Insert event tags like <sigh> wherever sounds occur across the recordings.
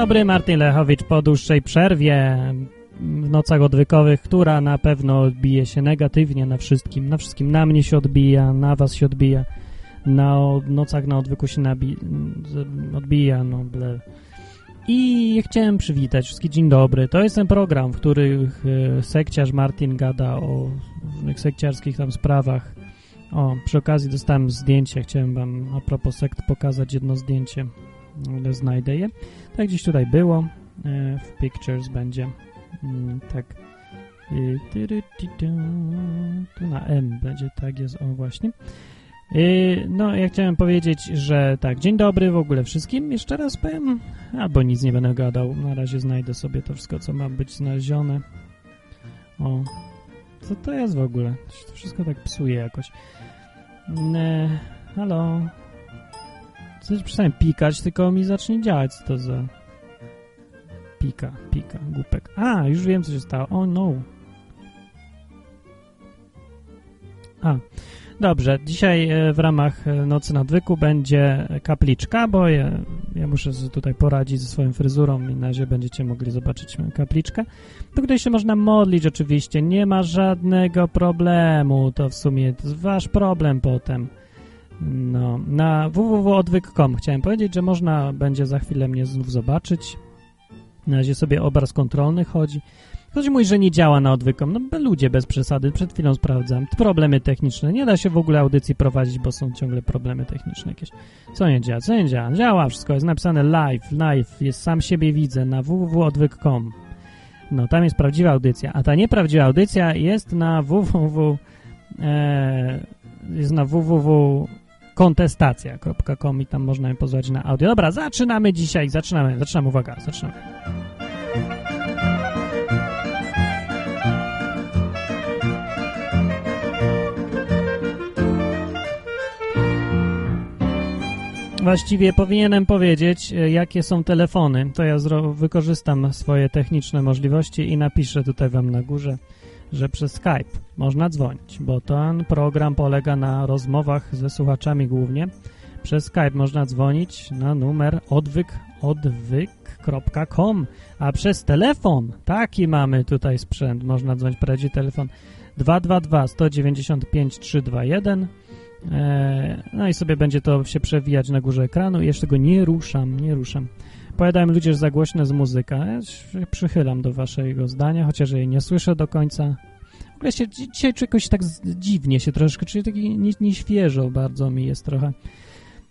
dobry, Martin Lechowicz po dłuższej przerwie w nocach odwykowych, która na pewno odbije się negatywnie na wszystkim. Na wszystkim. Na mnie się odbija, na was się odbija. Na nocach na odwyku się nabi odbija, no ble. I chciałem przywitać wszystkich. Dzień dobry. To jest ten program, w którym e, sekciarz Martin gada o różnych sekciarskich tam sprawach. O, przy okazji dostałem zdjęcie. Chciałem wam a propos sekt pokazać jedno zdjęcie, ale znajdę je. Tak gdzieś tutaj było. E, w Pictures będzie. Mm, tak. Tu na M będzie, tak jest, o właśnie. No, ja chciałem powiedzieć, że tak, dzień dobry w ogóle wszystkim. Jeszcze raz powiem, albo nic nie będę gadał. Na razie znajdę sobie to wszystko, co ma być znalezione. O, co to jest w ogóle? To wszystko tak psuje jakoś. Ne, halo. Coś przestałem pikać, tylko mi zacznie działać, co to za... Pika, pika, głupek. A, już wiem, co się stało. Oh no. A, dobrze. Dzisiaj e, w ramach e, Nocy Nadwyku będzie kapliczka, bo ja, ja muszę tutaj poradzić ze swoją fryzurą i na razie będziecie mogli zobaczyć kapliczkę. Do której się można modlić oczywiście. Nie ma żadnego problemu. To w sumie to jest wasz problem potem. No, na www.odwyk.com chciałem powiedzieć, że można będzie za chwilę mnie znów zobaczyć. Na razie sobie obraz kontrolny chodzi. Ktoś mówi, że nie działa na odwykom. No ludzie, bez przesady. Przed chwilą sprawdzam. Problemy techniczne. Nie da się w ogóle audycji prowadzić, bo są ciągle problemy techniczne jakieś. Co nie działa? Co nie działa? Działa wszystko. Jest napisane live, live. Jest sam siebie widzę na www.odwyk.com. No, tam jest prawdziwa audycja. A ta nieprawdziwa audycja jest na www... E, jest na www kontestacja.com i tam można je pozwać na audio. Dobra, zaczynamy dzisiaj, zaczynamy, zaczynamy, uwaga, zaczynamy. Właściwie powinienem powiedzieć, e, jakie są telefony. To ja wykorzystam swoje techniczne możliwości i napiszę tutaj wam na górze, że przez Skype można dzwonić, bo ten program polega na rozmowach ze słuchaczami głównie. Przez Skype można dzwonić na numer odwyk odwyk.com, a przez telefon, taki mamy tutaj sprzęt, można dzwonić, prowadzi telefon 222 195 321 no i sobie będzie to się przewijać na górze ekranu jeszcze go nie ruszam, nie ruszam. Powiadają ludzie, że za głośna jest muzyka. Ja się przychylam do waszego zdania, chociaż jej nie słyszę do końca. W ogóle się dzisiaj czegoś tak dziwnie się troszkę, czyli taki nieświeżo nie bardzo mi jest trochę.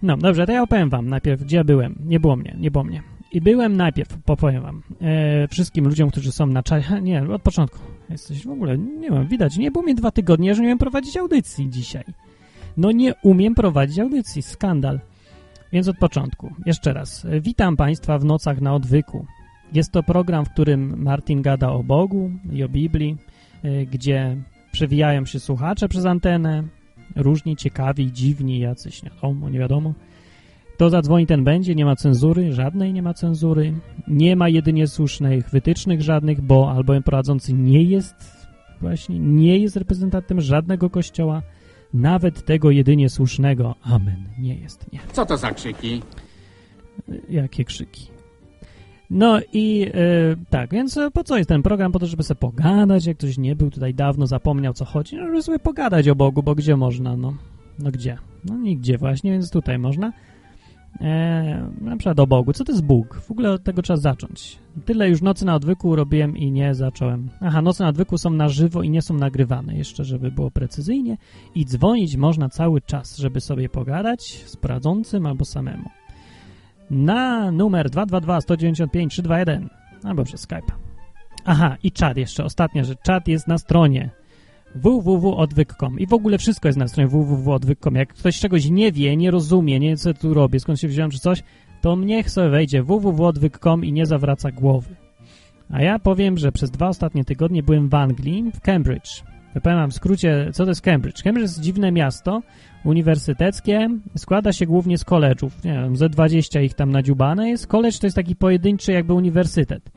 No, dobrze, to ja opowiem wam najpierw, gdzie ja byłem. Nie było mnie, nie było mnie. I byłem najpierw, popowiem wam, e, wszystkim ludziom, którzy są na czasie, nie, od początku. Jesteś w ogóle, nie wiem, widać, nie było mnie dwa tygodnie, że nie miałem prowadzić audycji dzisiaj. No nie umiem prowadzić audycji, skandal. Więc od początku, jeszcze raz, witam Państwa w Nocach na Odwyku. Jest to program, w którym Martin gada o Bogu i o Biblii, y, gdzie przewijają się słuchacze przez antenę, różni, ciekawi, dziwni, jacyś, nie wiadomo, nie wiadomo. To zadzwoni, ten będzie, nie ma cenzury, żadnej nie ma cenzury, nie ma jedynie słusznych wytycznych żadnych, bo albowiem prowadzący nie jest właśnie, nie jest reprezentantem żadnego kościoła, nawet tego jedynie słusznego. Amen. Nie jest, nie. Co to za krzyki? Jakie krzyki? No i yy, tak, więc po co jest ten program? Po to, żeby sobie pogadać, jak ktoś nie był tutaj dawno, zapomniał co chodzi, no żeby sobie pogadać o Bogu, bo gdzie można, no? No gdzie? No nigdzie właśnie, więc tutaj można. E, na przykład o Bogu. Co to jest Bóg? W ogóle od tego trzeba zacząć. Tyle już nocy na odwyku robiłem i nie zacząłem. Aha, nocy na odwyku są na żywo i nie są nagrywane, jeszcze żeby było precyzyjnie. I dzwonić można cały czas, żeby sobie pogadać z prowadzącym albo samemu. Na numer 222 195 321 albo przez Skype. Aha, i czat jeszcze, ostatnia rzecz. Czat jest na stronie www.odwyk.com i w ogóle wszystko jest na stronie www.odwyk.com. Jak ktoś czegoś nie wie, nie rozumie, nie wie co tu robię, skąd się wziąłem czy coś, to niech sobie wejdzie www.odwyk.com i nie zawraca głowy. A ja powiem, że przez dwa ostatnie tygodnie byłem w Anglii, w Cambridge. Ja powiem w skrócie, co to jest Cambridge. Cambridge jest dziwne miasto uniwersyteckie, składa się głównie z college'ów, nie wiem, ze 20 ich tam nadziubane jest. College to jest taki pojedynczy jakby uniwersytet.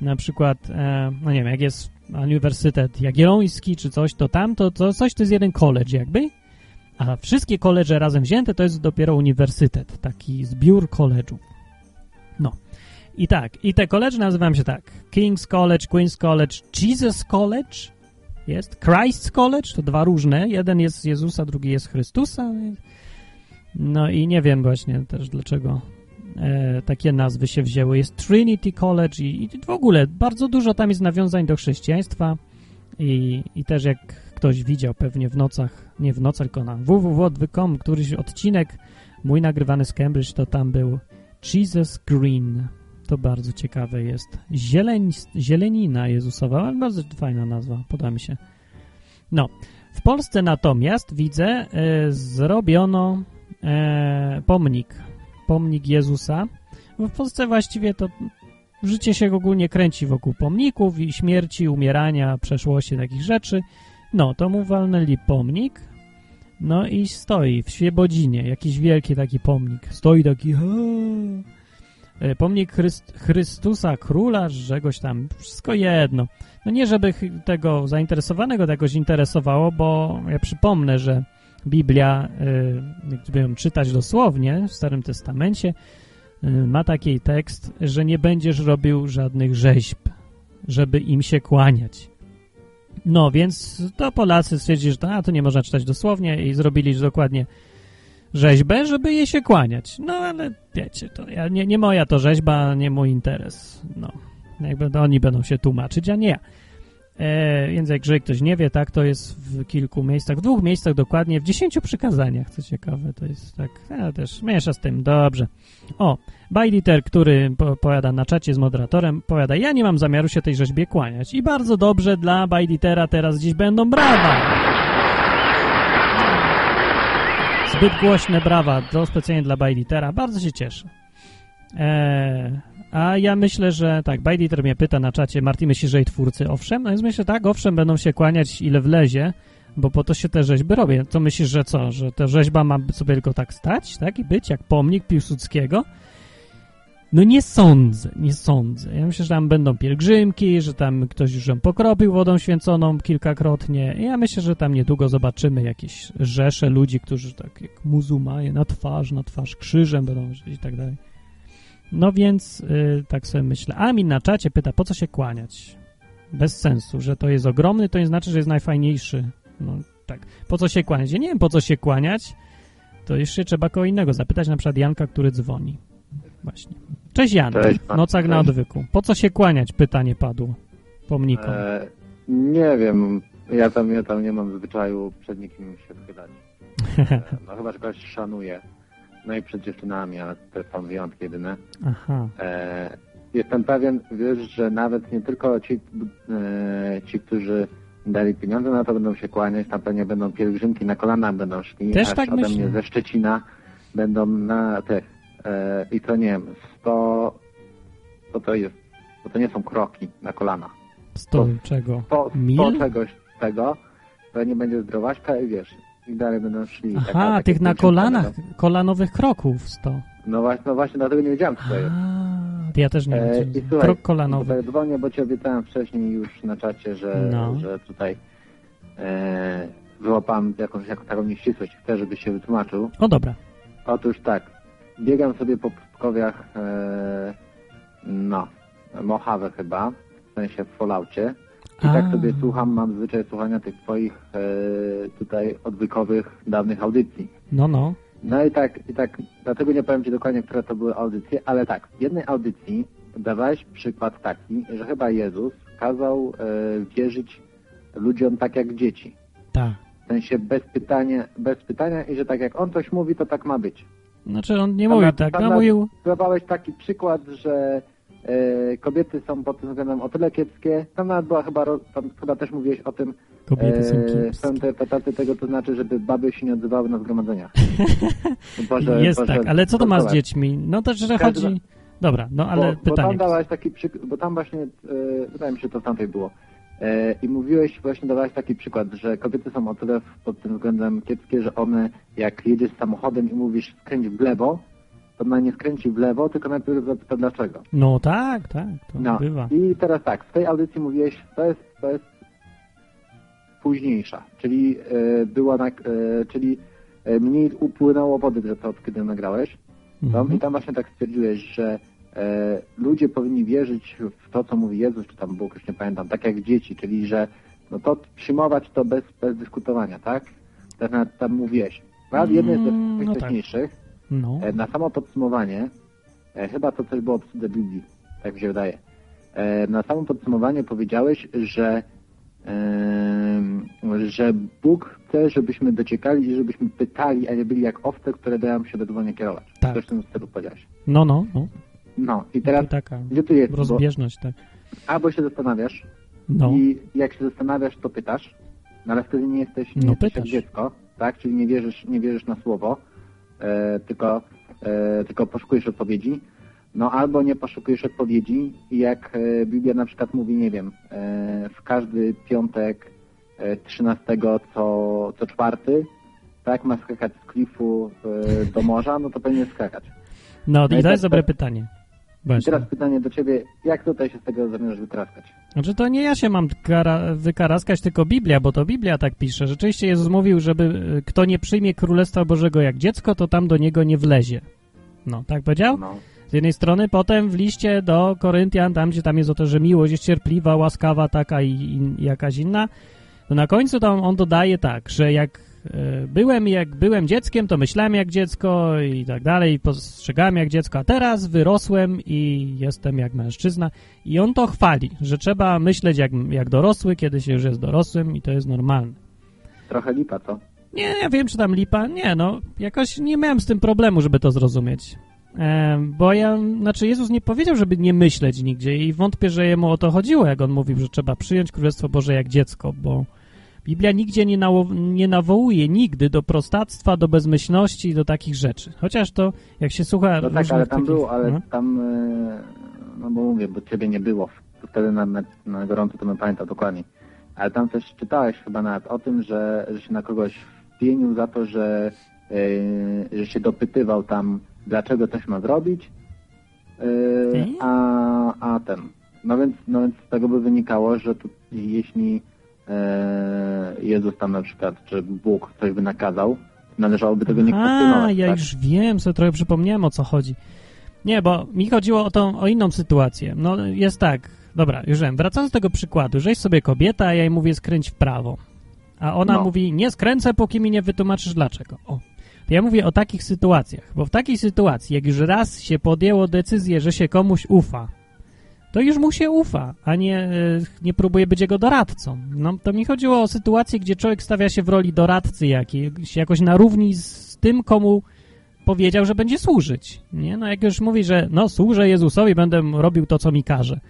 Na przykład, e, no nie wiem, jak jest Uniwersytet Jagielloński czy coś, to tam to, coś to jest jeden college jakby A wszystkie koledże razem wzięte to jest dopiero uniwersytet, taki zbiór koledżów. No. I tak, i te koledże nazywają się tak. King's College, Queen's College, Jesus College jest, Christ's College, to dwa różne. Jeden jest Jezusa, drugi jest Chrystusa. No i nie wiem właśnie też dlaczego e, takie nazwy się wzięły. Jest Trinity College i, i, w ogóle bardzo dużo tam jest nawiązań do chrześcijaństwa i, i też jak ktoś widział pewnie w nocach, nie w nocach, tylko na www.odwykom, któryś odcinek mój nagrywany z Cambridge, to tam był Jesus Green. To bardzo ciekawe jest. Zieleń, zielenina Jezusowa, bardzo fajna nazwa, podoba mi się. No, w Polsce natomiast widzę, e, zrobiono e, pomnik, pomnik Jezusa. Bo w Polsce właściwie to życie się ogólnie kręci wokół pomników i śmierci, umierania, przeszłości, takich rzeczy. No, to mu walnęli pomnik, no i stoi w Świebodzinie, jakiś wielki taki pomnik. Stoi taki... E, pomnik Chryst Chrystusa Króla, czegoś tam, wszystko jedno. No nie, żeby tego zainteresowanego jakoś interesowało, bo ja przypomnę, że Biblia, gdyby ją czytać dosłownie w Starym Testamencie, e, ma taki tekst, że nie będziesz robił żadnych rzeźb, żeby im się kłaniać. No, więc to Polacy stwierdzili, że to, a, to nie można czytać dosłownie i zrobili dokładnie rzeźbę, żeby jej się kłaniać. No, ale wiecie, to ja, nie, nie moja to rzeźba, nie mój interes. No, jakby to oni będą się tłumaczyć, a nie ja. E, więc jak jeżeli ktoś nie wie, tak, to jest w kilku miejscach, w dwóch miejscach dokładnie, w dziesięciu przykazaniach, co ciekawe, to jest tak, ja też miesza z tym, dobrze. O, Bajditer, który po, powiada na czacie z moderatorem, powiada, ja nie mam zamiaru się tej rzeźbie kłaniać i bardzo dobrze dla Bajditera teraz dziś będą brawa. Zbyt głośne brawa, to specjalnie dla Bajditera, bardzo się cieszę. Eee, a ja myślę, że tak, Bajditer mnie pyta na czacie, Marty myśli, że i twórcy, owszem, no więc myślę, tak, owszem, będą się kłaniać ile wlezie, bo po to się te rzeźby robię. To myślisz, że co, że ta rzeźba ma sobie tylko tak stać, tak, i być jak pomnik Piłsudskiego? No nie sądzę, nie sądzę. Ja myślę, że tam będą pielgrzymki, że tam ktoś już ją pokropił wodą święconą kilkakrotnie. Ja myślę, że tam niedługo zobaczymy jakieś rzesze ludzi, którzy tak jak muzułmanie na twarz, na twarz krzyżem będą i tak dalej. No więc yy, tak sobie myślę. Amin na czacie pyta, po co się kłaniać? Bez sensu, że to jest ogromny, to nie znaczy, że jest najfajniejszy. No tak. Po co się kłaniać? Ja nie wiem, po co się kłaniać. To jeszcze trzeba kogo innego zapytać, na przykład Janka, który dzwoni. Właśnie. Cześć Jan, Cześć, nocach Cześć. na odwyku. Po co się kłaniać? Pytanie padło pomnikom. E, nie wiem. Ja tam, ja tam nie mam zwyczaju przed nikim się schylać. <laughs> E, no chyba, że kogoś szanuję. No i przed dziewczynami, ale to są wyjątki jedyne. Aha. E, jestem pewien, wiesz, że nawet nie tylko ci, e, ci, którzy dali pieniądze na to będą się kłaniać, tam pewnie będą pielgrzymki na kolana będą szli, Też aż tak ode myślę. mnie ze Szczecina będą na tych e, i to nie wiem, 100 to to jest, bo to nie są kroki na kolana. 100 czego? 100, 100 czegoś tego, to nie będzie zdrowaśka i wiesz, i dalej będą szli. Aha, taka, tych na kolanach, będą. kolanowych kroków 100. No właśnie, no właśnie, dlatego nie wiedziałem, co to jest. Ja też nie e, wiem, słuchaj, krok kolanowy. Dzwonię, bo ci obiecałem wcześniej już na czacie, że, no. że tutaj e, wyłapałem jakąś, jakąś taką nieścisłość. Chcę, żebyś się wytłumaczył. O, dobra. Otóż tak, biegam sobie po pustkowiach, e, no, Mojave chyba, w sensie w Falloutie. I tak A. tak sobie słucham, mam zwyczaj słuchania tych twoich e, tutaj odwykowych, dawnych audycji. No, no. No i tak, i tak, dlatego nie powiem Ci dokładnie, które to były audycje, ale tak, w jednej audycji dawałeś przykład taki, że chyba Jezus kazał e, wierzyć ludziom tak jak dzieci. Tak. W sensie bez pytania, bez pytania i że tak jak on coś mówi, to tak ma być. Znaczy on nie mówił tak, no mówił... Dawałeś taki przykład, że kobiety są pod tym względem o tyle kiepskie. Tam nawet była chyba, tam chyba też mówiłeś o tym, Kobiety są kiepskie. Są interpretacje tego, to znaczy, żeby baby się nie odzywały na zgromadzeniach. <laughs> Boże, Jest Boże, tak, ale co to ma z dziećmi? No to, że chodzi... Dobra, no ale bo, pytanie. Bo tam dałeś taki przykład, bo tam właśnie, e, wydaje mi się, to w tamtej było. E, I mówiłeś, właśnie dawałeś taki przykład, że kobiety są o tyle pod tym względem kiepskie, że one, jak jedziesz samochodem i mówisz skręć w lewo, to ona nie skręci w lewo, tylko najpierw zapyta dlaczego. No tak, tak, to no. bywa. I teraz tak, w tej audycji mówiłeś, to jest, to jest późniejsza, czyli e, była, na, e, czyli e, mniej upłynęło wody to od kiedy nagrałeś. No, Mhm. I tam właśnie tak stwierdziłeś, że e, ludzie powinni wierzyć w to, co mówi Jezus, czy tam Bóg, już nie pamiętam, tak jak dzieci, czyli że no to przyjmować to bez, bez dyskutowania, tak? Tak tam mówiłeś. A jedne z Mm, tych no tak. No. e, na samo podsumowanie, e, chyba to coś było obsługa Biblii, tak mi się wydaje. E, na samo podsumowanie powiedziałeś, że że Bóg chce, żebyśmy dociekali i żebyśmy pytali, a nie byli jak owce, które dają się dozwolenie kierować. Tak. Coś w tym stylu powiedziałeś. No, no, no. No i teraz I taka gdzie tu jest? Rozbieżność, tak. albo się zastanawiasz No. i jak się zastanawiasz, to pytasz, no ale wtedy nie jesteś, nie No, jesteś jak dziecko, tak? Czyli nie wierzysz, nie wierzysz na słowo, tylko, e, tylko poszukujesz odpowiedzi. No albo nie poszukujesz odpowiedzi i jak e, Biblia na przykład mówi, nie wiem, e, w każdy piątek e, 13 co, co czwarty, tak, ma skakać z klifu e, do morza, no to powinien skakać. No, No i i to jest tak- dobre tak- pytanie. I Właśnie. teraz pytanie do Ciebie, jak tutaj się z tego zamierzasz wytraskać? Znaczy to nie ja się mam kara, wykaraskać, tylko Biblia, bo to Biblia tak pisze. Rzeczywiście Jezus mówił, żeby y, kto nie przyjmie Królestwa Bożego jak dziecko, to tam do niego nie wlezie. No, tak powiedział? No. Z jednej strony, potem w liście do Koryntian, tam gdzie tam jest o to, że miłość jest cierpliwa, łaskawa taka i, i jakaś inna, to na końcu tam on dodaje tak, że jak e, byłem jak byłem dzieckiem, to myślałem jak dziecko i tak dalej, postrzegałem jak dziecko, a teraz wyrosłem i jestem jak mężczyzna i on to chwali, że trzeba myśleć jak, jak dorosły, kiedy się już jest dorosłym i to jest normalne. Trochę lipa, co? Nie, ja wiem, czy tam lipa. Nie, no, jakoś nie miałem z tym problemu, żeby to zrozumieć. Em, bo ja, znaczy Jezus nie powiedział, żeby nie myśleć nigdzie i wątpię, że jemu o to chodziło, jak on mówił, że trzeba przyjąć Królestwo Boże jak dziecko, bo Biblia nigdzie nie, nie nawołuje nigdy do prostactwa, do bezmyślności i do takich rzeczy. Chociaż to, jak się słucha No tak, ale tam takich, było, ale no, tam, e, no bo mówię, bo ciebie nie było wtedy na, na, na gorąco, to bym pamiętał dokładnie. Ale tam też czytałeś chyba nawet o tym, że, że się na kogoś wpienił za to, że, e, że się dopytywał tam, dlaczego coś ma zrobić, Mhm. a, a ten. No więc, no więc z tego by wynikało, że tu, jeśli Jezus tam na przykład, czy Bóg coś by nakazał, należałoby tego nie A, kwestionować. ja tak? już wiem, sobie trochę przypomniałem o co chodzi. Nie, bo mi chodziło o tą, o inną sytuację. No jest tak, dobra, już wiem, wracając do tego przykładu, że jest sobie kobieta, a ja jej mówię skręć w prawo. A ona No. mówi, nie skręcę, póki mi nie wytłumaczysz dlaczego. O. To ja mówię o takich sytuacjach, bo w takiej sytuacji, jak już raz się podjęło decyzję, że się komuś ufa, to już mu się ufa, a nie, e, nie próbuje być jego doradcą. No, to mi chodziło o sytuację, gdzie człowiek stawia się w roli doradcy jakiejś, jakoś na równi z tym, komu powiedział, że będzie służyć. Nie? No jak już mówi, że no służę Jezusowi, będę robił to, co mi każe.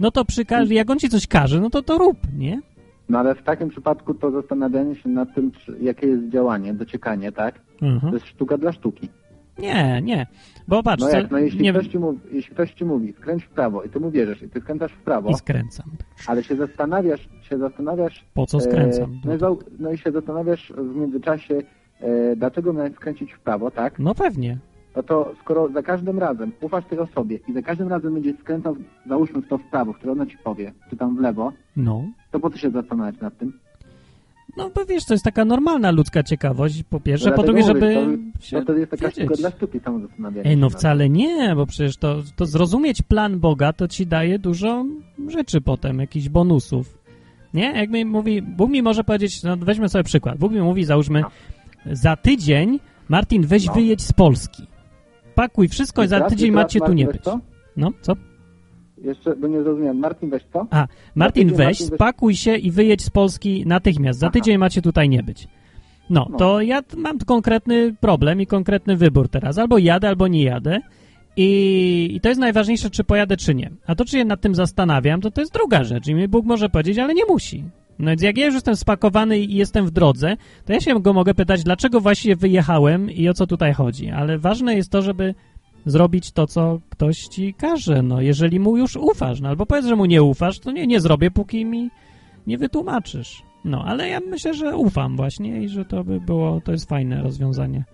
No to przy jak on ci coś każe, no to to rób, nie? No ale w takim przypadku to zastanawianie się nad tym, czy, jakie jest działanie, dociekanie, tak? Mhm. To jest sztuka dla sztuki. Nie, nie. Bo patrz, No jak, no jeśli, nie, ktoś ci mówi, jeśli ktoś ci mówi, skręć w prawo i ty mu wierzysz i ty skręcasz w prawo, i skręcam. ale się zastanawiasz, się zastanawiasz, Po co skręcam? e, no, no i się zastanawiasz w międzyczasie, e, dlaczego miałeś skręcić w prawo, tak? No pewnie. No to skoro za każdym razem ufasz tej osobie i za każdym razem będziesz skręcał, załóżmy w to w prawo, które ona ci powie, czy tam w lewo, No. to po co się zastanawiać nad tym? No bo wiesz, to jest taka normalna ludzka ciekawość, po pierwsze, po Dlatego drugie, mówię, żeby to, się to, jest taka wiedzieć. dla sztuki, samo zastanawianie Ej, no wcale nie, bo przecież to, to zrozumieć plan Boga to ci daje dużo rzeczy potem, jakichś bonusów. Nie? Jak mi mówi, Bóg mi może powiedzieć, no weźmy sobie przykład. Bóg mi mówi, załóżmy, No. za tydzień, Martin, weź No. wyjedź z Polski. Pakuj wszystko i Jeszcze za tydzień macie tu nie być. co? No, co? Jeszcze, bo nie zrozumiałem. Martin, weź co? A, Martin, tydzień, weź, Martin, spakuj się i wyjedź z Polski natychmiast. Za Aha. tydzień macie tutaj nie być. No, No. to ja mam konkretny problem i konkretny wybór teraz. Albo jadę, albo nie jadę. I, I to jest najważniejsze, czy pojadę, czy nie. A to, czy się nad tym zastanawiam, to to jest druga rzecz. I mi Bóg może powiedzieć, ale nie musi. No więc jak ja już jestem spakowany i jestem w drodze, to ja się go mogę pytać, dlaczego właśnie wyjechałem i o co tutaj chodzi. Ale ważne jest to, żeby zrobić to, co ktoś ci każe, no, jeżeli mu już ufasz, no, albo powiedz, że mu nie ufasz, to nie, nie zrobię, póki mi nie wytłumaczysz. No, ale ja myślę, że ufam właśnie i że to by było, to jest fajne rozwiązanie.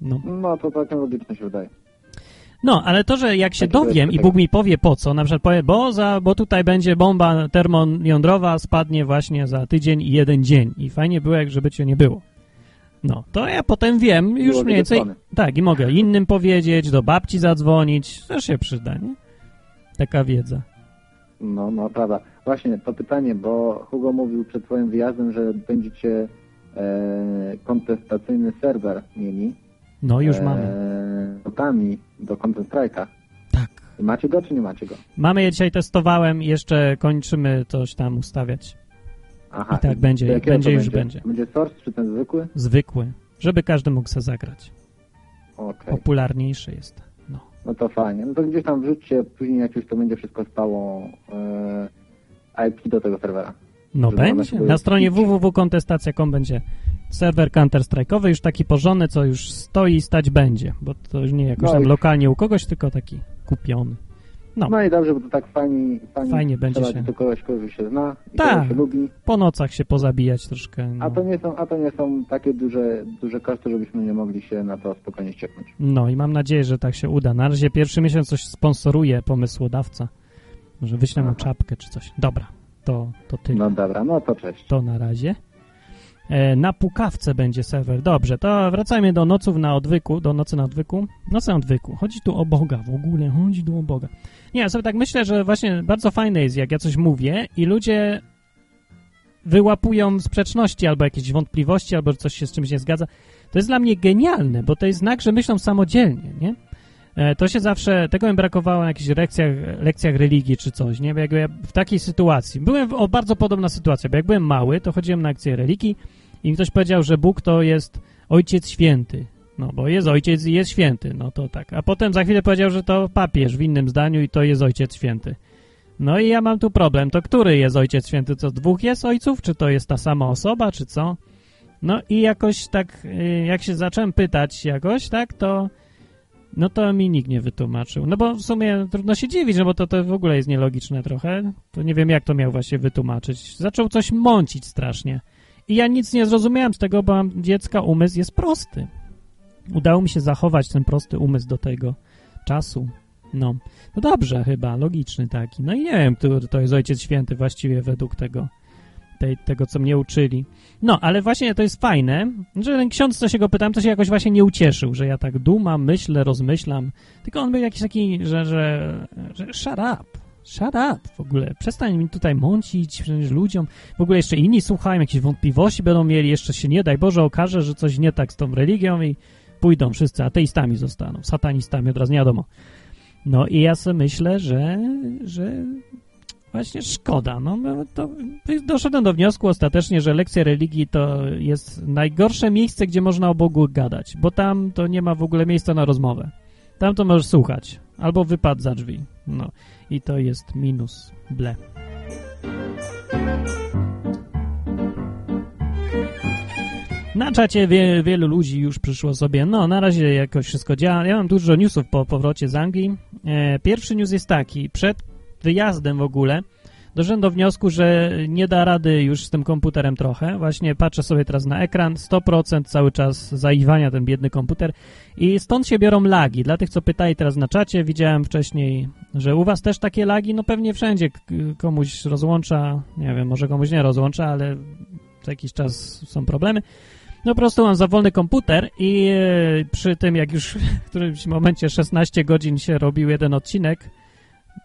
No, No to całkiem logiczne się wydaje. no ale to, że jak się Takie dowiem i Bóg mi powie po co, na przykład powie, bo, za, bo tutaj będzie bomba termojądrowa, spadnie właśnie za tydzień i jeden dzień i fajnie było, jak żeby cię nie było. No, to ja potem wiem już mniej więcej. Tak, i mogę innym powiedzieć, do babci zadzwonić, też się przyda, nie? Taka wiedza. No, no, prawda. Właśnie, to pytanie, bo Hugo mówił przed swoim wyjazdem, że będziecie e, kontestacyjny serwer mieli. No, już e, mamy. Notami do Content Strike'a. Tak. Macie go, czy nie macie go? Mamy je dzisiaj testowałem i jeszcze kończymy coś tam ustawiać. Aha. I tak będzie, to jakiego będzie już będzie. Będzie source, czy ten zwykły? Zwykły, żeby każdy mógł se zagrać. Okej. Popularniejszy jest. No. No to fajnie. No to gdzieś tam wrzućcie, później jak już to będzie wszystko spało e, IP do tego serwera. No będzie. Na stronie www.kontestacja.com będzie serwer Counter-Strike'owy, już taki porządny, co już stoi i stać będzie, bo to już nie jakoś No tam i- lokalnie u kogoś, tylko taki kupiony. No. No, i dobrze, bo to tak fajnie, fajnie, Fajnie będzie się. do kogoś, kogo się zna i Tak. się lubi. Po nocach się pozabijać troszkę. No. A to nie są, a to nie są takie duże, duże koszty, żebyśmy nie mogli się na to spokojnie ścieknąć. No i mam nadzieję, że tak się uda. Na razie pierwszy miesiąc coś sponsoruje pomysłodawca. Może wyślę mu czapkę czy coś. Dobra, to, to tyle. No dobra, no to cześć. To na razie. E, na pukawce będzie serwer. Dobrze, to wracajmy do noców na odwyku, do nocy na odwyku. Nocy na odwyku. Chodzi tu o Boga w ogóle, chodzi tu o Boga. Nie, ja sobie tak myślę, że właśnie bardzo fajne jest, jak ja coś mówię i ludzie wyłapują sprzeczności albo jakieś wątpliwości, albo coś się z czymś nie zgadza. To jest dla mnie genialne, bo to jest znak, że myślą samodzielnie, nie? E, To się zawsze, tego mi brakowało na jakichś lekcjach, lekcjach religii czy coś, nie? Bo ja w takiej sytuacji, byłem w, o bardzo podobna sytuacja, bo jak byłem mały, to chodziłem na akcję religii i ktoś powiedział, że Bóg to jest Ojciec Święty. No, bo jest Ojciec i jest Święty, no to tak. A potem za chwilę powiedział, że to papież w innym zdaniu i to jest Ojciec Święty. No i ja mam tu problem, to który jest Ojciec Święty? Co, dwóch jest ojców? Czy to jest ta sama osoba, czy co? No i jakoś tak, y, jak się zacząłem pytać jakoś, tak, to no to mi nikt nie wytłumaczył. No bo w sumie trudno się dziwić, no bo to, to w ogóle jest nielogiczne trochę. To nie wiem, jak to miał właśnie wytłumaczyć. Zaczął coś mącić strasznie. I ja nic nie zrozumiałem z tego, bo mam dziecka umysł jest prosty. Udało mi się zachować ten prosty umysł do tego czasu. No, no dobrze chyba, logiczny taki. No i nie wiem, który to jest Ojciec Święty właściwie według tego, tej, tego, co mnie uczyli. No, ale właśnie to jest fajne, że ten ksiądz, co się go pytałem, to się jakoś właśnie nie ucieszył, że ja tak dumam, myślę, rozmyślam. Tylko on był jakiś taki, że, że, że shut up, shut up w ogóle. Przestań mi tutaj mącić przecież ludziom. W ogóle jeszcze inni słuchają, jakieś wątpliwości będą mieli, jeszcze się nie daj Boże okaże, że coś nie tak z tą religią i pójdą wszyscy ateistami zostaną, satanistami od razu, nie wiadomo. No i ja sobie myślę, że, że właśnie szkoda. No, no to doszedłem do wniosku ostatecznie, że lekcja religii to jest najgorsze miejsce, gdzie można o Bogu gadać, bo tam to nie ma w ogóle miejsca na rozmowę. Tam to możesz słuchać, albo wypad za drzwi. No i to jest minus ble. Na czacie wie, wielu ludzi już przyszło sobie, no na razie jakoś wszystko działa. Ja mam dużo newsów po powrocie z Anglii. E, pierwszy news jest taki, przed wyjazdem w ogóle doszedłem do wniosku, że nie da rady już z tym komputerem trochę. Właśnie patrzę sobie teraz na ekran, 100% cały czas zaiwania ten biedny komputer i stąd się biorą lagi. Dla tych, co pytali teraz na czacie, widziałem wcześniej, że u was też takie lagi, no pewnie wszędzie komuś rozłącza, nie wiem, może komuś nie rozłącza, ale co jakiś czas są problemy. No po prostu mam za wolny komputer i e, przy tym, jak już w którymś momencie 16 godzin się robił jeden odcinek,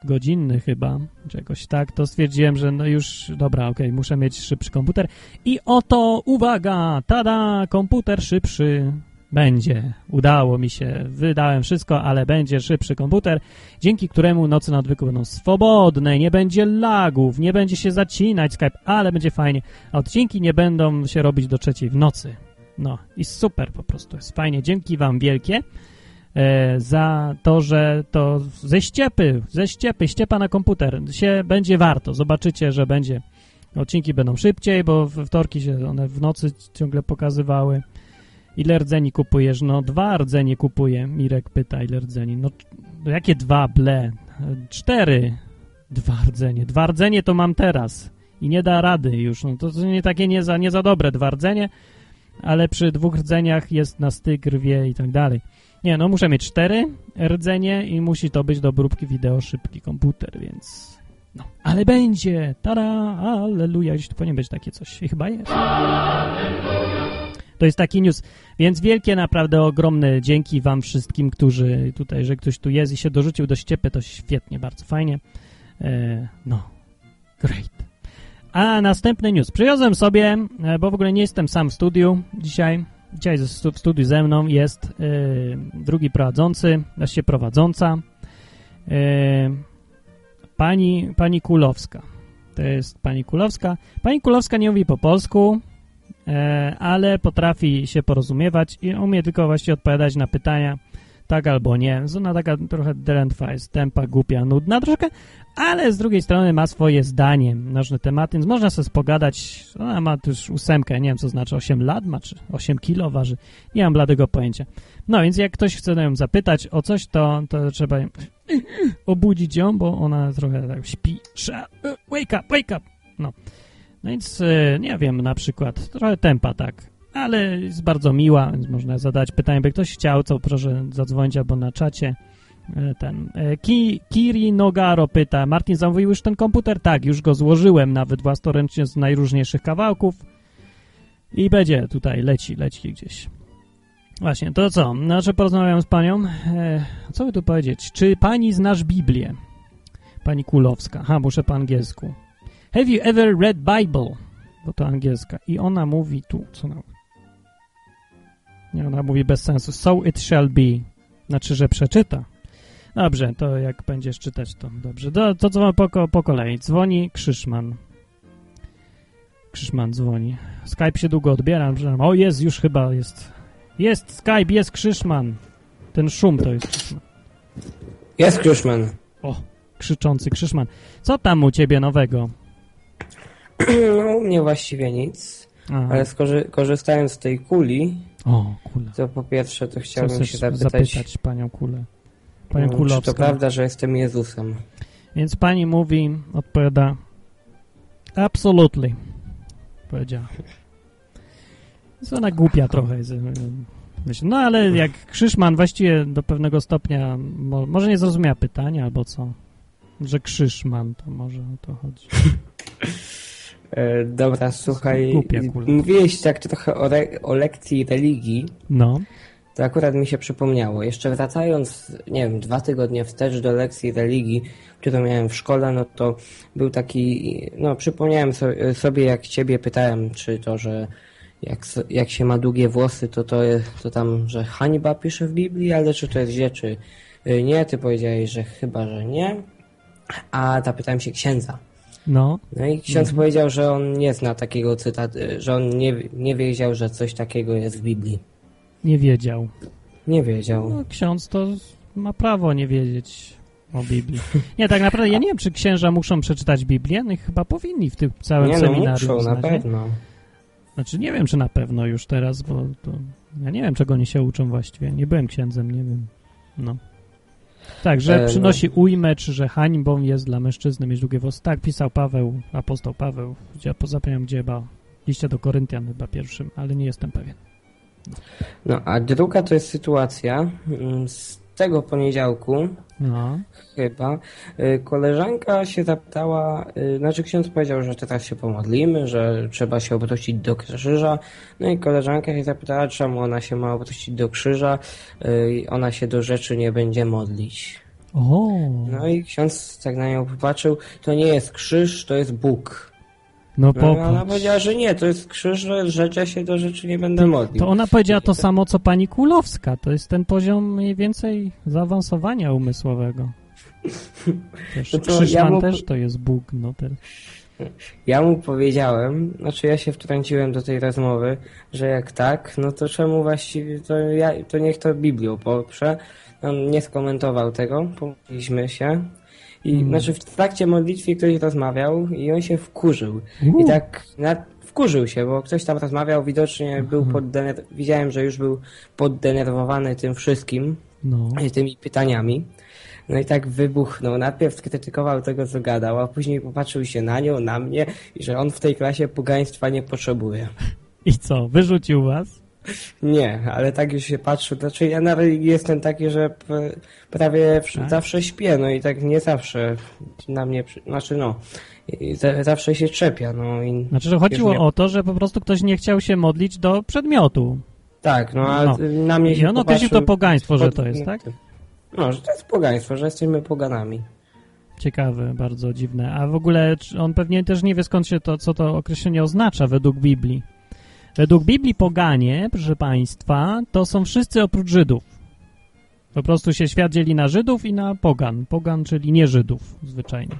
godzinny chyba, czegoś tak, to stwierdziłem, że no już, dobra, okej, muszę mieć szybszy komputer. I oto, uwaga, tada, komputer szybszy. Będzie. Udało mi się, wydałem wszystko, ale będzie szybszy komputer, dzięki któremu nocy na odwyku będą swobodne, nie będzie lagów, nie będzie się zacinać Skype, ale będzie fajnie, a odcinki nie będą się robić do trzeciej w nocy. No i super po prostu, jest fajnie, dzięki wam wielkie za to, że to ze ściepy, ze ściepy, ściepa na komputer się będzie warto. Zobaczycie, że będzie, odcinki będą szybciej, bo w wtorki się one w nocy ciągle pokazywały. Ile rdzeni kupujesz? No dwa rdzenie kupuję. Mirek pyta, ile rdzeni? No no jakie dwa, ble? E, Cztery. Dwa rdzenie. Dwa rdzenie to mam teraz. I nie da rady już. No to nie takie nie za, nie za dobre dwa rdzenie, ale przy dwóch rdzeniach jest na styk, rwie i tak dalej. Nie, no muszę mieć cztery rdzenie i musi to być do obróbki wideo szybki komputer, więc... No, ale będzie! Tada! Alleluja! Gdzieś tu powinien być takie coś. I chyba jest. To jest taki news. Więc wielkie, naprawdę ogromne dzięki wam wszystkim, którzy tutaj, że ktoś tu jest i się dorzucił do ściepy, to świetnie, bardzo fajnie. E, no, great. A następny news. Przywiozłem sobie, e, bo w ogóle nie jestem sam w studiu dzisiaj. Dzisiaj w studiu ze mną jest e, drugi prowadzący, właściwie prowadząca, e, pani, pani Kulowska. To jest pani Kulowska. Pani Kulowska nie mówi po polsku, e, ale potrafi się porozumiewać i umie tylko właśnie odpowiadać na pytania tak albo nie. Ona taka trochę drętwa jest, tempa, głupia, nudna troszkę, ale z drugiej strony ma swoje zdanie na różne tematy, więc można sobie spogadać. Ona ma już ósemkę, nie wiem co znaczy 8 lat, ma czy 8 kilo waży, nie mam bladego pojęcia. No więc jak ktoś chce ją zapytać o coś, to, to trzeba <clears throat> obudzić ją, bo ona trochę tak śpi. Wake up, wake up! No. No więc e, nie wiem, na przykład trochę tempa tak, ale jest bardzo miła, więc można zadać pytanie, by ktoś chciał, co proszę zadzwonić albo na czacie. E, ten e, Ki, Kiri Nogaro pyta, Martin zamówił już ten komputer? Tak, już go złożyłem nawet własnoręcznie z najróżniejszych kawałków i będzie tutaj, leci, leci gdzieś. Właśnie, to co? Znaczy porozmawiam z panią. E, co by tu powiedzieć? Czy pani znasz Biblię? Pani Kulowska. Ha, muszę po angielsku. Have you ever read Bible? Bo to angielska. I ona mówi tu, co ona Nie, ona mówi bez sensu. So it shall be. Znaczy, że przeczyta. Dobrze, to jak będziesz czytać, to dobrze. To, to co po, po kolei. Dzwoni Krzyszman. Krzyszman dzwoni. Skype się długo odbiera. O, jest, już chyba jest. Jest Skype, jest Krzyszman. Ten szum to jest Krzyszman. Jest Krzyszman. O, krzyczący Krzyszman. Co tam u ciebie nowego? <clears throat> No, u mnie właściwie nic. Aha. Ale skorzy korzystając z tej kuli, o, kula. to po pierwsze to chciałbym się zapytać, zapytać panią Kulę. Panią no, Czy to prawda, że jestem Jezusem? Więc pani mówi, odpowiada absolutely. Powiedziała. Jest ona głupia trochę. No ale jak Krzyszman właściwie do pewnego stopnia może nie zrozumiała pytania albo co? Że Krzyszman, to może o to chodzi. <laughs> E, dobra, słuchaj, mówiłeś tak trochę o, o lekcji religii. No. To akurat mi się przypomniało. Jeszcze wracając, nie wiem, dwa tygodnie wstecz do lekcji religii, którą miałem w szkole, no to był taki, no przypomniałem sobie, jak ciebie pytałem, czy to, że jak, jak się ma długie włosy, to to, to tam, że hańba pisze w Biblii, ale czy to jest źle, czy y, nie? Ty powiedziałeś, że chyba, że nie. A zapytałem się księdza. No. No i ksiądz mhm. powiedział, że on nie zna takiego cytatu, że on nie, nie wiedział, że coś takiego jest w Biblii. Nie wiedział. Nie wiedział. No, ksiądz to ma prawo nie wiedzieć o Biblii. Nie, tak naprawdę ja nie wiem, czy księża muszą przeczytać Biblię, no i chyba powinni w tym całym nie, no, seminarium. Muszą, na pewno. Znaczy nie wiem, czy na pewno już teraz, bo to, ja nie wiem, czego oni się uczą właściwie. Nie byłem księdzem, nie wiem. No. Tak, że e, no. przynosi no. ujmę, czy że hańbą jest dla mężczyzny mieć długie włosy. Tak pisał Paweł, apostoł Paweł. Gdzie, zapomniałem, gdzie chyba liście do Koryntian chyba pierwszym, ale nie jestem pewien. No, a druga to jest sytuacja mm, z tego poniedziałku, no. chyba, y, koleżanka się zapytała, y, znaczy ksiądz powiedział, że teraz się pomodlimy, że trzeba się obrócić do krzyża, no i koleżanka się zapytała, czemu ona się ma obrócić do krzyża, y, ona się do rzeczy nie będzie modlić. O. No i ksiądz tak na nią popatrzył, to nie jest krzyż, to jest Bóg. No, no Ona powiedziała, że nie, to jest krzyż, że ja się do rzeczy nie będę modlił. To ona powiedziała to samo, co pani Kulowska. To jest ten poziom mniej więcej zaawansowania umysłowego. <laughs> Też, no to ja mu... też to jest Bóg, no też. Ja mu powiedziałem, znaczy ja się wtrąciłem do tej rozmowy, że jak tak, no to czemu właściwie, to, ja, to niech to Biblią poprze. On nie skomentował tego, pomówiliśmy się, i mm. znaczy w trakcie modlitwy ktoś rozmawiał i on się wkurzył. I tak na, wkurzył się, bo ktoś tam rozmawiał, widocznie był mhm. poddener... widziałem, że już był poddenerwowany tym wszystkim, no. tymi pytaniami. No i tak wybuchnął. Najpierw krytykował tego, co gadał, a później popatrzył się na nią, na mnie i że on w tej klasie pogaństwa nie potrzebuje. I co, wyrzucił was? Nie, ale tak już się patrzył. Znaczy ja na religii jestem taki, że prawie tak? zawsze śpię, no i tak nie zawsze na mnie, znaczy no, i za, zawsze się czepia. No, i Znaczy, że chodziło nie- o to, że po prostu ktoś nie chciał się modlić do przedmiotu. Tak, no a No. na mnie I się on określił to pogaństwo, że to jest, tak? No, że to jest pogaństwo, że jesteśmy poganami. Ciekawe, bardzo dziwne. A w ogóle on pewnie też nie wie skąd się to, co to określenie oznacza według Biblii. Według Biblii poganie, proszę państwa, to są wszyscy oprócz Żydów. Po prostu się świat dzieli na Żydów i na pogan. Pogan, czyli nie Żydów zwyczajnie.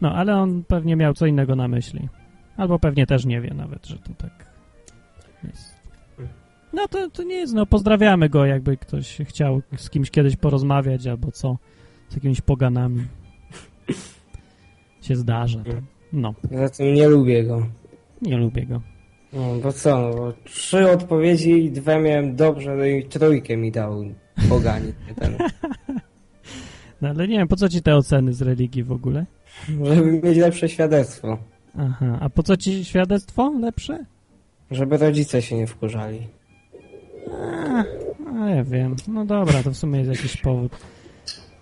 No, ale on pewnie miał co innego na myśli. Albo pewnie też nie wie nawet, że to tak jest. No to, to nie jest, no pozdrawiamy go, jakby ktoś chciał z kimś kiedyś porozmawiać albo co, z jakimiś poganami. Się zdarza. To. No, Za tym nie lubię go. nie lubię go. No, bo co, no, bo trzy odpowiedzi i dwie miałem dobrze, no i trójkę mi dał pogani. Ten, <laughs> No ale nie wiem, po co ci te oceny z religii w ogóle? żeby mieć lepsze świadectwo. Aha, a po co ci świadectwo lepsze? Żeby rodzice się nie wkurzali. A, a ja wiem. No dobra, to w sumie jest jakiś powód.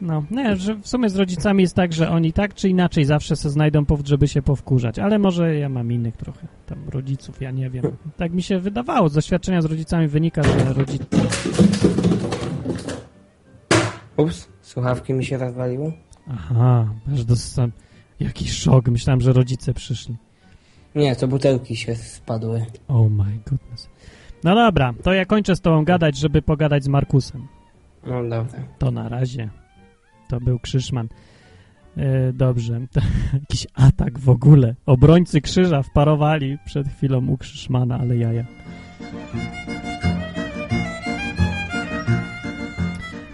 No, nie, że w sumie z rodzicami jest tak, że oni tak czy inaczej zawsze se znajdą powód, żeby się powkurzać, ale może ja mam innych trochę tam rodziców, ja nie wiem. Tak mi się wydawało, z doświadczenia z rodzicami wynika, że rodzice... Ups, słuchawki mi się rozwaliły? Aha, aż dostałem jakiś szok, myślałem, że rodzice przyszli. Nie, to butelki się spadły. Oh my goodness. No dobra, to ja kończę z tobą gadać, żeby pogadać z Markusem. No dobra. To na razie. To był Krzyżman. E, dobrze. <laughs> To, jakiś atak w ogóle. Obrońcy krzyża wparowali przed chwilą u Krzyżmana, ale jaja.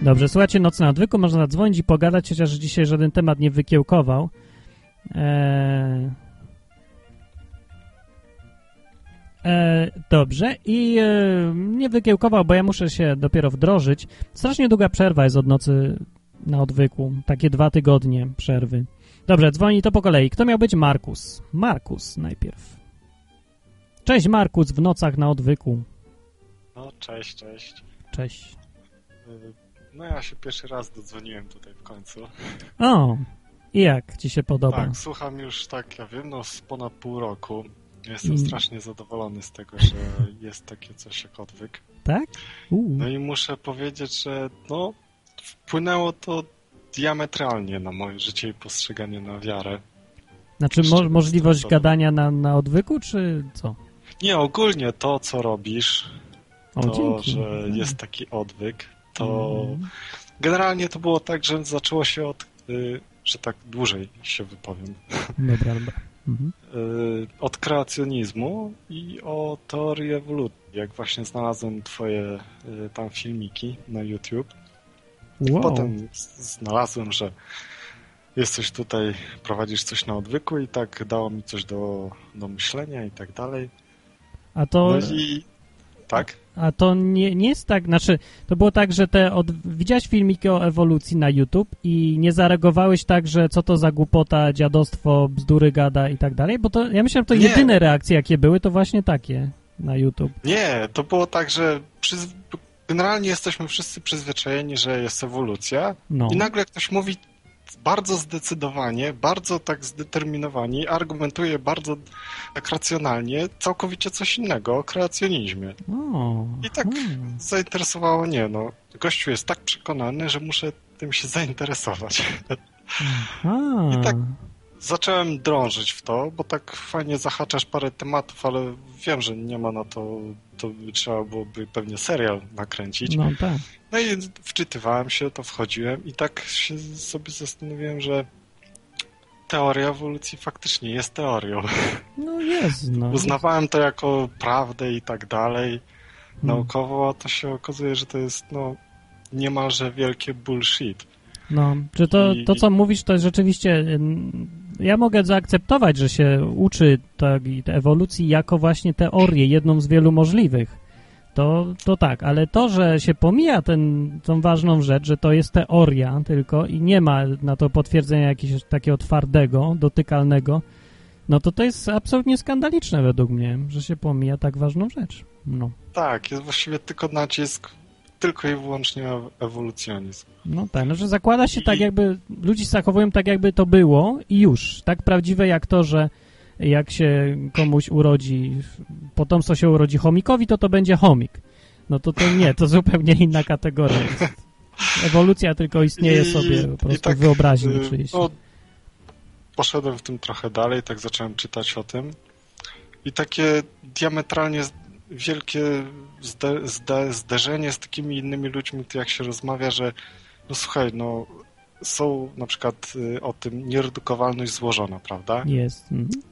Dobrze, słuchajcie, noc na odwyku, można zadzwonić i pogadać, chociaż dzisiaj żaden temat nie wykiełkował. Eee... E, dobrze i e, nie wykiełkował, bo ja muszę się dopiero wdrożyć. Strasznie długa przerwa jest od nocy na odwyku. Takie dwa tygodnie przerwy. Dobrze, dzwoni to po kolei. Kto miał być Markus? Markus najpierw. Cześć Markus w nocach na odwyku. No, cześć, cześć. Cześć. No ja się pierwszy raz dodzwoniłem tutaj w końcu. O, i jak ci się podoba? Tak, słucham już tak, ja wiem, no z ponad pół roku. Jestem I- strasznie zadowolony z tego, że jest takie coś jak odwyk. Tak? Uu. No i muszę powiedzieć, że no wpłynęło to diametralnie na moje życie i postrzeganie na wiarę. Znaczy mo możliwość mówiąc, gadania na, na odwyku, czy co? Nie, ogólnie to, co robisz, O, to, dzięki. że jest taki odwyk, to Mm. generalnie to było tak, że zaczęło się od, y, że tak dłużej się wypowiem, Dobra, dobra. Mhm. y, od kreacjonizmu i o teorii ewolucji. Jak właśnie znalazłem twoje y, tam filmiki na YouTube, Wow. potem znalazłem, że jesteś tutaj, prowadzisz coś na odwyku i tak dało mi coś do, do myślenia i tak dalej. A to... No i tak? A to nie, nie jest tak, znaczy, to było tak, że te od... widziałeś filmiki o ewolucji na YouTube i nie zareagowałeś tak, że co to za głupota, dziadostwo, bzdury gada i tak dalej, bo to, ja myślałem, że to Nie. jedyne reakcje, jakie były, to właśnie takie na YouTube. Nie, to było tak, że przyz... generalnie jesteśmy wszyscy przyzwyczajeni, że jest ewolucja No, i nagle ktoś mówi bardzo zdecydowanie, bardzo tak zdeterminowani, argumentuje bardzo tak racjonalnie, całkowicie coś innego o kreacjonizmie. o, I tak hmm. zainteresowało nie, no. Gościu jest tak przekonany, że muszę tym się zainteresować. A, I tak- Zacząłem drążyć w to, bo tak fajnie zahaczasz parę tematów, ale wiem, że nie ma na to, to trzeba byłoby pewnie serial nakręcić. no tak. No i wczytywałem się, to wchodziłem i tak się sobie zastanowiłem, że teoria ewolucji faktycznie jest teorią. No jest, no. Uznawałem to jako prawdę i tak dalej Hmm. naukowo, a to się okazuje, że to jest no niemalże wielkie bullshit. No, czy to, to co mówisz, to jest rzeczywiście. Ja mogę zaakceptować, że się uczy tej ewolucji jako właśnie teorię, jedną z wielu możliwych. To, to tak, ale to, że się pomija ten, tą ważną rzecz, że to jest teoria tylko i nie ma na to potwierdzenia jakiegoś takiego twardego, dotykalnego, no to to jest absolutnie skandaliczne według mnie, że się pomija tak ważną rzecz. No. Tak, jest właściwie tylko nacisk tylko i wyłącznie ewolucjonizm. No tak, no że zakłada się I... tak jakby, ludzie się zachowują tak jakby to było i już. Tak prawdziwe jak to, że jak się komuś urodzi, potomstwo się urodzi chomikowi, to to będzie chomik. No to to nie, to zupełnie inna kategoria. Ewolucja tylko istnieje I, sobie po prostu tak, wyobraźni y, oczywiście. No, poszedłem w tym trochę dalej, tak zacząłem czytać o tym i takie diametralnie wielkie zde, zde, zderzenie z takimi innymi ludźmi, to jak się rozmawia, że no słuchaj, no są na przykład y, o tym nieredukowalność złożona, prawda? Jest. Mhm.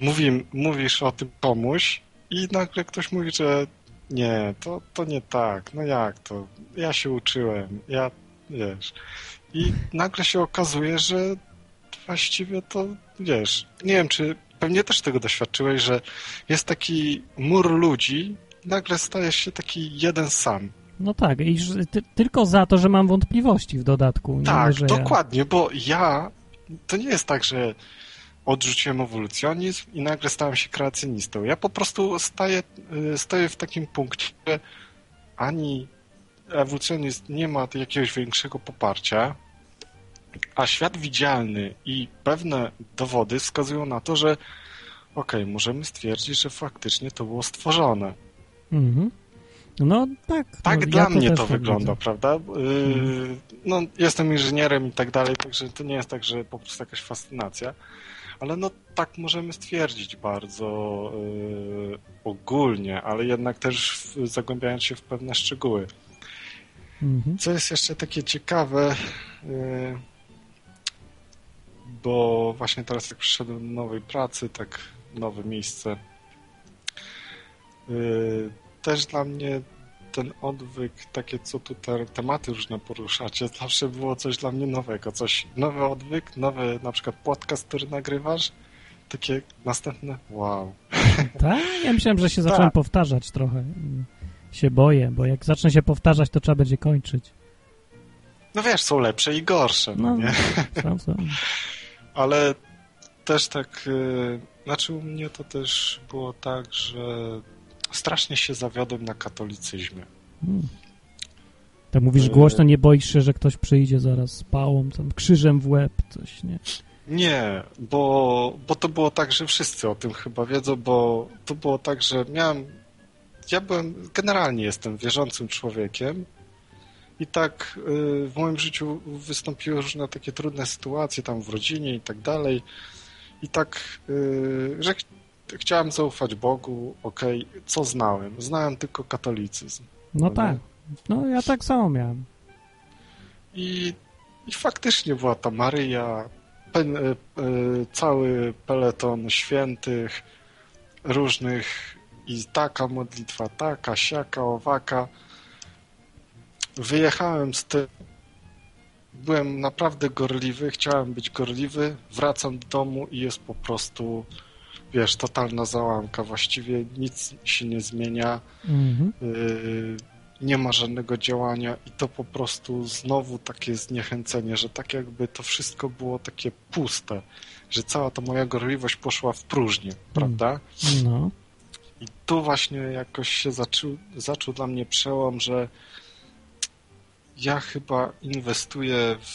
Mówi, mówisz o tym komuś i nagle ktoś mówi, że nie, to, to nie tak, no jak to, ja się uczyłem, ja, wiesz. I nagle się okazuje, że właściwie to, wiesz, nie wiem, czy pewnie też tego doświadczyłeś, że jest taki mur ludzi, nagle stajesz się taki jeden sam. No tak, i ty, tylko za to, że mam wątpliwości w dodatku. Nie tak, dokładnie, ja... bo ja, to nie jest tak, że odrzuciłem ewolucjonizm i nagle stałem się kreacjonistą. Ja po prostu staję, y, stoję w takim punkcie, że ani ewolucjonizm nie ma jakiegoś większego poparcia, a świat widzialny i pewne dowody wskazują na to, że okej, okay, możemy stwierdzić, że faktycznie to było stworzone. Mhm. No tak. Tak no, dla ja mnie to, to wygląda, widzę. prawda? Yy, no, jestem inżynierem i tak dalej, także to nie jest tak, że po prostu jakaś fascynacja, ale no tak możemy stwierdzić bardzo yy, ogólnie, ale jednak też w, zagłębiając się w pewne szczegóły. Mhm. Co jest jeszcze takie ciekawe, yy, bo właśnie teraz jak przyszedłem do nowej pracy, tak nowe miejsce, yy, też dla mnie ten odwyk, takie co tu te tematy różne poruszacie, <laughs> zawsze było coś dla mnie nowego, coś, nowy odwyk, nowy na przykład podcast, który nagrywasz, takie następne, wow. <laughs> Tak? Ja myślałem, że się tak. zacząłem powtarzać trochę. Się boję, bo jak zacznę się powtarzać, to trzeba będzie kończyć. No wiesz, są lepsze i gorsze, no, no nie? Są, są. <laughs> Ale też tak, yy, znaczy u mnie to też było tak, że strasznie się zawiodłem na katolicyzmie. Hmm. Tak mówisz głośno, nie boisz się, że ktoś przyjdzie zaraz z pałą, tam krzyżem w łeb, coś, nie? Nie, bo, bo to było tak, że wszyscy o tym chyba wiedzą, bo to było tak, że miałem... Ja byłem, generalnie jestem wierzącym człowiekiem i tak y, w moim życiu wystąpiły różne takie trudne sytuacje tam w rodzinie i tak dalej i tak, y, że chciałem zaufać Bogu, okej, okay. co znałem? Znałem tylko katolicyzm. No tak, no ja tak samo miałem. I, i faktycznie była ta Maryja, pen, y, cały peleton świętych, różnych i taka modlitwa, taka, siaka, owaka. Wyjechałem z tym, byłem naprawdę gorliwy, chciałem być gorliwy, wracam do domu i jest po prostu wiesz, totalna załamka, właściwie nic się nie zmienia, mhm. y, nie ma żadnego działania i to po prostu znowu takie zniechęcenie, że tak jakby to wszystko było takie puste, że cała ta moja gorliwość poszła w próżnię, prawda? No. I tu właśnie jakoś się zaczął, zaczął dla mnie przełom, że ja chyba inwestuję w,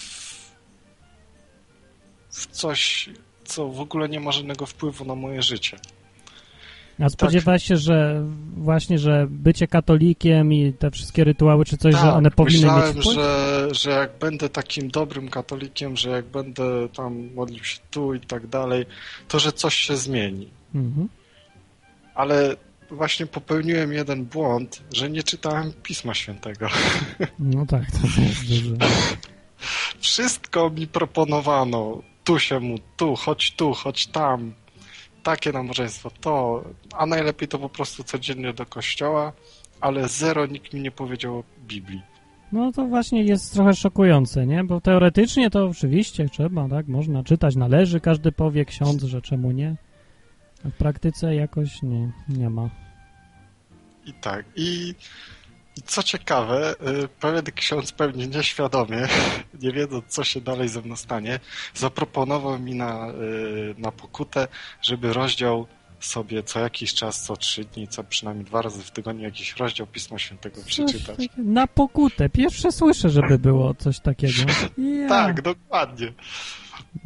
w coś, co w ogóle nie ma żadnego wpływu na moje życie. A spodziewałeś tak. się, że właśnie, że bycie katolikiem i te wszystkie rytuały czy coś, tak, że one powinny myślałem, mieć wpływ? że, że jak będę takim dobrym katolikiem, że jak będę tam modlił się tu i tak dalej, to że coś się zmieni. Mhm. Ale właśnie popełniłem jeden błąd, że nie czytałem Pisma Świętego. <laughs> No tak, to jest. Wszystko mi proponowano tu się mu, tu, chodź tu, chodź tam, takie nabożeństwo, to, a najlepiej to po prostu codziennie do kościoła, ale zero nikt mi nie powiedział o Biblii. No to właśnie jest trochę szokujące, nie? Bo teoretycznie to oczywiście trzeba, tak? Można czytać, należy, każdy powie ksiądz, że czemu nie. W praktyce jakoś nie, nie ma. I tak, i co ciekawe, y, pewien ksiądz pewnie nieświadomie, <laughs> nie wiedząc co się dalej ze mną stanie, zaproponował mi na, y, na pokutę, żeby rozdział sobie co jakiś czas, co trzy dni, co przynajmniej dwa razy w tygodniu jakiś rozdział Pisma Świętego przeczytać. Na pokutę. Pierwsze słyszę, żeby było coś takiego. <laughs> Ja. Tak, dokładnie.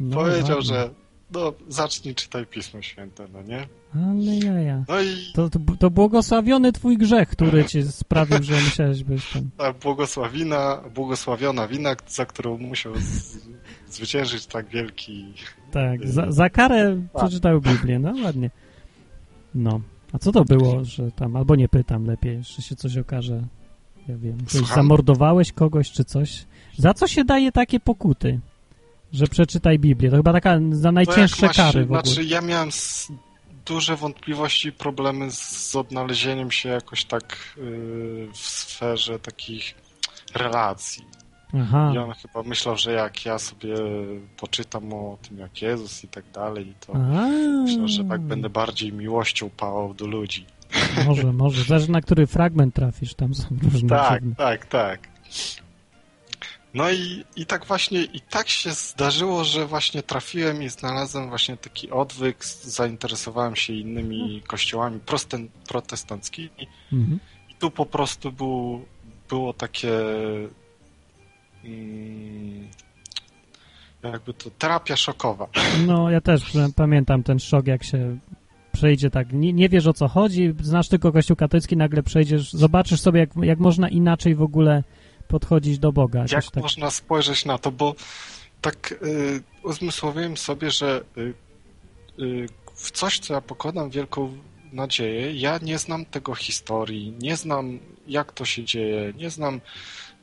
No, Powiedział, ładnie. że no, zacznij czytaj Pismo Święte, no nie? Ale jaja. No i To, to, to błogosławiony twój grzech, który ci sprawił, że musiałeś być tam. ta błogosławina, błogosławiona wina, za którą musiał z, zwyciężyć tak wielki... Tak, za, za karę przeczytał Biblię, no ładnie. No, a co to było, że tam, albo nie pytam lepiej, jeszcze się coś okaże, ja wiem, zamordowałeś kogoś czy coś? Za co się daje takie pokuty? Że przeczytaj Biblię, to chyba taka za No najcięższe masz- kary w ogóle. Znaczy ja miałem duże wątpliwości i problemy z, odnalezieniem się jakoś tak yy, w sferze takich relacji. Aha, I on chyba myślał, że jak ja sobie poczytam o tym, jak Jezus i tak dalej, to A, myślał, że tak będę bardziej miłością pałał do ludzi. Może, może, zależy na który fragment trafisz, tam są różne Tak, tak, tak. No i, i tak właśnie, i tak się zdarzyło, że właśnie trafiłem i znalazłem właśnie taki odwyk, zainteresowałem się innymi kościołami prosten, protestanckimi Mhm. i tu po prostu był, było takie mm, jakby to terapia szokowa. No, ja też pamiętam ten szok, jak się przejdzie tak, nie, nie wiesz o co chodzi, znasz tylko Kościół katolicki, nagle przejdziesz, zobaczysz sobie, jak, jak można inaczej w ogóle podchodzić do Boga. Jak tak. można spojrzeć na to, bo tak y, uzmysłowiłem sobie, że y, y, w coś, co ja pokładam wielką nadzieję, ja nie znam tego historii, nie znam jak to się dzieje, nie znam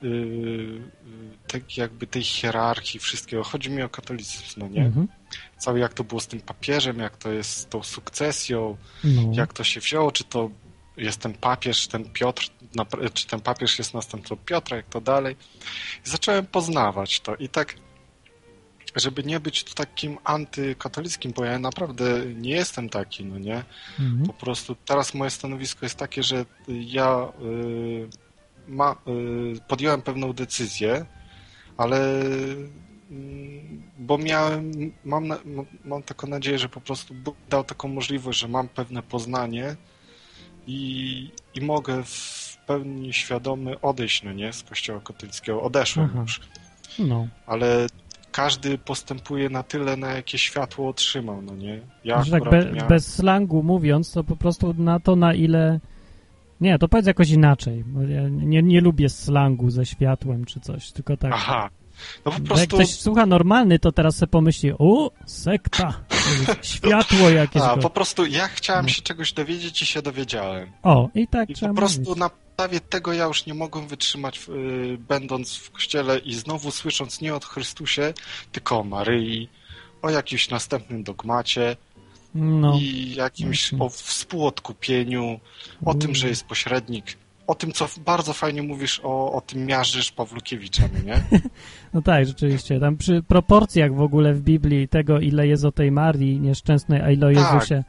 y, y, tak jakby tej hierarchii wszystkiego. Chodzi mi o katolicyzm, no nie? Mhm. Cały jak to było z tym papieżem, jak to jest z tą sukcesją, No. jak to się wzięło, czy to jest ten papież, ten Piotr, czy ten papież jest następcą Piotra, jak to dalej. I zacząłem poznawać to i tak, żeby nie być tu takim antykatolickim, bo ja naprawdę nie jestem taki, no nie? Mhm. Po prostu teraz moje stanowisko jest takie, że ja y, ma, y, podjąłem pewną decyzję, ale mm, bo miałem, mam- mam taką nadzieję, że po prostu Bóg dał taką możliwość, że mam pewne poznanie i, i mogę w pełni świadomy odejść, no nie, z kościoła katolickiego. Odeszłem Aha. już, no. ale każdy postępuje na tyle, na jakie światło otrzymał, no nie? Ja tak be, miałem- bez slangu mówiąc, to po prostu na to, na ile... Nie, to powiedz jakoś inaczej, bo ja nie, nie lubię slangu ze światłem czy coś, tylko tak. Aha. No po Bo Jak prostu. ktoś słucha normalny, to teraz sobie pomyśli, o, sekta, światło jakieś. A, go- po prostu ja chciałem się czegoś dowiedzieć i się dowiedziałem. O, i tak I trzeba po prostu mówić. na podstawie tego ja już nie mogłem wytrzymać, yy, będąc w kościele i znowu słysząc nie o Chrystusie, tylko o Maryi, o jakimś następnym dogmacie No, i jakimś o współodkupieniu, o tym, że jest pośrednik. O tym, co bardzo fajnie mówisz o, o tym miażdżysz Pawlukiewicza, nie? <laughs> no tak, rzeczywiście. Tam przy proporcjach w ogóle w Biblii tego, ile jest o tej Marii nieszczęsnej, a ile o Tak, Jezusie,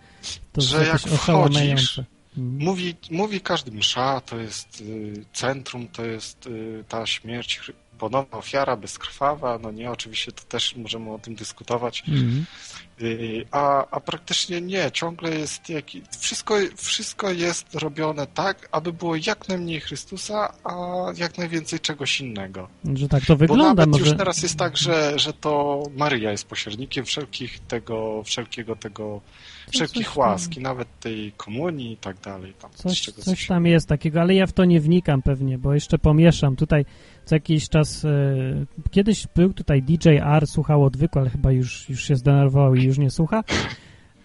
to że jest jak wchodzisz, Mhm. Mówi, mówi każdy msza, to jest y, centrum, to jest y, ta śmierć, ponowna ofiara bezkrwawa, no nie, oczywiście to też możemy o tym dyskutować, Mhm. Y, a, a praktycznie nie, ciągle jest, jaki, wszystko, wszystko jest robione tak, aby było jak najmniej Chrystusa, a jak najwięcej czegoś innego. Że tak to Bo wygląda. nawet Może... już teraz jest tak, że, że to Maryja jest pośrednikiem wszelkich tego, wszelkiego tego, wszelkich łaski, nawet tej komunii i tak dalej. Tam, Coś, coś tam jest takiego, ale ja w to nie wnikam pewnie, bo jeszcze pomieszam. Tutaj co jakiś czas, e, kiedyś był tutaj DJR, słuchał odwyku, ale chyba już, już się zdenerwował i już nie słucha.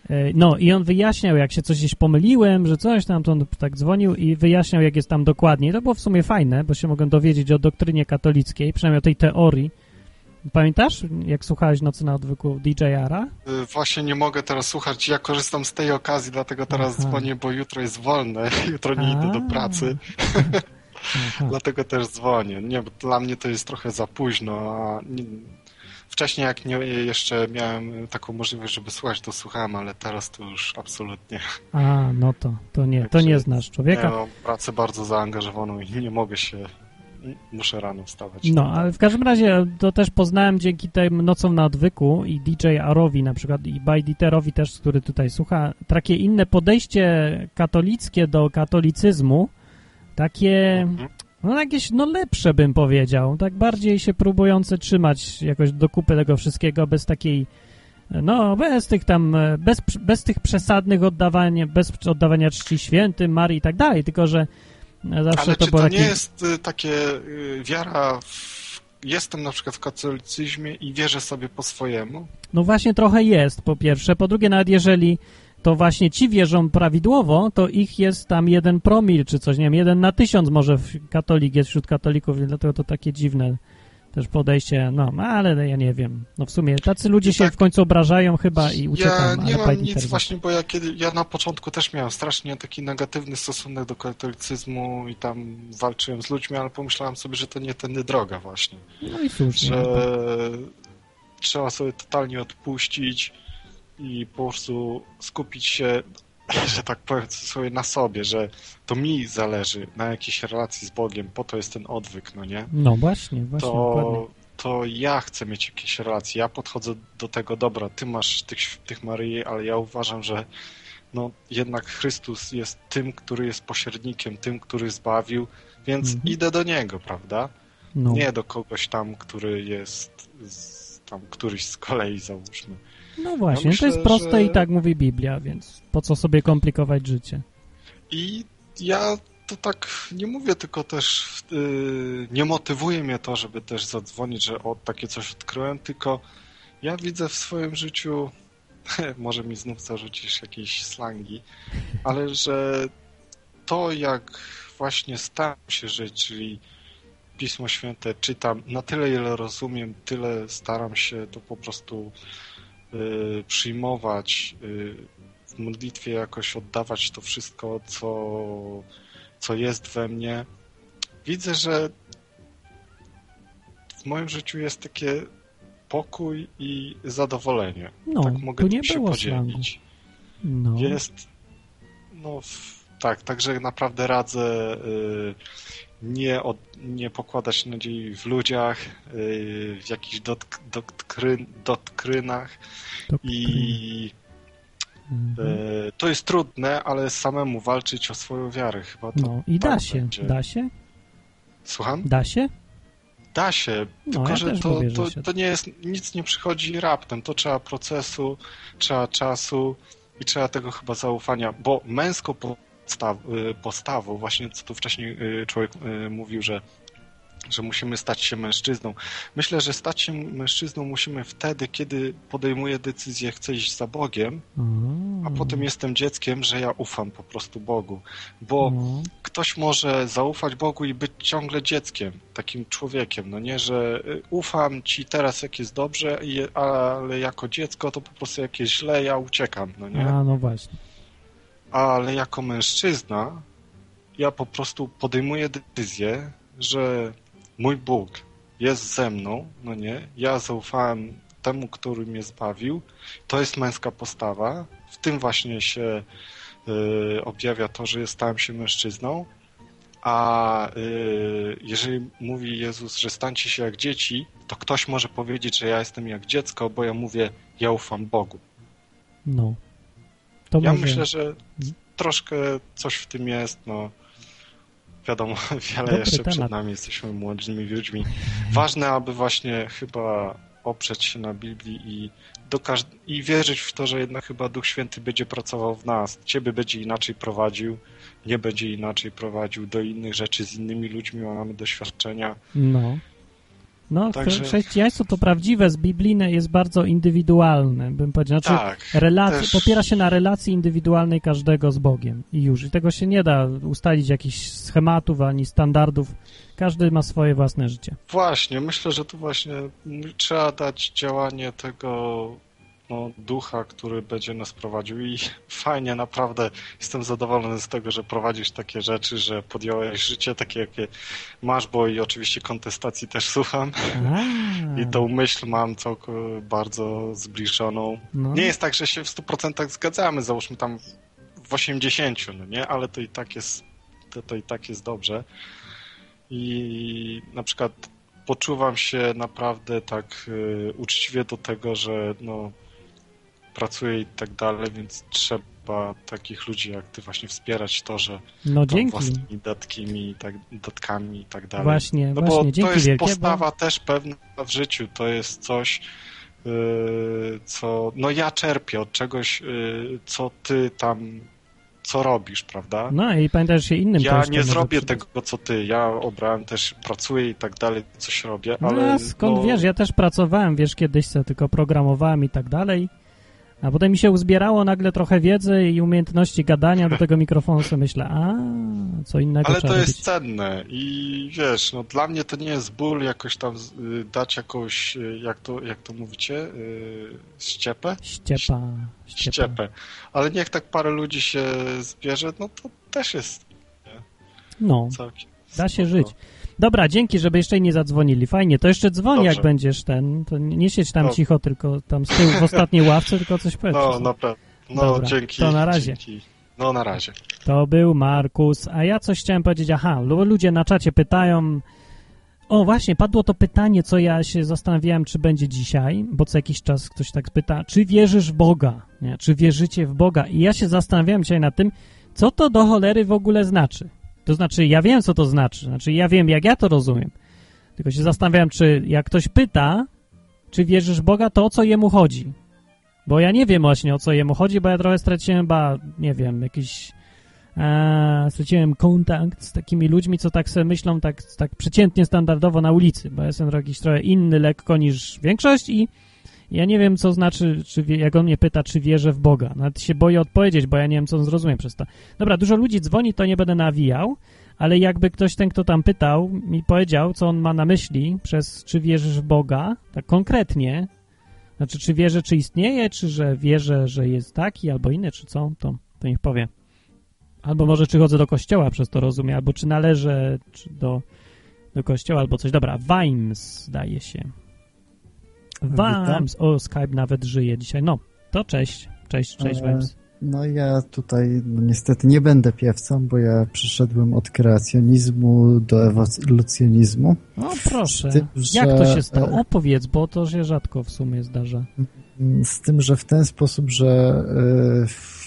E, no i on wyjaśniał, jak się coś gdzieś pomyliłem, że coś tam, to on tak dzwonił i wyjaśniał, jak jest tam dokładnie. To było w sumie fajne, bo się mogłem dowiedzieć o doktrynie katolickiej, przynajmniej o tej teorii. Pamiętasz, jak słuchałeś Nocy na odwyku DJR-a? Y, Właśnie nie mogę teraz słuchać. Ja korzystam z tej okazji, dlatego teraz Aha. dzwonię, bo jutro jest wolne. <laughs> Jutro nie idę do A. pracy, <laughs> dlatego też dzwonię. Nie, bo dla mnie to jest trochę za późno, a wcześniej jak nie, jeszcze miałem taką możliwość, żeby słuchać, to słuchałem, ale teraz to już absolutnie. A, no to, to nie, to nie znasz Ja człowieka. mam pracę bardzo zaangażowaną i nie mogę się muszę rano wstawać. No, ale w każdym razie to też poznałem dzięki tym Nocom na odwyku i DJ Arowi na przykład i Bajditerowi też, który tutaj słucha, takie inne podejście katolickie do katolicyzmu, takie, Mhm. No jakieś, no lepsze bym powiedział, tak bardziej się próbujące trzymać jakoś do kupy tego wszystkiego bez takiej, no bez tych tam, bez, bez tych przesadnych oddawania, bez oddawania czci świętym, Marii i tak dalej, tylko że zawsze Ale to czy to nie jest y, takie y, wiara w... Jestem na przykład w katolicyzmie i wierzę sobie po swojemu? No właśnie trochę jest, po pierwsze. Po drugie, nawet jeżeli to właśnie ci wierzą prawidłowo, to ich jest tam jeden promil czy coś, nie wiem, jeden na tysiąc może w katolik jest wśród katolików, więc dlatego to takie dziwne też podejście, no, ale ja nie wiem. No w sumie tacy ludzie I się tak- w końcu obrażają chyba i uciekają. Ja nie mam nic teraz- właśnie, bo ja kiedy ja na początku też miałem strasznie taki negatywny stosunek do katolicyzmu i tam walczyłem z ludźmi, ale pomyślałem sobie, że to nie tędy droga właśnie. No i słusznie. Że trzeba sobie totalnie odpuścić i po prostu skupić się, <laughs> że tak powiem sobie na sobie, że to mi zależy na jakiejś relacji z Bogiem, po to jest ten odwyk, no nie? No właśnie, właśnie, dokładnie. to, to ja chcę mieć jakieś relacje. Ja podchodzę do tego, dobra, ty masz tych, tych Maryi, ale ja uważam, że no, jednak Chrystus jest tym, który jest pośrednikiem, tym, który zbawił, więc Mhm. idę do Niego, prawda? No. Nie do kogoś tam, który jest z, tam któryś z kolei, załóżmy. No właśnie, to myślę, jest proste że- i tak mówi Biblia, więc po co sobie komplikować życie? I ja to tak nie mówię, tylko też yy, nie motywuje mnie to, żeby też zadzwonić, że o takie coś odkryłem, tylko ja widzę w swoim życiu, <laughs> może mi znów zarzucisz jakieś slangi, ale że to jak właśnie staram się żyć, czyli Pismo Święte czytam, na tyle ile rozumiem, tyle staram się to po prostu przyjmować, yy, w modlitwie jakoś oddawać to wszystko, co, co jest we mnie. Widzę, że w moim życiu jest takie pokój i zadowolenie. No, tak mogę nie się podzielić. No. Jest, no tak, także naprawdę radzę y, nie, od, nie pokładać nadziei w ludziach, y, w jakichś dotk, doktry, doktrynach i Mhm. E, To jest trudne, ale samemu walczyć o swoją wiarę chyba to No i tak da się, będzie. da się, Słucham? da się? Da się, No, tylko ja że to, mówię, że to, to nie jest, nic nie przychodzi raptem, to trzeba procesu, trzeba czasu i trzeba tego chyba zaufania, bo y, postawą, właśnie co tu wcześniej y, człowiek y, mówił, że że musimy stać się mężczyzną. Myślę, że stać się mężczyzną musimy wtedy, kiedy podejmuję decyzję, chcę iść za Bogiem, a potem jestem dzieckiem, że ja ufam po prostu Bogu. Bo No. ktoś może zaufać Bogu i być ciągle dzieckiem, takim człowiekiem, no nie, że y, ufam ci teraz jak jest dobrze, ale jako dziecko to po prostu jak jest źle, ja uciekam, no nie? A, no właśnie. Ale jako mężczyzna ja po prostu podejmuję decyzję, że mój Bóg jest ze mną, no nie? Ja zaufałem temu, który mnie zbawił. To jest męska postawa. W tym właśnie się y, objawia to, że stałem się mężczyzną. A y, jeżeli mówi Jezus, że stańcie się jak dzieci, to ktoś może powiedzieć, że ja jestem jak dziecko, bo ja mówię, ja ufam Bogu. No. To Ja może... myślę, że troszkę coś w tym jest, no. Wiadomo, <laughs> wiele Dobry jeszcze temat. przed nami, jesteśmy młodymi ludźmi. Ważne, aby właśnie chyba oprzeć się na Biblii i, do każd- i wierzyć w to, że jednak chyba Duch Święty będzie pracował w nas. Ciebie będzie inaczej prowadził, nie będzie inaczej prowadził do innych rzeczy z innymi ludźmi, bo mamy doświadczenia. No. No, Także- chrześcijaństwo to prawdziwe, z biblijne jest bardzo indywidualne, bym powiedział. Znaczy, tak. relacji, też- popiera się na relacji indywidualnej każdego z Bogiem i już. I tego się nie da ustalić jakichś schematów ani standardów. Każdy ma swoje własne życie. Właśnie, myślę, że tu właśnie trzeba dać działanie tego no, ducha, który będzie nas prowadził. I <laughs> fajnie, naprawdę jestem zadowolony z tego, że prowadzisz takie rzeczy, że podjąłeś życie takie, jakie masz, bo i oczywiście kontestacji też <laughs> słucham. A, i tą myśl mam całkowicie bardzo zbliżoną. no, Nie jest tak, że się w 100% zgadzamy, załóżmy tam w 80, no nie, ale to i tak jest to, to i tak jest dobrze. i na przykład poczuwam się naprawdę tak y, uczciwie do tego, że no, pracuję i tak dalej, więc trzeba takich ludzi jak ty właśnie wspierać to, że No dzięki. własnymi datkami, tak, datkami i tak dalej. Właśnie, no właśnie, bo dzięki to jest wielkie, postawa też pewna w życiu, to jest coś, yy, co no ja czerpię od czegoś, yy, co ty tam, co robisz, prawda? No i pamiętaj, że się innym Ja nie zrobię tego, co ty. Ja obrałem też, pracuję i tak dalej, coś robię, No ale... a skąd no, wiesz, ja też pracowałem, wiesz, kiedyś se tylko programowałem i tak dalej, a potem mi się uzbierało nagle trochę wiedzy i umiejętności gadania do <laughs> tego mikrofonu, sobie myślę, a co innego Ale to robić. jest cenne i wiesz, no dla mnie to nie jest ból jakoś tam y, dać jakąś, y, jak to, jak to mówicie, y, ściepę? Ściepa, ściepa. Ściepę. Ale niech tak parę ludzi się zbierze, no to też jest No, całkiem da się spoko. żyć. Dobra, dzięki, żeby jeszcze nie zadzwonili. Fajnie, to jeszcze dzwoni, Dobrze. jak będziesz ten. To nie siedź tam Dobrze. cicho, tylko tam z tyłu w ostatniej ławce, tylko coś powiedz. No, na pewno. No, Dobra, dzięki. to na razie. Dzięki. No, na razie. To był Markus, a ja coś chciałem powiedzieć, aha, lu- ludzie na czacie pytają, o właśnie, padło to pytanie, co ja się zastanawiałem, czy będzie dzisiaj, bo co jakiś czas ktoś tak pyta, czy wierzysz w Boga, nie? czy wierzycie w Boga i ja się zastanawiałem dzisiaj nad tym, co to do cholery w ogóle znaczy. To znaczy, ja wiem, co to znaczy, znaczy ja wiem, jak ja to rozumiem, tylko się zastanawiałem, czy jak ktoś pyta, czy wierzysz Boga, to o co jemu chodzi. Bo ja nie wiem właśnie o co jemu chodzi, bo ja trochę straciłem, ba, nie wiem, jakiś. E, straciłem kontakt z takimi ludźmi, co tak sobie myślą, tak, tak przeciętnie, standardowo na ulicy, bo ja jestem jakiś trochę inny lekko niż większość i ja nie wiem, co znaczy, czy wie, jak on mnie pyta, czy wierzę w Boga. Nawet się boję odpowiedzieć, bo ja nie wiem, co on zrozumie przez to. Dobra, dużo ludzi dzwoni, to nie będę nawijał, ale jakby ktoś ten, kto tam pytał, mi powiedział, co on ma na myśli przez czy wierzysz w Boga, tak konkretnie, znaczy, czy wierzę, czy istnieje, czy że wierzę, że jest taki albo inny, czy co, to, to niech powie. Albo może czy chodzę do kościoła, przez to rozumie, albo czy należę czy do, do kościoła, albo coś. Dobra, Vimes zdaje się. Vimes. O, Skype nawet żyje dzisiaj. No, to cześć. Cześć, cześć, E. No ja tutaj no niestety nie będę piewcą, bo ja przyszedłem od kreacjonizmu do ewolucjonizmu. O, proszę. z tym, Jak to że- się stało? Opowiedz, bo to się rzadko w sumie zdarza. Z tym, że w ten sposób, że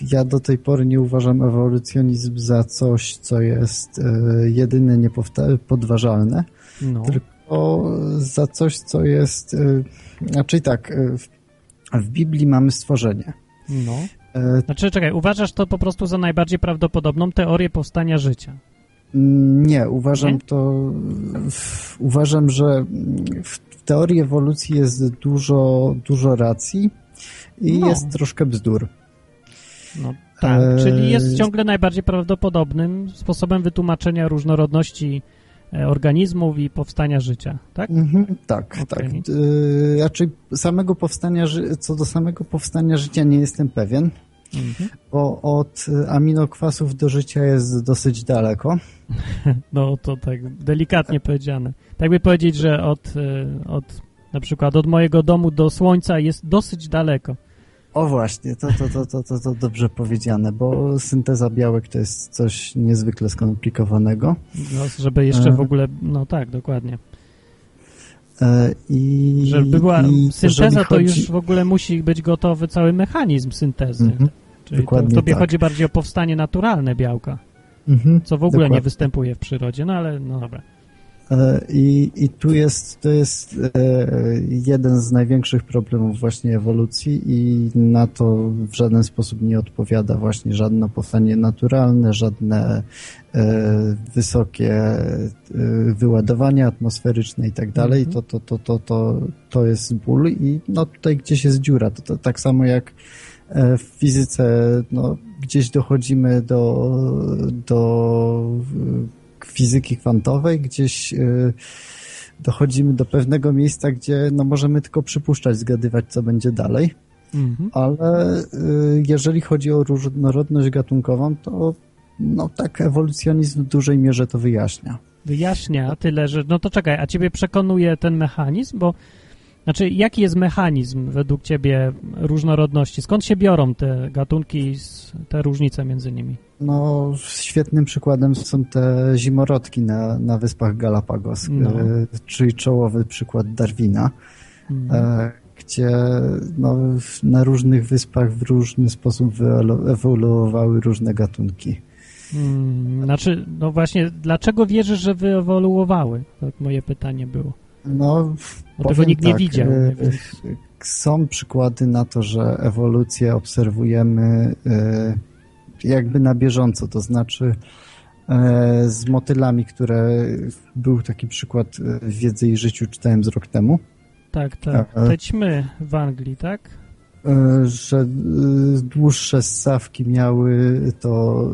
y, ja do tej pory nie uważam ewolucjonizm za coś, co jest y, jedyne niepodważalne, No. tylko za coś, co jest... Y, znaczy tak, y, w, w Biblii mamy stworzenie. No. Y, Znaczy, czekaj, uważasz to po prostu za najbardziej prawdopodobną teorię powstania życia. Nie, uważam Nie? to. Uważam, że w w teorii ewolucji jest dużo, dużo racji i No. jest troszkę bzdur. No tak, Eee, czyli jest ciągle najbardziej prawdopodobnym sposobem wytłumaczenia różnorodności e, organizmów i powstania życia, tak? Mhm, tak, Okej. tak. Yy, raczej samego powstania, co do samego powstania życia nie jestem pewien, Mhm. bo od aminokwasów do życia jest dosyć daleko. <laughs> No to tak delikatnie powiedziane. Tak by powiedzieć, że od, e, od na przykład od mojego domu do słońca jest dosyć daleko. O właśnie, to, to, to, to, to, to dobrze powiedziane, bo synteza białek to jest coś niezwykle skomplikowanego. No, żeby jeszcze E. w ogóle, no tak, dokładnie. E, I, Żeby była i synteza, to chodzi- już w ogóle musi być gotowy cały mechanizm syntezy. Mhm, Czyli to, dokładnie tobie tak. chodzi bardziej o powstanie naturalne białka, mhm, co w ogóle nie dokładnie. występuje w przyrodzie, no ale no dobra. E, I, I tu jest, to jest e, jeden z największych problemów właśnie ewolucji i na to w żaden sposób nie odpowiada właśnie żadne powstanie naturalne, żadne e, wysokie wyładowania atmosferyczne i tak dalej. Mhm. To, to, to, to, to, to jest ból i no tutaj gdzieś jest dziura. To, to tak samo jak w fizyce no, gdzieś dochodzimy do, do fizyki kwantowej, gdzieś y, dochodzimy do pewnego miejsca, gdzie no, możemy tylko przypuszczać, zgadywać, co będzie dalej, Mhm. ale y, jeżeli chodzi o różnorodność gatunkową, to no tak ewolucjonizm w dużej mierze to wyjaśnia. Wyjaśnia tyle, że no to czekaj, a ciebie przekonuje ten mechanizm, bo Znaczy, jaki jest mechanizm według ciebie różnorodności? Skąd się biorą te gatunki, te różnice między nimi? No, świetnym przykładem są te zimorodki na, na wyspach Galapagos, no. E, czyli czołowy przykład Darwina, mhm. gdzie no, na różnych wyspach w różny sposób ewoluowały różne gatunki. Hmm, znaczy, no właśnie, dlaczego wierzysz, że wyewoluowały? Tak moje pytanie było. No, Bo tego nikt tak, nie widział. Nie, więc... Są przykłady na to, że ewolucję obserwujemy jakby na bieżąco, to znaczy z motylami, które był taki przykład w wiedzy i życiu, czytałem z rok temu. Tak, tak. Te ćmy w Anglii, tak? E, że e, dłuższe ssawki miały to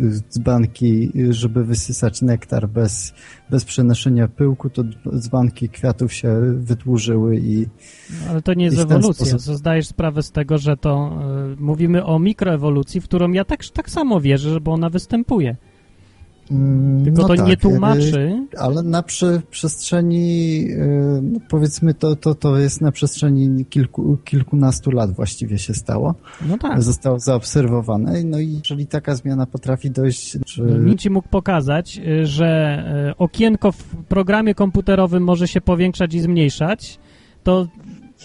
e, dzbanki, żeby wysysać nektar bez, bez przenoszenia pyłku, to dzbanki kwiatów się wydłużyły i... No, ale to nie jest ewolucja. Sposób... Zdajesz sprawę z tego, że to mówimy o mikroewolucji, w którą ja tak, tak samo wierzę, bo ona występuje. Mm, Tylko no to tak, nie tłumaczy. Ale na przy, przestrzeni, y, no powiedzmy, to, to, to jest na przestrzeni kilku, kilkunastu lat właściwie się stało. No tak. Zostało zaobserwowane. No i jeżeli taka zmiana potrafi dojść... Czy... No, mógł pokazać, y, że y, okienko w programie komputerowym może się powiększać i zmniejszać, to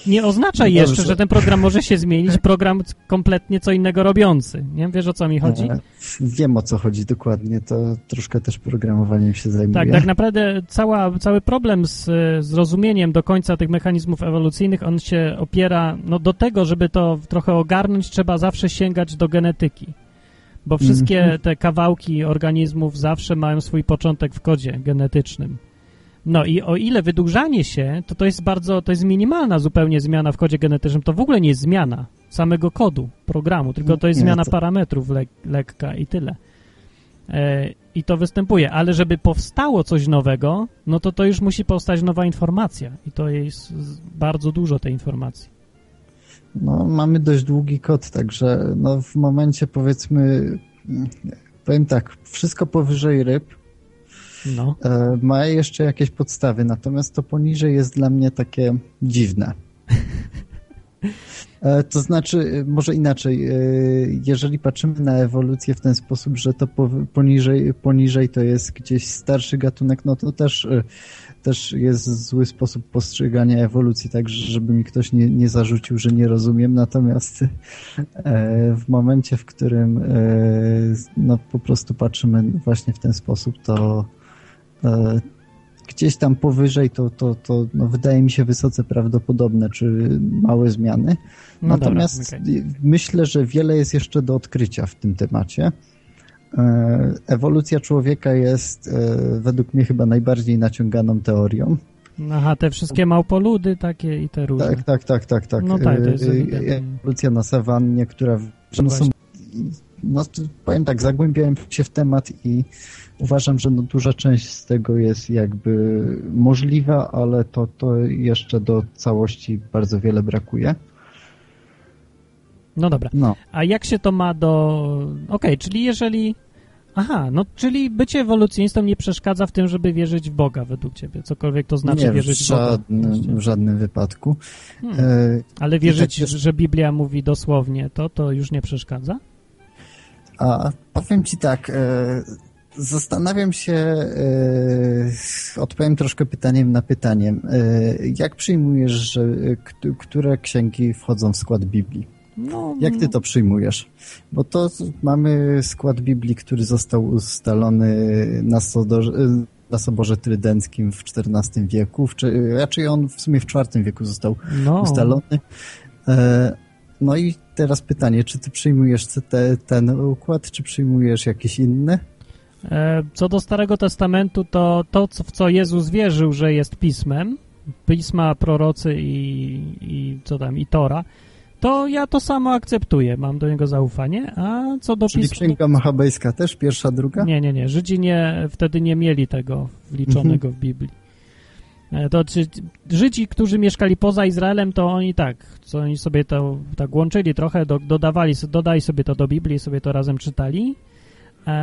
nie oznacza no jeszcze, że ten program może się zmienić, program kompletnie co innego robiący. Nie wiesz o co mi chodzi? E, wiem o co chodzi dokładnie, to troszkę też programowaniem się zajmuje. Tak, tak naprawdę cała, cały problem z zrozumieniem do końca tych mechanizmów ewolucyjnych, on się opiera, no do tego, żeby to trochę ogarnąć, trzeba zawsze sięgać do genetyki. Bo wszystkie -hmm. te kawałki organizmów zawsze mają swój początek w kodzie genetycznym. No i o ile wydłużanie się, to to jest bardzo, to jest minimalna zupełnie zmiana w kodzie genetycznym, to w ogóle nie jest zmiana samego kodu programu, tylko to jest nie, zmiana to... parametrów le lekka i tyle. E, I to występuje, ale żeby powstało coś nowego, no to to już musi powstać nowa informacja i to jest bardzo dużo tej informacji. No, mamy dość długi kod, także no, w momencie powiedzmy, powiem tak, wszystko powyżej ryb no. E, ma jeszcze jakieś podstawy, natomiast to poniżej jest dla mnie takie dziwne. E, to znaczy, e, może inaczej, jeżeli patrzymy na ewolucję w ten sposób, że to poniżej, poniżej to jest gdzieś starszy gatunek, no to też, też jest zły sposób postrzegania ewolucji, tak żeby mi ktoś nie, nie zarzucił, że nie rozumiem. Natomiast w momencie, w którym no, po prostu patrzymy właśnie w ten sposób, to gdzieś tam powyżej to, to, to no, wydaje mi się wysoce prawdopodobne, czy małe zmiany. No Natomiast dobra, okay. myślę, że wiele jest jeszcze do odkrycia w tym temacie. E, ewolucja człowieka jest e, według mnie chyba najbardziej naciąganą teorią. Aha, te wszystkie małpoludy takie i te różne. Tak, tak, tak, tak. tak. No tak, to jest Ewolucja na sawannie, która... No, są, no, powiem tak, zagłębiałem się w temat i uważam, że no duża część z tego jest jakby możliwa, ale to, to jeszcze do całości bardzo wiele brakuje. No dobra. No. A jak się to ma do... Okej, okay, czyli jeżeli... Aha, no czyli bycie ewolucjonistą nie przeszkadza w tym, żeby wierzyć w Boga według ciebie, cokolwiek to znaczy nie, wierzyć w Boga. w żadnym wypadku. Hmm. E, Ale wierzyć, tak że Biblia mówi dosłownie to, to już nie przeszkadza? A powiem ci tak, e, Zastanawiam się, yy, odpowiem troszkę pytaniem na pytanie. Yy, jak przyjmujesz, że które księgi wchodzą w skład Biblii? No, jak ty to przyjmujesz? Bo to mamy skład Biblii, który został ustalony na, Sodorze, na Soborze Trydenckim w XIV wieku, czy, raczej on w sumie w IV wieku został no. ustalony. No i teraz pytanie, czy ty przyjmujesz te, ten układ, czy przyjmujesz jakiś inny? E, co do Starego Testamentu, to to, w co Jezus wierzył, że jest pismem, pisma, prorocy i, i co tam, i Tora, to ja to samo akceptuję, mam do niego zaufanie, a co do Czyli pisma... Księga Machabejska też, pierwsza, druga? Nie, nie, nie, Żydzi nie, wtedy nie mieli tego wliczonego w Biblii. E, to czy, Żydzi, którzy mieszkali poza Izraelem, to oni tak, co oni sobie to tak łączyli trochę, do, dodawali, dodali sobie to do Biblii, sobie to razem czytali,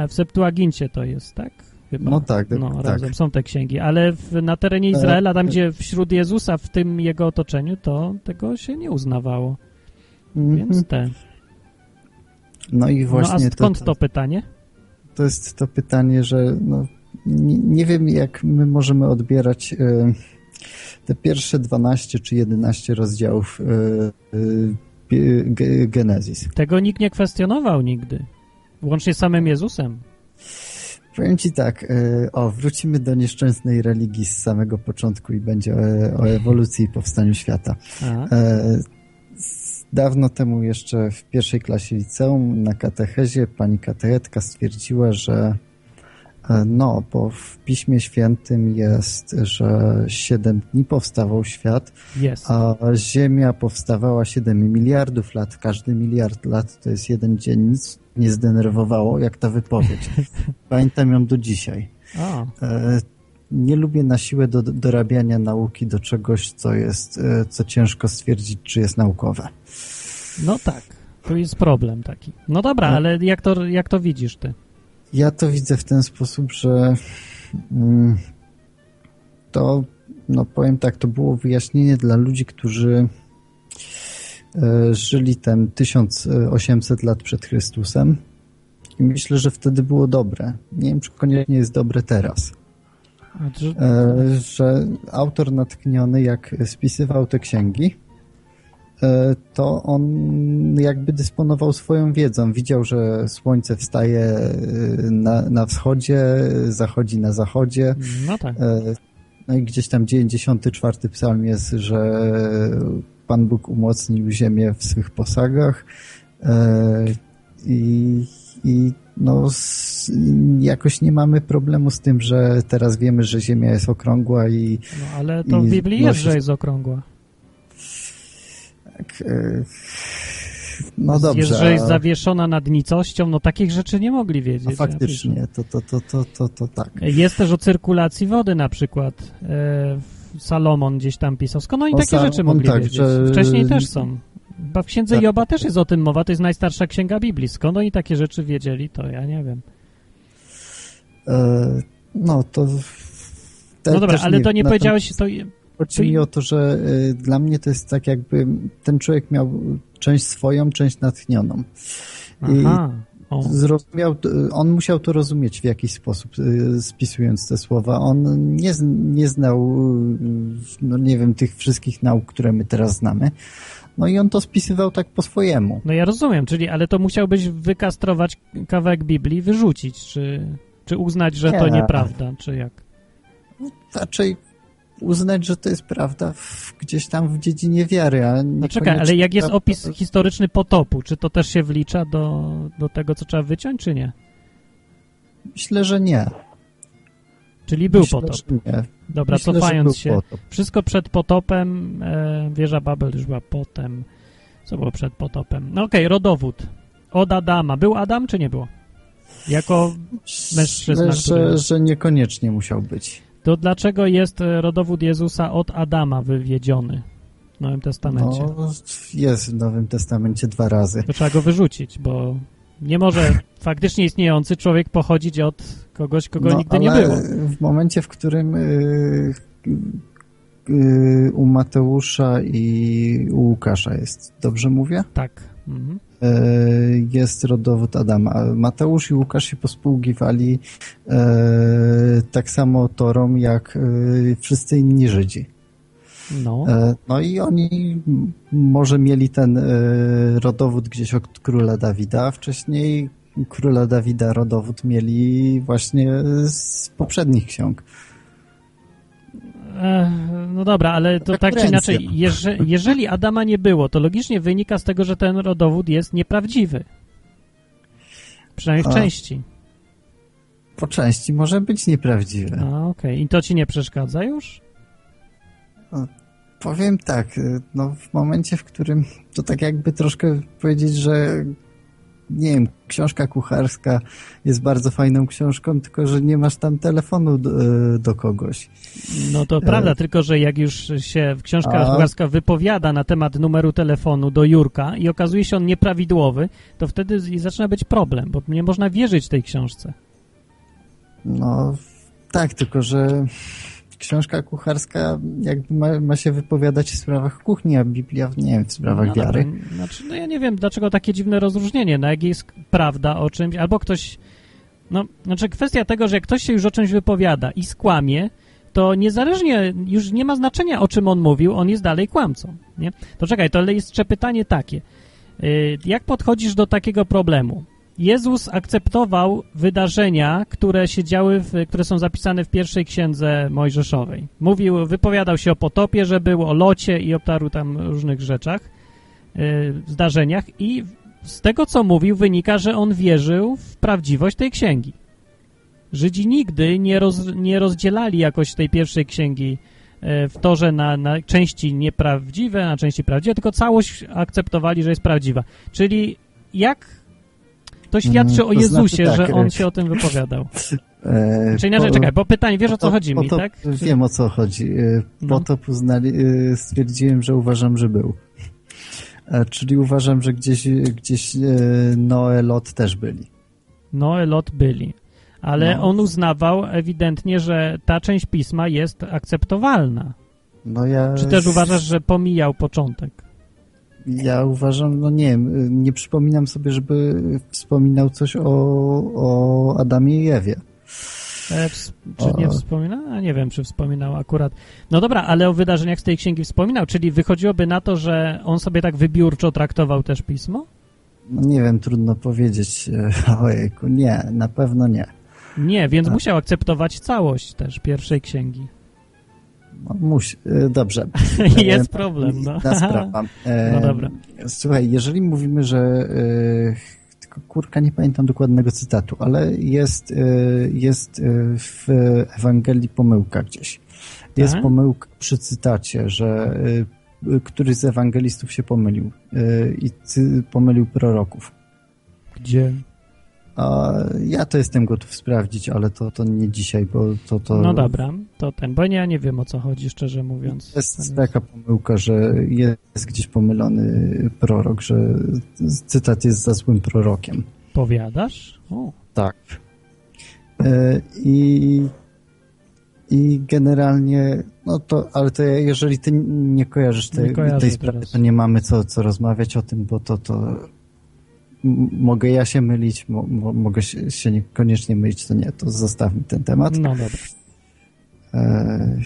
w Septuagincie to jest, tak? chyba. No tak, no, tak. razem są te księgi, ale w, na terenie Izraela, tam gdzie wśród Jezusa, w tym jego otoczeniu, to tego się nie uznawało. Mhm. Więc te. No i właśnie no a skąd to, to, pytanie? to jest to pytanie, że no, nie, nie wiem, jak my możemy odbierać e, te pierwsze 12 czy 11 rozdziałów e, e, Ge- Genezis. Tego nikt nie kwestionował nigdy. Łącznie z samym Jezusem. Powiem ci tak, e, o, wrócimy do nieszczęsnej religii z samego początku i będzie o, o ewolucji i powstaniu świata. A, E, Dawno temu jeszcze w pierwszej klasie liceum na katechezie pani katechetka stwierdziła, że e, no, bo w Piśmie Świętym jest, że 7 dni powstawał świat, jest. a Ziemia powstawała 7 miliardów lat. Każdy miliard lat to jest jeden dzień. Nic nie zdenerwowało, jak ta wypowiedź. <laughs> Pamiętam ją do dzisiaj. E, Nie lubię na siłę do, dorabiania nauki do czegoś, co jest, e, co ciężko stwierdzić, czy jest naukowe. no tak. Tu jest problem taki. No dobra, No. ale jak to, jak to widzisz ty? Ja to widzę w ten sposób, że mm, to, no powiem tak, to było wyjaśnienie dla ludzi, którzy e, żyli tam 1800 lat przed Chrystusem i myślę, że wtedy było dobre. Nie wiem, czy koniecznie jest dobre teraz. Że- E, że autor natkniony, jak spisywał te księgi, to on jakby dysponował swoją wiedzą. Widział, że słońce wstaje e, na, na wschodzie, zachodzi na zachodzie. No tak. E, No i gdzieś tam 94 psalm jest, że Pan Bóg umocnił ziemię w swych posagach e, i, i no, jakoś nie mamy problemu z tym, że teraz wiemy, że ziemia jest okrągła i No, ale to w i Biblii jest, że jest okrągła. Tak, e, no dobrze, jest a- zawieszona nad nicością, no takich rzeczy nie mogli wiedzieć. faktycznie, to, to, to, to, to, to tak. Jest też o cyrkulacji wody na przykład. E, Salomon gdzieś tam pisał. Skąd oni O takie Salomon, rzeczy mogli tak, wiedzieć? że- Wcześniej też są. Chyba w księdze Tak. Joba też jest o tym mowa, to jest najstarsza księga Biblii. Skąd oni takie rzeczy wiedzieli, to ja nie wiem. E, no to... te- No dobra, ale to nie powiedziałeś, to Chodzi Czyli- mi o to, że y, dla mnie to jest tak jakby ten człowiek miał część swoją, część natchnioną. I Aha. O. zrozumiał, y, on musiał to rozumieć w jakiś sposób, y, spisując te słowa. On nie, nie znał, no nie wiem, tych wszystkich nauk, które my teraz znamy. No i on to spisywał tak po swojemu. No ja rozumiem, czyli, ale to musiałbyś wykastrować kawałek Biblii wyrzucić, czy, czy uznać, że to Nie. nieprawda, czy jak? Raczej uznać, że to jest prawda w, gdzieś tam w dziedzinie wiary, a No czekaj, ale jak jest opis historyczny potopu, czy to też się wlicza do, do tego, co trzeba wyciąć, czy nie? Myślę, że nie. Czyli był Myślę, potop. nie. Dobra, Myślę, cofając się. potop. Wszystko przed potopem, e, wieża Babel już była potem. Co było przed potopem? No okej, rodowód. Od Adama. Był Adam, czy nie było? Jako mężczyzna, Myślę, który- że, że niekoniecznie musiał być. To dlaczego jest e, rodowód Jezusa od Adama wywiedziony w Nowym Testamencie? No, jest w Nowym Testamencie dwa razy. To trzeba go wyrzucić, bo nie może <laughs> faktycznie istniejący człowiek pochodzić od kogoś, kogo no, nigdy nie było. w momencie, w którym y, y, u Mateusza i u Łukasza jest, dobrze mówię? Tak. Mhm. Y, jest rodowód Adama. Mateusz i Łukasz się pospółgiwali y, tak samo Torom, jak y, wszyscy inni Żydzi. No. E, No i oni może mieli ten e, rodowód gdzieś od króla Dawida, wcześniej króla Dawida rodowód mieli właśnie z poprzednich ksiąg. No dobra, ale to tak czy inaczej, jeże, jeżeli Adama nie było, to logicznie wynika z tego, że ten rodowód jest nieprawdziwy. Przynajmniej w A. części. Po części może być nieprawdziwe. A, okej. I to ci nie przeszkadza już? Powiem tak, e, no w momencie, w którym to tak jakby troszkę powiedzieć, że nie wiem, książka kucharska jest bardzo fajną książką, tylko że nie masz tam telefonu do, e, do kogoś. No to prawda, tylko że jak już się książka A. kucharska wypowiada na temat numeru telefonu do Jurka i okazuje się on nieprawidłowy, to wtedy zaczyna być problem, bo nie można wierzyć tej książce. No, tak, tylko że książka kucharska jakby ma, ma, się wypowiadać w sprawach kuchni, a Biblia, nie wiem, w sprawach no, wiary. No, znaczy, no ja nie wiem, dlaczego takie dziwne rozróżnienie, no jak jest prawda o czymś, albo ktoś, no, znaczy kwestia tego, że jak ktoś się już o czymś wypowiada i skłamie, to niezależnie, już nie ma znaczenia o czym on mówił, on jest dalej kłamcą, nie? To czekaj, to jest jeszcze pytanie takie, y, jak podchodzisz do takiego problemu? Jezus akceptował wydarzenia, które się działy, w, które są zapisane w pierwszej księdze Mojżeszowej. Mówił, wypowiadał się o potopie, że był, o locie i o paru tam różnych rzeczach, yy, zdarzeniach i z tego, co mówił, wynika, że on wierzył w prawdziwość tej księgi. Żydzi nigdy nie, roz, nie rozdzielali jakoś tej pierwszej księgi yy, w torze na, na części nieprawdziwe, na części prawdziwe, tylko całość akceptowali, że jest prawdziwa. Czyli jak to świadczy o Jezusie, znaczy, tak, że on się o tym wypowiadał. E, <laughs> Czyli inaczej, po, czekaj, bo pytanie, wiesz o co chodzi mi, tak? Wiem o co chodzi. E, po no. to poznali, e, stwierdziłem, że uważam, że był. E, czyli uważam, że gdzieś, gdzieś Noe, Lot też byli. Noe, Lot byli. Ale no. on uznawał ewidentnie, że ta część pisma jest akceptowalna. No ja... Czy też uważasz, że pomijał początek? Ja uważam, no nie wiem, nie przypominam sobie, żeby wspominał coś o, o Adamie i Ewie. E, czy nie wspomina? A nie wiem, czy wspominał akurat. No dobra, ale o wydarzeniach z tej księgi wspominał, czyli wychodziłoby na to, że on sobie tak wybiórczo traktował też pismo? No nie wiem, trudno powiedzieć. Ojejku, nie, na pewno nie. Nie, więc A. musiał akceptować całość też pierwszej księgi. No, musi, e, dobrze. <laughs> Jest problem, no. Sprawa. No dobra. Słuchaj, jeżeli mówimy, że e, tylko kurka, nie pamiętam dokładnego cytatu, ale jest, e, jest w Ewangelii pomyłka gdzieś. Jest tak? pomyłka przy cytacie, że któryś z ewangelistów się pomylił i pomylił proroków. Gdzie? A ja to jestem gotów sprawdzić, ale to, to nie dzisiaj, bo to, to... No dobra, to ten, bo ja nie wiem o co chodzi, szczerze mówiąc. Jest taka pomyłka, że jest gdzieś pomylony prorok, że cytat jest za złym prorokiem. Powiadasz? O. Tak. E, I, I generalnie, no to, ale to jeżeli ty nie kojarzysz tej, nie tej sprawy, teraz. to nie mamy co, co rozmawiać o tym, bo to, to mogę ja się mylić, mo, mo, mogę się, się niekoniecznie mylić, to nie, to zostawmy ten temat. No dobra. E...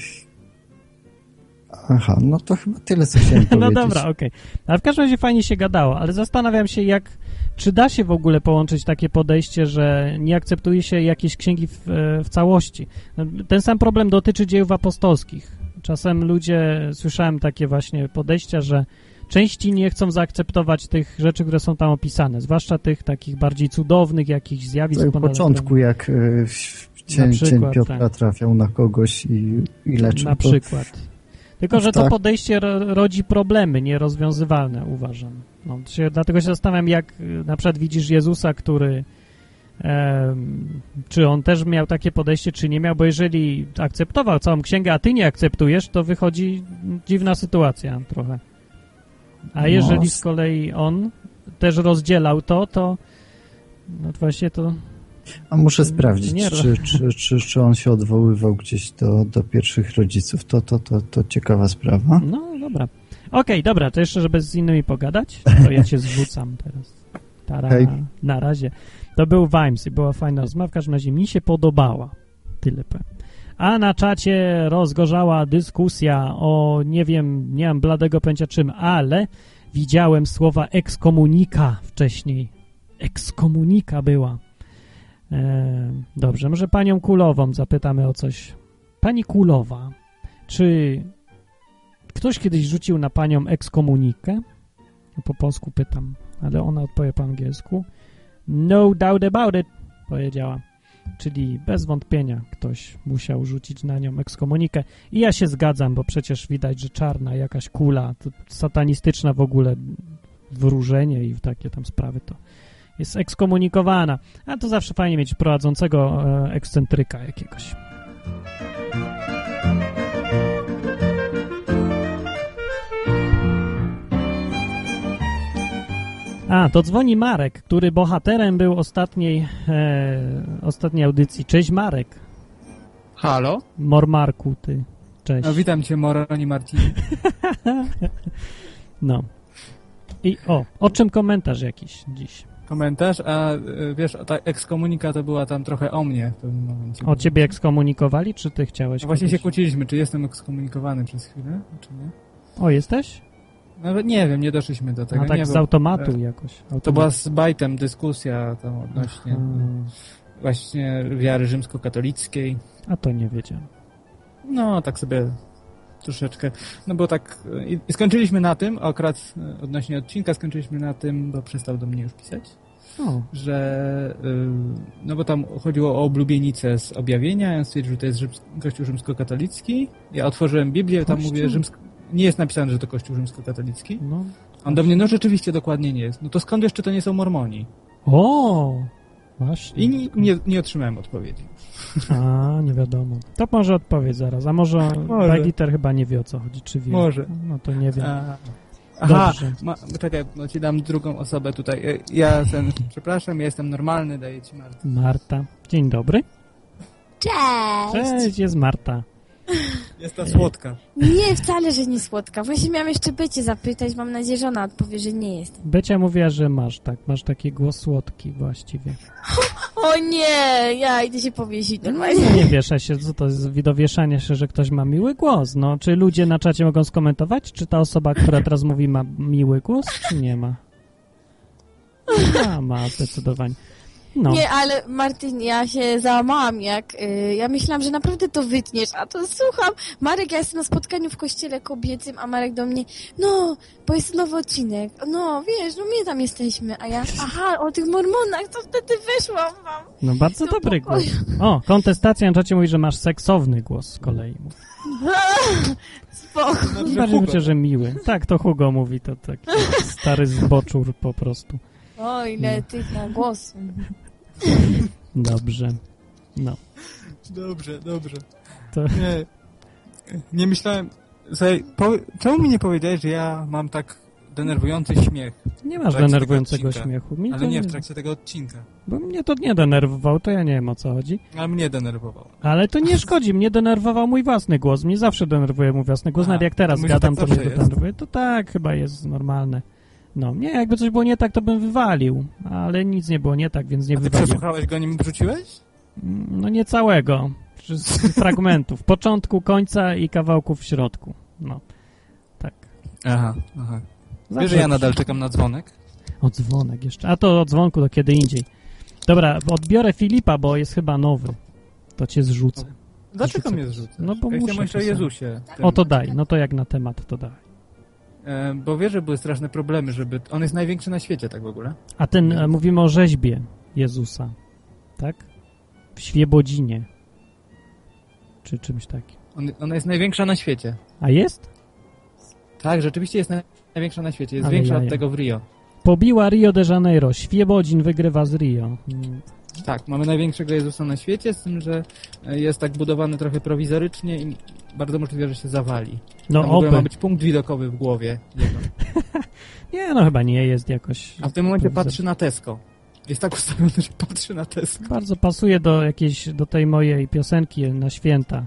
Aha, no to chyba tyle, co chciałem <laughs> no dobra, okej. Okay. Ale w każdym razie fajnie się gadało, ale zastanawiam się, jak, czy da się w ogóle połączyć takie podejście, że nie akceptuje się jakiejś księgi w, e, w całości. Ten sam problem dotyczy dziejów apostolskich. Czasem ludzie, słyszałem takie właśnie podejścia, że części nie chcą zaakceptować tych rzeczy, które są tam opisane, zwłaszcza tych takich bardziej cudownych, jakichś zjawisk. W początku, jak y, cień, cień Piotra tak. trafiał na kogoś i, i leczył. Na to... przykład. Tylko, że tak. to podejście rodzi problemy nierozwiązywalne, uważam. No, się, dlatego się zastanawiam, jak na przykład widzisz Jezusa, który e, czy on też miał takie podejście, czy nie miał, bo jeżeli akceptował całą księgę, a ty nie akceptujesz, to wychodzi dziwna sytuacja trochę. A no. jeżeli z kolei on też rozdzielał to, to no właśnie to... A muszę sprawdzić, czy, czy, czy, czy on się odwoływał gdzieś do, do pierwszych rodziców. To, to, to, to ciekawa sprawa. No, dobra. Okej, okay, dobra, to jeszcze, żeby z innymi pogadać, to ja się zrzucam teraz. Tara, Hej. na razie. To był Vimes i była fajna rozmowa. W każdym razie mi się podobała. Tyle powiem. A na czacie rozgorzała dyskusja o, nie wiem, nie mam bladego pęcia czym, ale widziałem słowa ekskomunika wcześniej. Ekskomunika była. E, dobrze, może panią Kulową zapytamy o coś. Pani Kulowa, czy ktoś kiedyś rzucił na panią ekskomunikę? Po polsku pytam, ale ona odpowie po angielsku. No doubt about it, powiedziała czyli bez wątpienia ktoś musiał rzucić na nią ekskomunikę. I ja się zgadzam, bo przecież widać, że czarna jakaś kula, satanistyczna w ogóle wróżenie i takie tam sprawy to jest ekskomunikowana. A to zawsze fajnie mieć prowadzącego e, ekscentryka jakiegoś. A, to dzwoni Marek, który bohaterem był ostatniej, e, ostatniej audycji. Cześć Marek. Halo? Mormarku, ty. Cześć. No, witam cię, Moron i Marcin. <laughs> no. I o, o czym komentarz jakiś dziś? Komentarz, a y, wiesz, ta ekskomunika to była tam trochę o mnie w pewnym momencie. O ciebie ekskomunikowali, czy ty chciałeś? No właśnie się kogoś? kłóciliśmy, czy jestem ekskomunikowany przez chwilę, czy nie? O, jesteś? Nawet nie wiem, nie doszliśmy do tego. A tak nie, z automatu e, jakoś. To była z Bajtem dyskusja tam odnośnie Hmm. właśnie wiary rzymskokatolickiej. A to nie wiedziałem. No, tak sobie troszeczkę, no bo tak i, i skończyliśmy na tym, akurat e, odnośnie odcinka skończyliśmy na tym, bo przestał do mnie już pisać, O, że y, no bo tam chodziło o oblubienicę z objawienia, ja stwierdził, że to jest rzyms, kościół rzymskokatolicki. Ja otworzyłem Biblię, tam Kościół? mówię, rzymsk, nie jest napisane, że to kościół rzymskokatolicki. no. On do mnie, no rzeczywiście dokładnie nie jest. No to skąd jeszcze to nie są mormoni? O, właśnie. I nie, nie, nie otrzymałem odpowiedzi. A, nie wiadomo. To może odpowiedz zaraz. A może, Może. Bagiter chyba nie wie o co chodzi, czy wie? Może. No to nie wiem. A, aha, ma, czekaj, no ci dam drugą osobę tutaj. E, Ja ten, przepraszam, ja jestem normalny, daję ci Martę. Marta. Dzień dobry. Cześć! Cześć, jest Marta. Jest ta słodka. Nie, wcale, że nie słodka. Właśnie miałam jeszcze Becie zapytać, mam nadzieję, że ona odpowie, że nie jest. Becia mówiła, że masz, tak, masz taki głos słodki właściwie. O nie, ja idę się powiesić normalnie. No nie wiesza się, co to jest widowieszanie się, że ktoś ma miły głos. No, czy ludzie na czacie mogą skomentować, czy ta osoba, która teraz mówi ma miły głos, czy nie ma? Ma, ma, zdecydowanie. No, Nie, ale Martin, ja się załamałam, jak y, ja myślałam, że naprawdę to wytniesz, a to słucham. Marek, ja jestem na spotkaniu w kościele kobiecym, a Marek do mnie, no, bo jest nowy odcinek, no, wiesz, no my tam jesteśmy, a ja, aha, o tych mormonach, to wtedy wyszłam wam. no bardzo do dobry pokoju. głos. O, kontestacja na czacie mówi, że masz seksowny głos z kolei. Spoko. Bardziej myślę, że miły. Tak, to Hugo mówi, to taki <laughs> stary zboczur po prostu. O, ile tych na głos. Dobrze. No, Dobrze, dobrze. to Nie, nie myślałem... Słuchaj, po, czemu mi nie powiedziałeś, że ja mam tak denerwujący śmiech? nie masz denerwującego śmiechu. Mi Ale nie w trakcie tego odcinka. Bo mnie to nie denerwował, to ja nie wiem o co chodzi. Ale mnie denerwował. Ale to nie szkodzi, mnie denerwował mój własny głos. Mnie zawsze denerwuje mój własny głos, A, nawet jak teraz gadam, tak to mnie denerwuje. To tak, chyba jest normalne. No, nie, jakby coś było nie tak, to bym wywalił, ale nic nie było nie tak, więc nie A ty wywaliłem. przesłuchałeś go, nim wrzuciłeś? Mm, No nie całego, z <laughs> fragmentów, początku, końca i kawałków w środku. No, tak. Aha, aha. Zawsze Wiesz, że ja nadal czekam na dzwonek? O dzwonek jeszcze. A to o dzwonku to kiedy indziej. Dobra, odbiorę Filipa, bo jest chyba nowy. To cię zrzucę. Dlaczego Zrzucę. mnie zrzucasz? No bo ja muszę chciałem jeszcze o. Jezusie. O to daj, no to jak na temat, to daj. E, bo wiesz, że były straszne problemy, żeby... On jest największy na świecie, tak w ogóle? A ten, e, mówimy o rzeźbie Jezusa, tak? W Świebodzinie. Czy czymś takim. On, ona jest największa na świecie. A jest? Tak, rzeczywiście jest naj, największa na świecie. Jest Ale większa od tego w Rio. Pobiła Rio de Janeiro. Świebodzin wygrywa z Rio. Mm, Tak, mamy największego Jezusa na świecie, z tym, że e, jest tak budowany trochę prowizorycznie i bardzo możliwe, że się zawali. No Tam oby. ma być punkt widokowy w głowie. <laughs> Nie, no chyba nie jest jakoś... A w tym momencie patrzy na Tesco. Jest tak ustawiony, że patrzy na Tesco. Bardzo pasuje do jakiejś, do tej mojej piosenki na święta.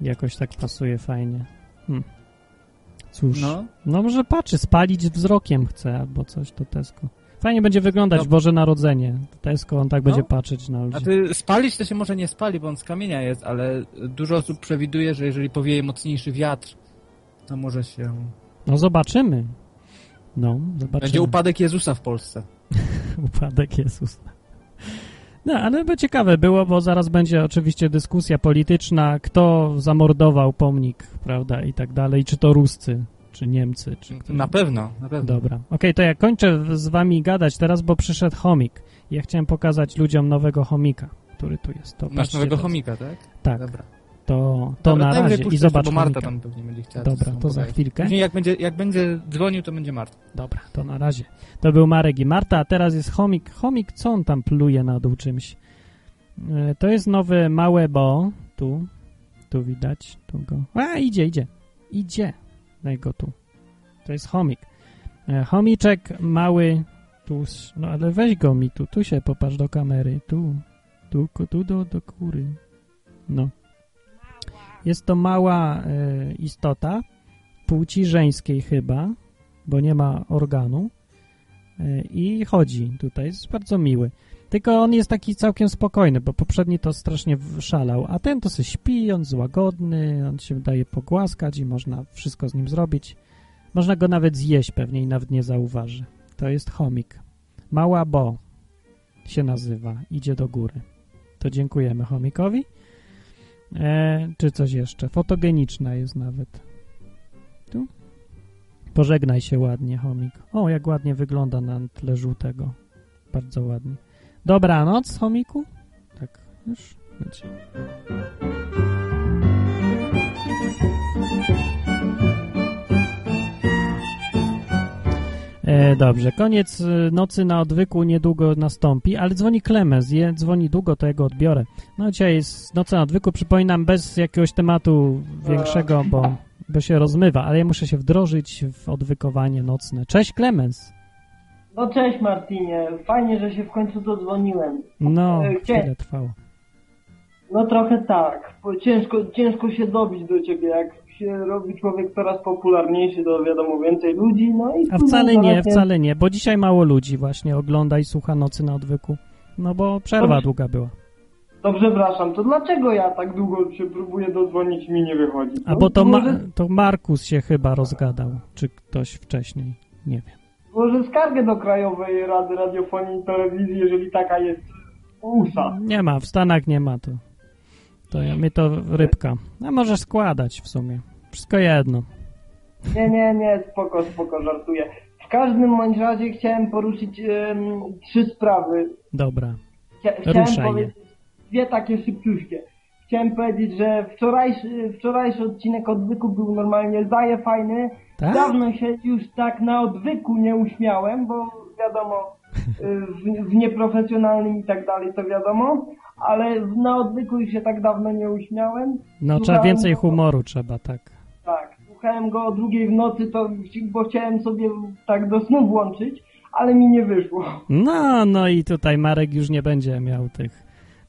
Jakoś tak pasuje fajnie. Hm. Cóż. No. No, może patrzy, spalić wzrokiem chce albo coś to Tesco. Fajnie będzie wyglądać No. Boże Narodzenie. Tesco, on tak No. będzie patrzeć na ludzi. a ty spalić to się może nie spali, bo on z kamienia jest, ale dużo osób przewiduje, że jeżeli powieje mocniejszy wiatr, to może się... No zobaczymy. No, zobaczymy. Będzie upadek Jezusa w Polsce. <laughs> Upadek Jezusa. No, ale by ciekawe było, bo zaraz będzie oczywiście dyskusja polityczna, kto zamordował pomnik, prawda, i tak dalej, czy to Ruscy, czy Niemcy, czy kto. Na pewno, na pewno. Dobra. Okej, to ja kończę z wami gadać teraz, bo przyszedł chomik. Ja chciałem pokazać ludziom nowego chomika, który tu jest. To Masz nowego teraz. chomika, tak? Tak, Dobra. to, to Dobra, na razie i zobacz Bo Marta chomika. tam pewnie będzie chciała. Dobra, to za pogadać. chwilkę. Później jak będzie, jak będzie dzwonił, to będzie Marta. Dobra, to na razie. To był Marek i Marta, a teraz jest chomik. Chomik, co on tam pluje na dół czymś? E, To jest nowe małe bo. Tu, tu widać, tu go. A, idzie, idzie. Idzie. Daj go tu. To jest chomik. E, Chomiczek mały Tu, no ale weź go mi tu, tu się popatrz do kamery, tu, tu, tu do, do kury. No. Jest to mała e, istota, płci żeńskiej chyba, bo nie ma organu e, i chodzi tutaj, jest bardzo miły. Tylko on jest taki całkiem spokojny, bo poprzedni to strasznie szalał, a ten to sobie śpi, on łagodny, on się daje pogłaskać i można wszystko z nim zrobić. Można go nawet zjeść pewnie i nawet nie zauważy. To jest chomik. Mała Bo się nazywa. Idzie do góry. To dziękujemy chomikowi. E, czy coś jeszcze? Fotogeniczna jest nawet. Tu? Pożegnaj się ładnie, chomik. O, jak ładnie wygląda na tle żółtego. Bardzo ładnie. Dobranoc, chomiku. Tak, już. Będzie. E, dobrze, koniec e, nocy na odwyku niedługo nastąpi, ale dzwoni Klemens, je, dzwoni długo, to ja go odbiorę. No dzisiaj jest noc na odwyku, przypominam, bez jakiegoś tematu większego, bo, bo się rozmywa, ale ja muszę się wdrożyć w odwykowanie nocne. Cześć Klemens! No cześć Martinie, fajnie, że się w końcu dodzwoniłem. No, E, chwilę trwało. No trochę tak, bo ciężko, ciężko się dobić do ciebie, jak się robi człowiek coraz popularniejszy, to wiadomo więcej ludzi, no i... A wcale nie, wcale nie, bo dzisiaj mało ludzi właśnie ogląda i słucha nocy na odwyku. No bo przerwa Dobrze. długa była. To przepraszam, to dlaczego ja tak długo się próbuję dodzwonić i mi nie wychodzi? A bo to, ma, to Markus się chyba rozgadał, czy ktoś wcześniej, nie wiem. Może skargę do Krajowej Rady Radiofonii i Telewizji, jeżeli taka jest USA. Nie ma, w Stanach nie ma to. To ja, my to rybka. A możesz składać w sumie. Wszystko jedno. Nie, nie, nie, spoko, spoko, żartuję. W każdym bądź razie chciałem poruszyć em, trzy sprawy. Dobra. Chcia, chciałem Ruszaj je. powiedzieć dwie takie szybciuśkie. Chciałem powiedzieć, że wczorajszy, wczorajszy odcinek odwyku był normalnie zaje fajny. Tak? Dawno się już tak na odwyku nie uśmiałem, bo wiadomo, y, w, w nieprofesjonalnym i tak dalej to wiadomo, ale na odwyku już się tak dawno nie uśmiałem. No trzeba więcej go- humoru, trzeba, tak. Tak, słuchałem go o drugiej w nocy, to, bo chciałem sobie tak do snu włączyć, ale mi nie wyszło. No, no i tutaj Marek już nie będzie miał tych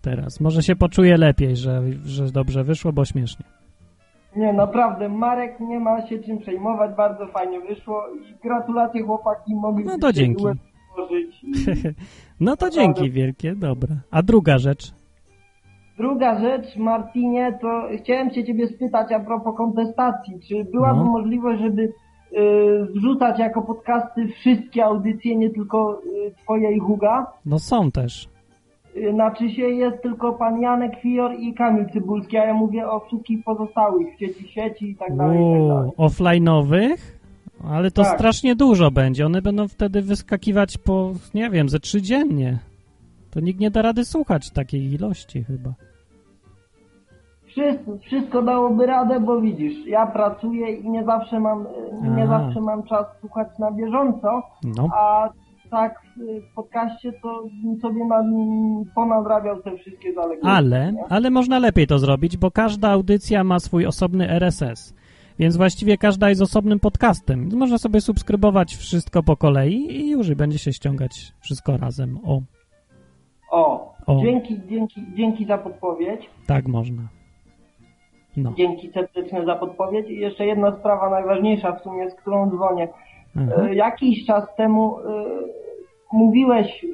teraz. Może się poczuje lepiej, że, że dobrze wyszło, bo śmiesznie. Nie, naprawdę, Marek nie ma się czym przejmować, bardzo fajnie wyszło i gratulacje chłopaki, mogliście No to dzięki. <laughs> No to dzięki wielkie, dobra. A druga rzecz? Druga rzecz, Martinie, to chciałem się ciebie spytać a propos kontestacji, czy byłaby No. możliwość, żeby y, wrzucać jako podcasty wszystkie audycje, nie tylko y, twoje i Huga? No są też. Y, Znaczy się jest tylko pan Janek Fior i Kamil Cybulski, a ja mówię o wszystkich pozostałych w sieci sieci i tak dalej, i tak dalej. Uuu, offline'owych? Ale to Tak. strasznie dużo będzie. One będą wtedy wyskakiwać po, nie wiem, ze trzy dziennie. To nikt nie da rady słuchać takiej ilości chyba. Wszystko, wszystko dałoby radę, bo widzisz, ja pracuję i nie zawsze mam, y, nie zawsze mam czas słuchać na bieżąco, No. a tak w, podcaście to sobie na, ponadrabiał te wszystkie zaległości. Ale, nie? ale można lepiej to zrobić, bo każda audycja ma swój osobny RSS. Więc właściwie każda jest osobnym podcastem. Można sobie subskrybować wszystko po kolei i już i będzie się ściągać wszystko razem. O, O, O. Dzięki, dzięki, dzięki za podpowiedź. tak można. No. Dzięki serdeczne za podpowiedź. I jeszcze jedna sprawa najważniejsza w sumie, z którą dzwonię. Aha. E, Jakiś czas temu e, mówiłeś e,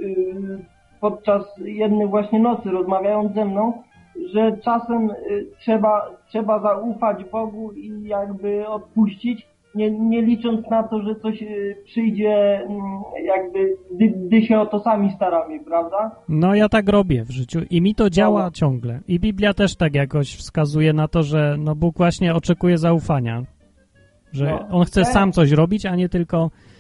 podczas jednej właśnie nocy, rozmawiając ze mną, że czasem e, trzeba, trzeba zaufać Bogu i jakby odpuścić, nie, nie licząc na to, że coś e, przyjdzie mm, jakby, gdy, gdy się o to sami staramy, prawda? No ja tak robię w życiu i mi to działa Dobra. ciągle. I Biblia też tak jakoś wskazuje na to, że no Bóg właśnie oczekuje zaufania. Że No. On chce sam coś robić, a nie tylko y,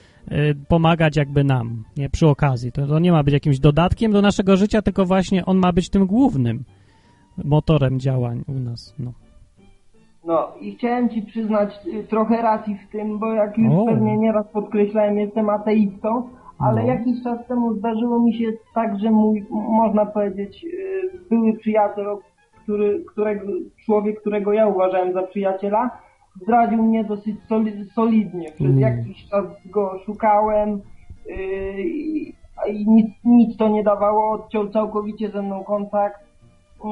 pomagać jakby nam, nie przy okazji. To, to nie ma być jakimś dodatkiem do naszego życia, tylko właśnie On ma być tym głównym motorem działań u nas. No. No i chciałem Ci przyznać y, trochę racji w tym, bo jak już O. pewnie nieraz podkreślałem, jestem ateistą, ale No. jakiś czas temu zdarzyło mi się tak, że mój, można powiedzieć, y, były przyjaciel, który, którego, człowiek, którego ja uważałem za przyjaciela, zdradził mnie dosyć soli- solidnie. Przez Mm. jakiś czas go szukałem, yy, i nic, nic to nie dawało, odciął całkowicie ze mną kontakt.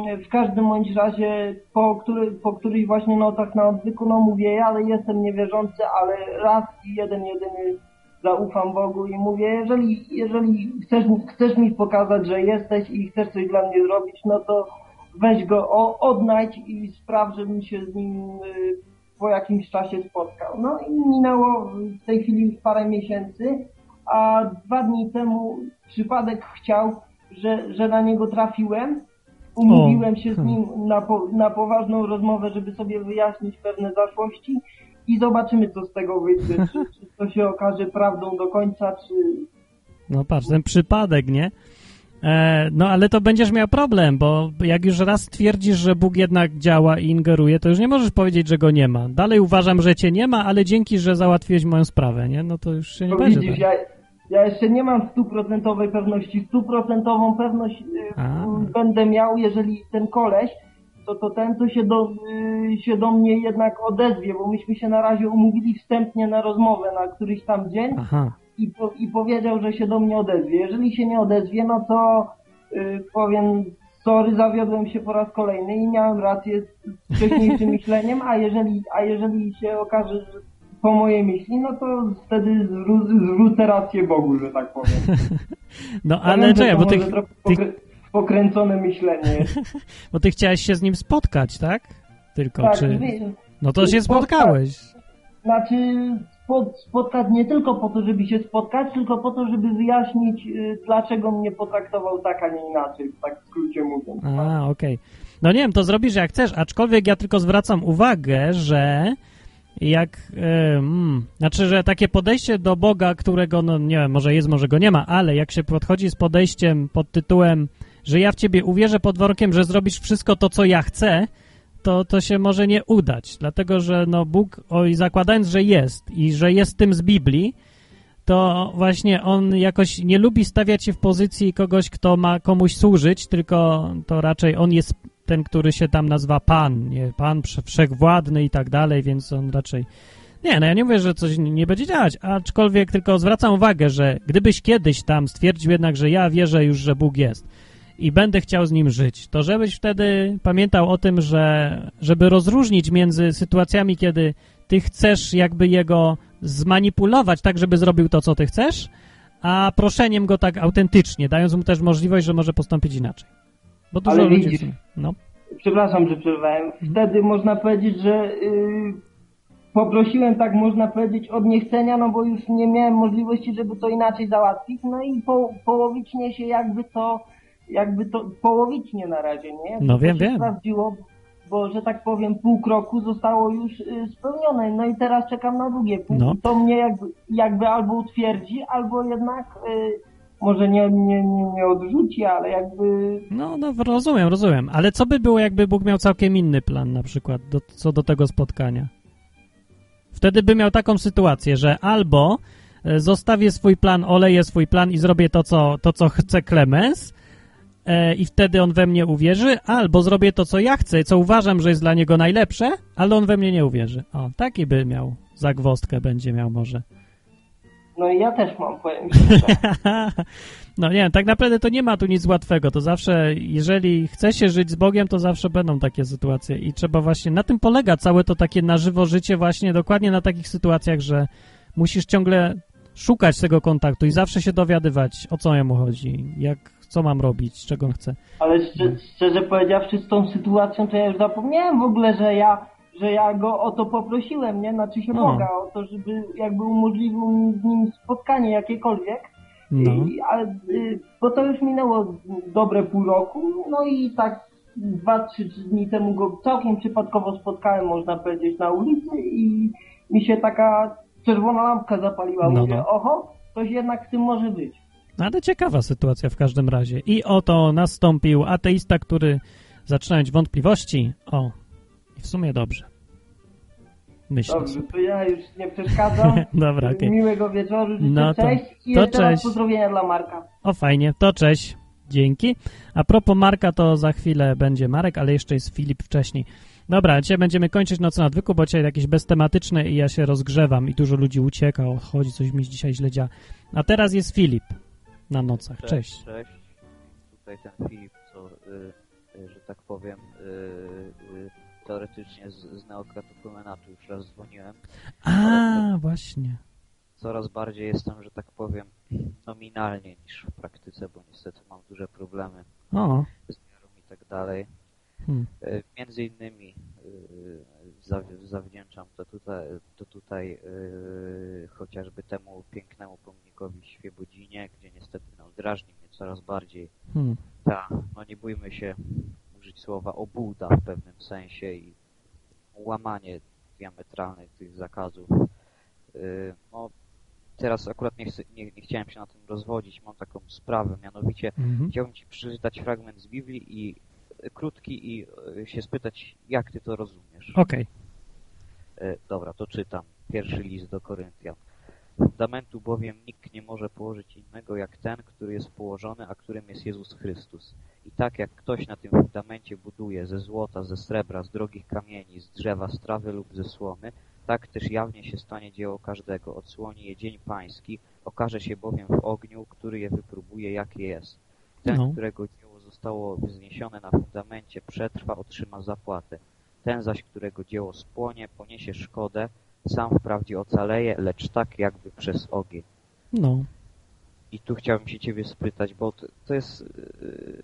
Yy, w każdym bądź razie po, który, po których właśnie notach na odwyku, no mówię, ale jestem niewierzący, ale raz i jeden jedyny zaufam Bogu i mówię, jeżeli, jeżeli chcesz, chcesz mi pokazać, że jesteś i chcesz coś dla mnie zrobić, no to weź go, o, odnajdź i spraw, żebym się z nim y, po jakimś czasie spotkał. No i minęło w tej chwili już parę miesięcy, a dwa dni temu przypadek chciał, że, że na niego trafiłem. Umówiłem się z nim na, po, na poważną rozmowę, żeby sobie wyjaśnić pewne zaszłości i zobaczymy, co z tego wyjdzie. <laughs> Czy, czy to się okaże prawdą do końca, czy... No patrz, ten przypadek, nie? E, no ale to będziesz miał problem, bo jak już raz twierdzisz, że Bóg jednak działa i ingeruje, to już nie możesz powiedzieć, że go nie ma. Dalej uważam, że cię nie ma, ale dzięki, że załatwiłeś moją sprawę, nie? No to już się nie No będzie. widzisz, tak. ja, ja jeszcze nie mam stuprocentowej pewności. Stuprocentową pewność y, będę miał, jeżeli ten koleś, to, to ten, to się do, y, się do mnie jednak odezwie, bo myśmy się na razie umówili wstępnie na rozmowę na któryś tam dzień Aha. I, po, i powiedział, że się do mnie odezwie. Jeżeli się nie odezwie, no to y, powiem, sorry, zawiodłem się po raz kolejny i miałem rację z wcześniejszym <laughs> myśleniem, a jeżeli, a jeżeli się okaże, że po mojej myśli, no to wtedy zwró zwrócę rację Bogu, że tak powiem. <laughs> No ale że czekaj, bo ty, pokrę pokręcone myślenie <laughs> bo ty chciałeś się z nim spotkać, tak? Tylko, Tak, czy... No to się spotkałeś. Znaczy spotkać nie tylko po to, żeby się spotkać, tylko po to, żeby wyjaśnić, y, dlaczego mnie potraktował tak, a nie inaczej, tak w skrócie mówiąc. A, okej. No nie wiem, to zrobisz jak chcesz, aczkolwiek ja tylko zwracam uwagę, że jak, e, mm, znaczy, że takie podejście do Boga, którego, no nie wiem, może jest, może go nie ma, ale jak się podchodzi z podejściem pod tytułem, że ja w ciebie uwierzę pod warunkiem, że zrobisz wszystko to, co ja chcę, to, to się może nie udać, dlatego, że no Bóg, oj, zakładając, że jest i że jest tym z Biblii, to właśnie on jakoś nie lubi stawiać się w pozycji kogoś, kto ma komuś służyć, tylko to raczej on jest ten, który się tam nazywa Pan, nie? Pan wszechwładny i tak dalej, więc on raczej... Nie, no ja nie mówię, że coś nie będzie działać, aczkolwiek tylko zwracam uwagę, że gdybyś kiedyś tam stwierdził jednak, że ja wierzę już, że Bóg jest i będę chciał z nim żyć, to żebyś wtedy pamiętał o tym, że żeby rozróżnić między sytuacjami, kiedy ty chcesz jakby jego zmanipulować tak, żeby zrobił to, co ty chcesz, a proszeniem go tak autentycznie, dając mu też możliwość, że może postąpić inaczej. Bo dużo Ale ludzi... widzisz, No. Przepraszam, że przerwałem. Wtedy można powiedzieć, że y, poprosiłem, tak można powiedzieć, od niechcenia, no bo już nie miałem możliwości, żeby to inaczej załatwić, no i po, połowicznie się jakby to, jakby to, połowicznie na razie, nie? Jakby No wiem, wiem. sprawdziło, bo, że tak powiem, pół kroku zostało już y, spełnione, no i teraz czekam na drugie pół. No. To mnie jakby, jakby albo utwierdzi, albo jednak y, może nie, nie, nie, nie odrzuci, ale jakby No, no, rozumiem, rozumiem. Ale co by było, jakby Bóg miał całkiem inny plan na przykład do, co do tego spotkania? Wtedy by miał taką sytuację, że albo e, zostawię swój plan, oleję swój plan i zrobię to, co, to, co chce Klemens e, i wtedy on we mnie uwierzy, albo zrobię to, co ja chcę, co uważam, że jest dla niego najlepsze, ale on we mnie nie uwierzy. O, taki by miał zagwostkę, będzie miał może. No i ja też mam, powiem. <laughs> No nie wiem, tak naprawdę to nie ma tu nic łatwego. To zawsze, jeżeli chce się żyć z Bogiem, to zawsze będą takie sytuacje i trzeba właśnie, na tym polega całe to takie na żywo życie właśnie dokładnie na takich sytuacjach, że musisz ciągle szukać tego kontaktu i zawsze się dowiadywać, o co jemu chodzi, jak, co mam robić, czego on chce. Ale szczerze, szczerze powiedziawszy, z tą sytuacją to ja już zapomniałem w ogóle, że ja, że ja go o to poprosiłem, nie? Znaczy się No. Boga, o to, żeby jakby umożliwił mi z nim spotkanie jakiekolwiek. No. I, ale, y, bo to już minęło dobre pół roku, no i tak dwa, trzy dni temu go całkiem przypadkowo spotkałem, można powiedzieć, na ulicy i mi się taka czerwona lampka zapaliła. No, Mówię, no. oho, coś jednak w tym może być. No, Ale ciekawa sytuacja w każdym razie. I oto nastąpił ateista, który zaczyna mieć wątpliwości. O, w sumie dobrze. Myślę. Dobrze, to ja już nie przeszkadzam. <laughs> Dobra, okej. Miłego wieczoru, życzę No to- cześć i to jeszcze raz cześć. pozdrowienia dla Marka. O, fajnie, to cześć. Dzięki. A propos Marka, to za chwilę będzie Marek, ale jeszcze jest Filip wcześniej. Dobra, dzisiaj będziemy kończyć Noc na Odwyku, bo dzisiaj jakieś beztematyczne i ja się rozgrzewam i dużo ludzi ucieka, chodzi, coś mi dzisiaj źle działa. A teraz jest Filip na nocach. Cześć. Cześć. Tutaj ten Filip, co, y, y, że tak powiem, y, y, teoretycznie z, z Neokratu Promenatu już raz dzwoniłem. A, właśnie. Coraz bardziej jestem, że tak powiem, nominalnie niż w praktyce, bo niestety mam duże problemy O, z wiarą i tak dalej. hmm. Y, Między innymi y, zawdzięczam to tutaj, to tutaj y, chociażby temu pięknemu pomnikowi Świebodzinie, gdzie niestety no, drażni mnie coraz bardziej Hmm. ta, no nie bójmy się użyć słowa obłuda w pewnym sensie i łamanie diametralne tych zakazów. Y, No, teraz akurat nie, chcę, nie, nie chciałem się na tym rozwodzić, mam taką sprawę, mianowicie Mhm. chciałbym Ci przeczytać fragment z Biblii i krótki i y, się spytać, jak Ty to rozumiesz. Okej. E, Dobra, to czytam. Pierwszy list do Koryntian. Fundamentu bowiem nikt nie może położyć innego jak ten, który jest położony, a którym jest Jezus Chrystus. I tak jak ktoś na tym fundamencie buduje ze złota, ze srebra, z drogich kamieni, z drzewa, z trawy lub ze słomy, tak też jawnie się stanie dzieło każdego. Odsłoni je dzień pański, okaże się bowiem w ogniu, który je wypróbuje, jakie jest. Ten, No. którego zostało wzniesione na fundamencie, przetrwa, otrzyma zapłatę. Ten zaś, którego dzieło spłonie, poniesie szkodę, sam wprawdzie ocaleje, lecz tak jakby przez ogień. No. I tu chciałbym się ciebie spytać, bo to, to jest... yy,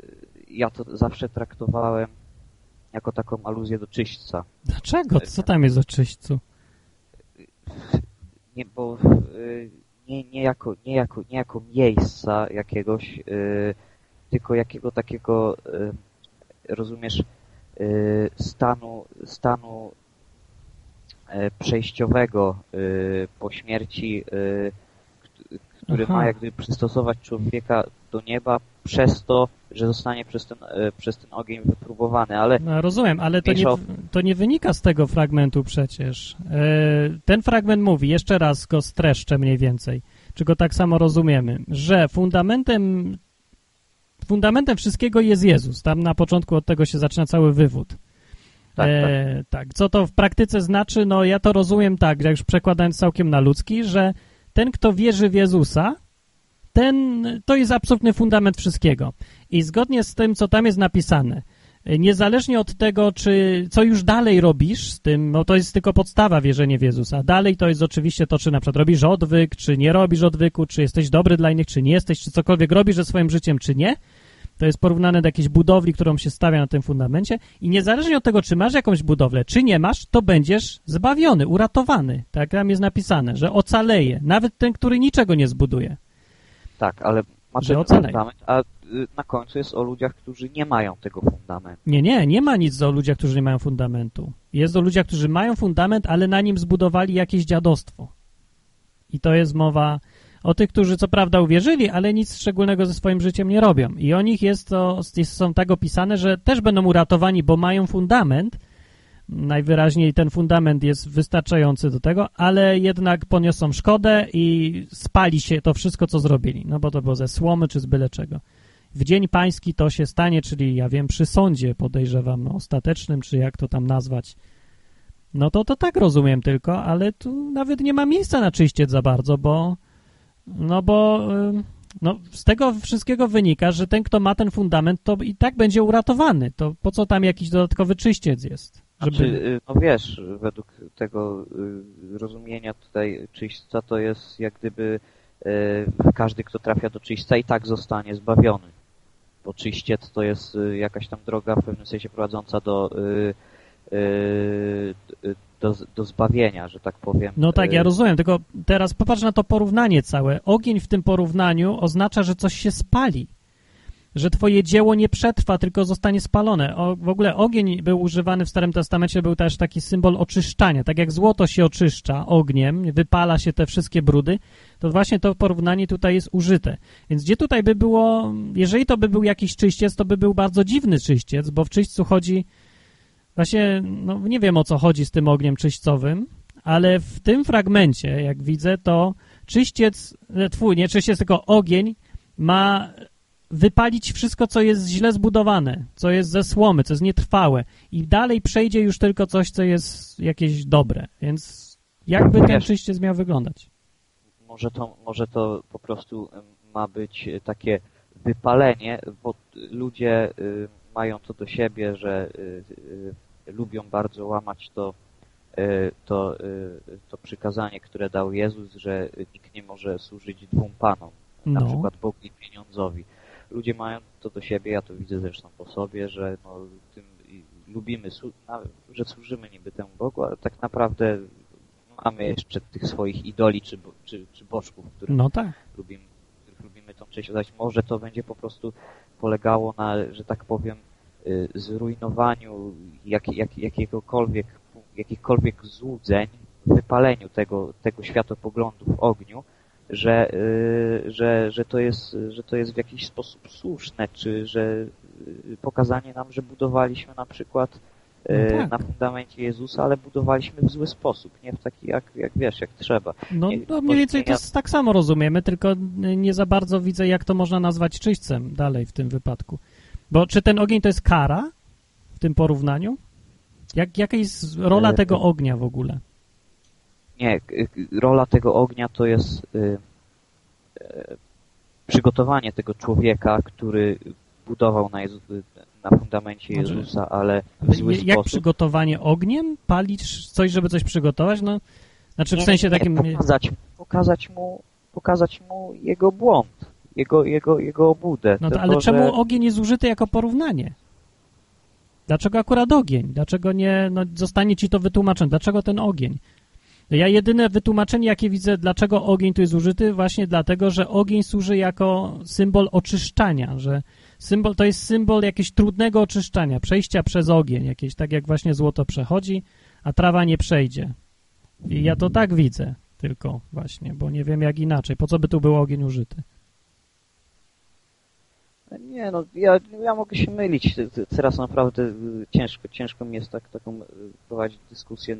Ja to zawsze traktowałem jako taką aluzję do czyśćca. Dlaczego? Co tam jest o czyśćcu? Nie, bo yy, nie, nie, jako, nie, jako, nie jako miejsca jakiegoś, yy, tylko jakiego takiego, yy, rozumiesz, yy, stanu, stanu yy, przejściowego yy, po śmierci, kt- który Aha. ma jakby przystosować człowieka do nieba przez to, że zostanie przez ten, yy, przez ten ogień wypróbowany, ale No, rozumiem, ale to nie, to nie wynika z tego fragmentu przecież. E, ten fragment mówi, jeszcze raz go streszczę mniej więcej, czy go tak samo rozumiemy, że fundamentem fundamentem wszystkiego jest Jezus. Tam na początku od tego się zaczyna cały wywód. Tak, E, tak. Co to w praktyce znaczy? No ja to rozumiem tak, jak już przekładając całkiem na ludzki, że ten, kto wierzy w Jezusa, ten, to jest absolutny fundament wszystkiego. I zgodnie z tym, co tam jest napisane, niezależnie od tego, czy co już dalej robisz z tym, no to jest tylko podstawa wierzenia w Jezusa. Dalej to jest oczywiście to, czy na przykład robisz odwyk, czy nie robisz odwyku, czy jesteś dobry dla innych, czy nie jesteś, czy cokolwiek robisz ze swoim życiem, czy nie. To jest porównane do jakiejś budowli, którą się stawia na tym fundamencie i niezależnie od tego, czy masz jakąś budowlę, czy nie masz, to będziesz zbawiony, uratowany. Tak tam jest napisane, że ocaleje. Nawet ten, który niczego nie zbuduje. tak, ale ma Że ten ocalej. fundament, a y, na końcu jest o ludziach, którzy nie mają tego fundamentu. Nie, nie, nie ma nic o ludziach, którzy nie mają fundamentu. Jest o ludziach, którzy mają fundament, ale na nim zbudowali jakieś dziadostwo. I to jest mowa o tych, którzy co prawda uwierzyli, ale nic szczególnego ze swoim życiem nie robią. I o nich jest to, jest, są tak opisane, że też będą uratowani, bo mają fundament. Najwyraźniej ten fundament jest wystarczający do tego, ale jednak poniosą szkodę i spali się to wszystko, co zrobili. No bo to było ze słomy czy z byle czego. W dzień pański to się stanie, czyli ja wiem, przy sądzie podejrzewam no, ostatecznym, czy jak to tam nazwać. No to to tak rozumiem tylko, ale tu nawet nie ma miejsca na czyściec za bardzo, bo no bo no, z tego wszystkiego wynika, że ten, kto ma ten fundament, to i tak będzie uratowany. To po co tam jakiś dodatkowy czyściec jest? Żeby... Znaczy, y, no wiesz, według tego y, rozumienia tutaj czyśćca to jest jak gdyby y, każdy, kto trafia do czyśćca i tak zostanie zbawiony. Bo czyściec to jest jakaś tam droga w pewnym sensie prowadząca do, do, do zbawienia, że tak powiem. No tak, ja rozumiem, tylko teraz popatrz na to porównanie całe. Ogień w tym porównaniu oznacza, że coś się spali. Że twoje dzieło nie przetrwa, tylko zostanie spalone. O, w ogóle ogień był używany w Starym Testamencie, był też taki symbol oczyszczania. Tak jak złoto się oczyszcza ogniem, wypala się te wszystkie brudy, to właśnie to porównanie tutaj jest użyte. Więc gdzie tutaj by było, jeżeli to by był jakiś czyściec, to by był bardzo dziwny czyściec, bo w czyśćcu chodzi, właśnie, no nie wiem o co chodzi z tym ogniem czyśćcowym, ale w tym fragmencie, jak widzę, to czyściec, e, twój, nie czyściec, tylko ogień ma wypalić wszystko, co jest źle zbudowane, co jest ze słomy, co jest nietrwałe i dalej przejdzie już tylko coś, co jest jakieś dobre. Więc jakby ten czyściec miał wyglądać? Może to, może to po prostu ma być takie wypalenie, bo ludzie y, mają to do siebie, że y, y, lubią bardzo łamać to, to, to przykazanie, które dał Jezus, że nikt nie może służyć dwóm panom, na no. przykład Bogu i pieniądzowi. Ludzie mają to do siebie, ja to widzę zresztą po sobie, że no, tym lubimy, że służymy niby temu Bogu, ale tak naprawdę mamy jeszcze tych swoich idoli czy, czy, czy bożków, których no tak. lubimy, których lubimy tą część oddać. Może to będzie po prostu polegało na, że tak powiem, y, zrujnowaniu jak, jak, jakiegokolwiek, jakichkolwiek złudzeń, wypaleniu tego, tego światopoglądu w ogniu, że, y, że, że, to jest, że to jest w jakiś sposób słuszne, czy że y, pokazanie nam, że budowaliśmy na przykład no e, tak. na fundamencie Jezusa, ale budowaliśmy w zły sposób, nie w taki jak, jak wiesz, jak trzeba. No, no mniej więcej to jest, tak samo rozumiemy, tylko nie za bardzo widzę, jak to można nazwać czyśćcem dalej w tym wypadku. Bo czy ten ogień to jest kara w tym porównaniu? Jak, jaka jest rola e, tego ognia w ogóle? Nie, rola tego ognia to jest y, y, przygotowanie tego człowieka, który budował na, Jezu, na fundamencie Jezusa, ale w zły jak sposób. Przygotowanie ogniem? Palić coś, żeby coś przygotować? No, znaczy w nie, sensie nie, takim... Pokazać, pokazać, mu, pokazać mu jego błąd, jego, jego, jego obudę. No to, ale to, czemu że... ogień jest użyty jako porównanie? Dlaczego akurat ogień? Dlaczego nie, no zostanie ci to wytłumaczone? Dlaczego ten ogień? Ja jedyne wytłumaczenie, jakie widzę, dlaczego ogień tu jest użyty, właśnie dlatego, że ogień służy jako symbol oczyszczania, że Symbol, to jest symbol jakiegoś trudnego oczyszczania, przejścia przez ogień, jakieś tak jak właśnie złoto przechodzi, a trawa nie przejdzie. I ja to tak widzę tylko właśnie, bo nie wiem jak inaczej. Po co by tu był ogień użyty? Nie, no ja, ja mogę się mylić. Teraz naprawdę ciężko, ciężko mi jest tak, taką prowadzić dyskusję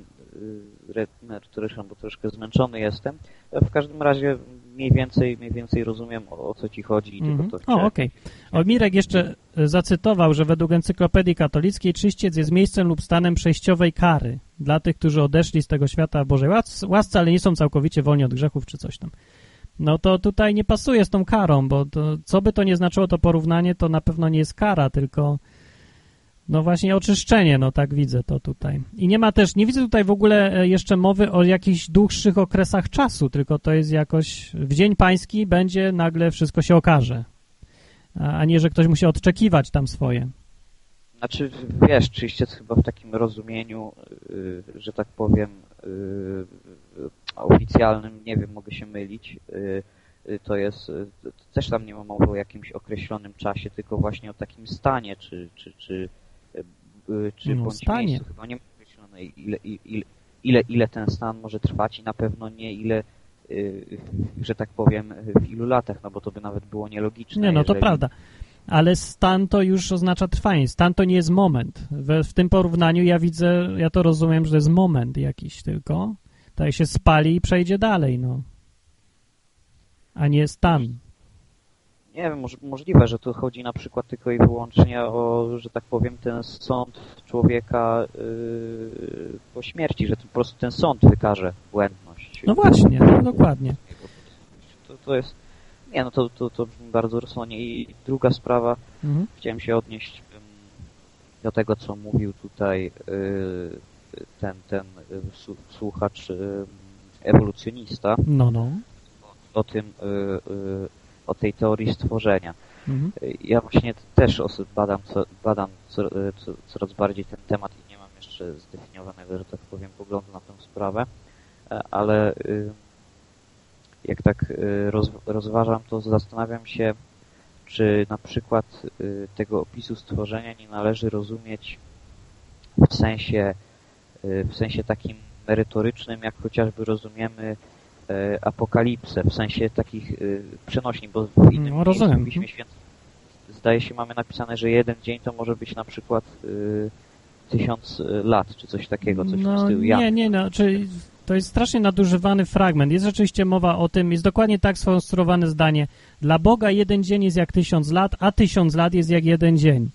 merytoryczną, bo troszkę zmęczony jestem. W każdym razie mniej więcej, mniej więcej rozumiem o, o co ci chodzi. Mm -hmm. o, okej. Okay. Mirek jeszcze zacytował, że według Encyklopedii Katolickiej czyściec jest miejscem lub stanem przejściowej kary dla tych, którzy odeszli z tego świata Bożej łasce, ale nie są całkowicie wolni od grzechów czy coś tam. No to tutaj nie pasuje z tą karą, bo to, co by to nie znaczyło to porównanie, to na pewno nie jest kara, tylko no właśnie oczyszczenie, no tak widzę to tutaj. I nie ma też, nie widzę tutaj w ogóle e, jeszcze mowy o jakichś dłuższych okresach czasu, tylko to jest jakoś, w Dzień Pański będzie nagle wszystko się okaże, a nie, że ktoś musi odczekiwać tam swoje. Znaczy, wiesz, czyściec chyba w takim rozumieniu, yy, że tak powiem, yy, oficjalnym, nie wiem, mogę się mylić, yy, to jest, też tam nie ma mowy o jakimś określonym czasie, tylko właśnie o takim stanie, czy, czy, czy Y, czy no, bądź stanie. miejscu. Chyba nie ma określonej ile, ile, ile, ile ten stan może trwać i na pewno nie ile y, że tak powiem, w ilu latach, no bo to by nawet było nielogiczne. Nie, no jeżeli... to prawda. Ale stan to już oznacza trwanie. Stan to nie jest moment. W, w tym porównaniu ja widzę, ja to rozumiem, że to jest moment jakiś tylko. Tak się spali i przejdzie dalej, no. A nie stan nie wiem, możliwe, że tu chodzi na przykład tylko i wyłącznie o, że tak powiem, ten sąd człowieka yy, po śmierci, że to po prostu ten sąd wykaże błędność. No właśnie, no, dokładnie. To, to jest, nie no, to, to, to brzmi bardzo rozsądnie. I druga sprawa, mhm. chciałem się odnieść do tego, co mówił tutaj yy, ten, ten słuchacz yy, ewolucjonista. No, no. O, o tym, yy, o tej teorii stworzenia. Mhm. Ja właśnie też badam, badam coraz bardziej ten temat i nie mam jeszcze zdefiniowanego, że tak powiem, poglądu na tę sprawę, e, ale y, jak tak y, rozważam, to zastanawiam się, czy na przykład y, tego opisu stworzenia nie należy rozumieć w sensie, w sensie takim merytorycznym, jak chociażby rozumiemy E, apokalipsę, w sensie takich e, przenośni, bo w innym no, rozumiem. Piśmie Świętym zdaje się mamy napisane, że jeden dzień to może być na przykład y, tysiąc lat, czy coś takiego, coś no, w stylu. Nie, nie, no, czyli to jest strasznie nadużywany fragment. Jest rzeczywiście mowa o tym, jest dokładnie tak skonstruowane zdanie. Dla Boga jeden dzień jest jak tysiąc lat, a tysiąc lat jest jak jeden dzień.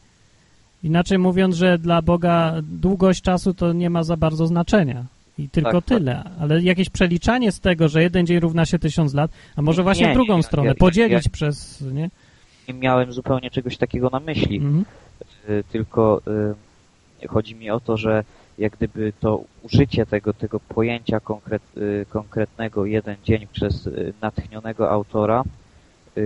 Inaczej mówiąc, że dla Boga długość czasu to nie ma za bardzo znaczenia. I tylko Tak, tak. tyle. Ale jakieś przeliczanie z tego, że jeden dzień równa się tysiąc lat, a może właśnie Nie, w drugą nie, stronę, ja- ja- podzielić ja- przez, nie? Nie miałem zupełnie czegoś takiego na myśli. Mhm. Y, tylko y, chodzi mi o to, że jak gdyby to użycie tego, tego pojęcia konkret, y, konkretnego jeden dzień przez y, natchnionego autora y,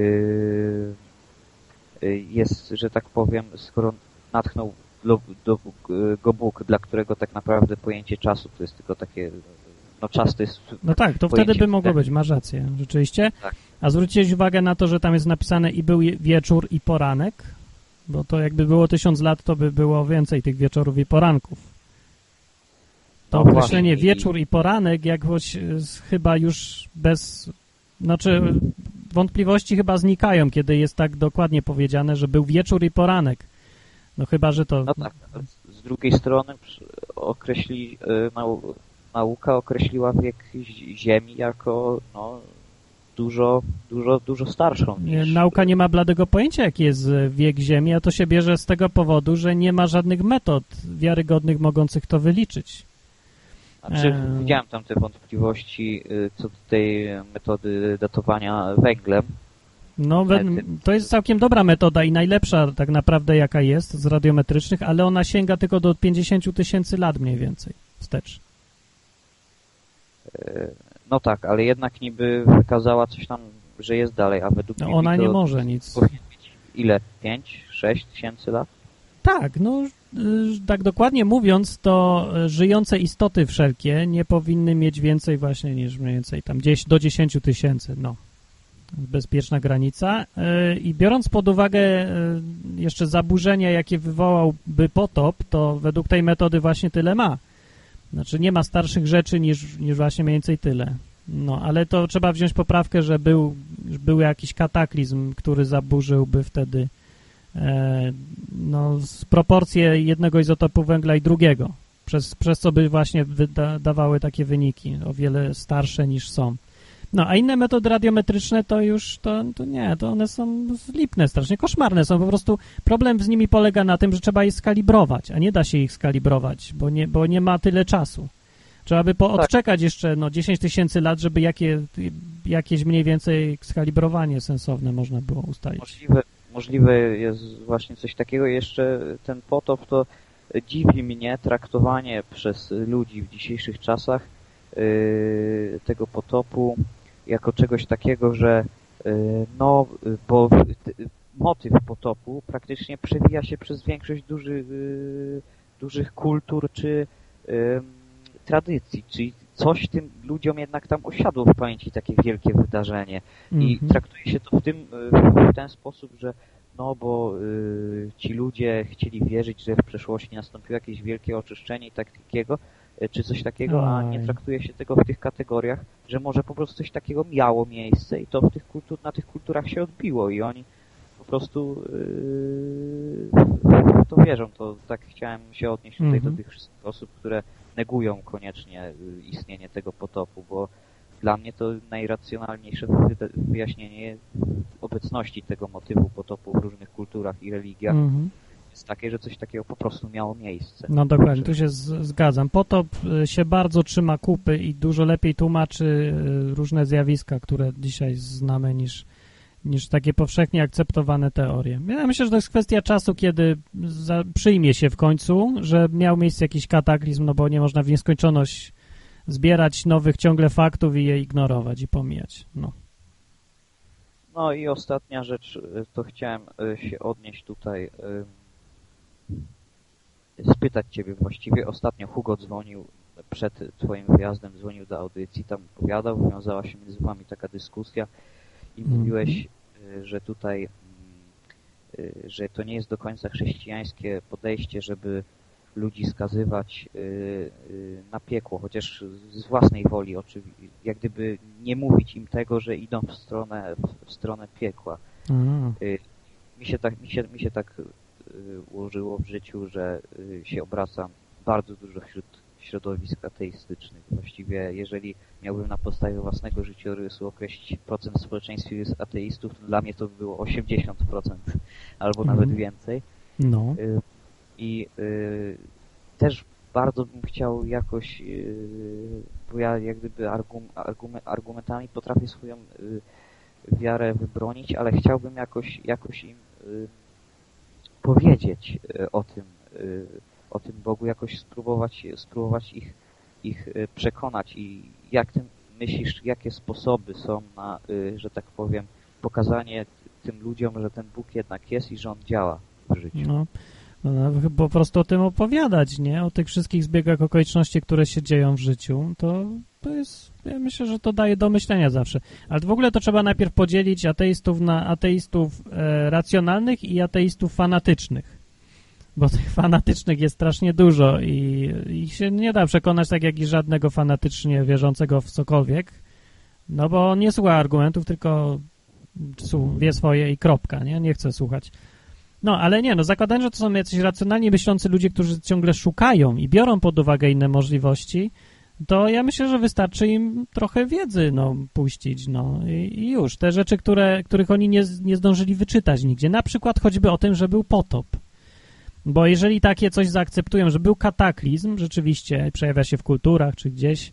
y, jest, że tak powiem, skoro natchnął do, do, go Bóg, dla którego tak naprawdę pojęcie czasu to jest tylko takie, no czas to jest No tak, to wtedy by mogło być, masz rację, rzeczywiście. Tak. A zwróciłeś uwagę na to, że tam jest napisane i był wieczór i poranek, bo to jakby było tysiąc lat, to by było więcej tych wieczorów i poranków. To No określenie wieczór i poranek jakoś z- chyba już bez, znaczy wątpliwości chyba znikają, kiedy jest tak dokładnie powiedziane, że był wieczór i poranek. No chyba, że to... No tak, z- drugiej strony określi, y, nau, nauka określiła wiek zi- Ziemi jako no, dużo, dużo, dużo starszą niż... nauka nie ma bladego pojęcia, jaki jest e, wiek Ziemi, a to się bierze z tego powodu, że nie ma żadnych metod wiarygodnych mogących to wyliczyć. Znaczy, Eee. widziałem tam te wątpliwości y, co do tej metody datowania węglem. No, ty- to jest całkiem dobra metoda i najlepsza tak naprawdę jaka jest z radiometrycznych, ale ona sięga tylko do 50 tysięcy lat mniej więcej wstecz. Y, No tak, ale jednak niby wykazała coś tam, że jest dalej, a według No, ona nie może nic. powinien być ile? 5, 6 tysięcy lat? Tak, no y, tak dokładnie mówiąc, to y, żyjące istoty wszelkie nie powinny mieć więcej właśnie niż mniej więcej tam gdzieś do 10 tysięcy, no. Bezpieczna granica. Y, I biorąc pod uwagę y, jeszcze zaburzenia, jakie wywołałby potop, to według tej metody właśnie tyle ma. Znaczy nie ma starszych rzeczy niż, niż właśnie mniej więcej tyle. No, ale to trzeba wziąć poprawkę, że był, był jakiś kataklizm, który zaburzyłby wtedy e, no, z proporcje jednego izotopu węgla i drugiego, przez, przez co by właśnie dawały takie wyniki, o wiele starsze niż są. No, a inne metody radiometryczne to już, to, to nie, to one są lipne, strasznie koszmarne są, po prostu problem z nimi polega na tym, że trzeba je skalibrować, a nie da się ich skalibrować, bo nie, bo nie ma tyle czasu. Trzeba by po, Tak. odczekać jeszcze no, 10 tysięcy lat, żeby jakie, jakieś mniej więcej skalibrowanie sensowne można było ustalić. Możliwe, możliwe jest właśnie coś takiego. Jeszcze ten potop to dziwi mnie traktowanie przez ludzi w dzisiejszych czasach yy, tego potopu jako czegoś takiego, że yy, no, bo motyw potopu praktycznie przewija się przez większość dużych, yy, dużych kultur czy tradycji, czyli coś tym ludziom jednak tam osiadło w pamięci takie wielkie wydarzenie. I Mhm. traktuje się to w, tym, y, w ten sposób, że no bo y, ci ludzie chcieli wierzyć, że w przeszłości nastąpiło jakieś wielkie oczyszczenie i tak takiego, y, czy coś takiego, a nie traktuje się tego w tych kategoriach, że może po prostu coś takiego miało miejsce i to w tych kultur, na tych kulturach się odbiło i oni po prostu yy, w to wierzą. To tak chciałem się odnieść tutaj Mhm. do tych wszystkich osób, które negują koniecznie y, istnienie tego potopu, bo dla mnie to najracjonalniejsze wyjaśnienie obecności tego motywu potopu w różnych kulturach i religiach Mhm. Jest takie, że coś takiego po prostu miało miejsce. No dokładnie, tu się z, zgadzam. Potop y, się bardzo trzyma kupy i dużo lepiej tłumaczy y, różne zjawiska, które dzisiaj znamy niż, niż takie powszechnie akceptowane teorie. Ja myślę, że to jest kwestia czasu, kiedy za, przyjmie się w końcu, że miał miejsce jakiś kataklizm, no bo nie można w nieskończoność zbierać nowych ciągle faktów i je ignorować i pomijać. No. No i ostatnia rzecz, y, to chciałem się odnieść tutaj, spytać Ciebie właściwie. Ostatnio Hugo dzwonił przed Twoim wyjazdem, dzwonił do audycji, tam opowiadał, wiązała się między Wami taka dyskusja i Mhm. mówiłeś, y, że tutaj, mm, y, że to nie jest do końca chrześcijańskie podejście, żeby ludzi skazywać y, y, na piekło, chociaż z własnej woli oczywiście, jak gdyby nie mówić im tego, że idą w stronę, w stronę piekła. Y, Mi się tak, mi się, mi się tak y, ułożyło w życiu, że y, się obracam bardzo dużo wśród środowisk ateistycznych. Właściwie, jeżeli miałbym na podstawie własnego życiorysu określić procent w społeczeństwie jest ateistów, to dla mnie to by było 80% albo Mhm. nawet więcej. No. Y, I y, też bardzo bym chciał jakoś, y, bo ja jak gdyby argum, argume- argumentami potrafię swoją y, wiarę wybronić, ale chciałbym jakoś, jakoś im y, powiedzieć y, o tym, y, o tym Bogu, jakoś spróbować, spróbować ich, ich y, przekonać i jak ty myślisz, jakie sposoby są na, że tak powiem, pokazanie tym ludziom, że ten Bóg jednak jest i że On działa w życiu. No, no, no, po prostu o tym opowiadać, nie? O tych wszystkich zbiegach okoliczności, które się dzieją w życiu, to, to jest, ja myślę, że to daje do myślenia zawsze. Ale w ogóle to trzeba najpierw podzielić ateistów na ateistów e, racjonalnych i ateistów fanatycznych. Bo tych <laughs> fanatycznych jest strasznie dużo i ich się nie da przekonać tak jak i żadnego fanatycznie wierzącego w cokolwiek, no bo on nie słucha argumentów, tylko wie swoje i kropka, nie? Nie chce słuchać. No, ale nie, no zakładając, że to są jacyś racjonalnie myślący ludzie, którzy ciągle szukają i biorą pod uwagę inne możliwości, to ja myślę, że wystarczy im trochę wiedzy, no, puścić, no i, i już. Te rzeczy, które, których oni nie, nie zdążyli wyczytać nigdzie, na przykład choćby o tym, że był potop. Bo jeżeli takie coś zaakceptują, że był kataklizm, rzeczywiście przejawia się w kulturach czy gdzieś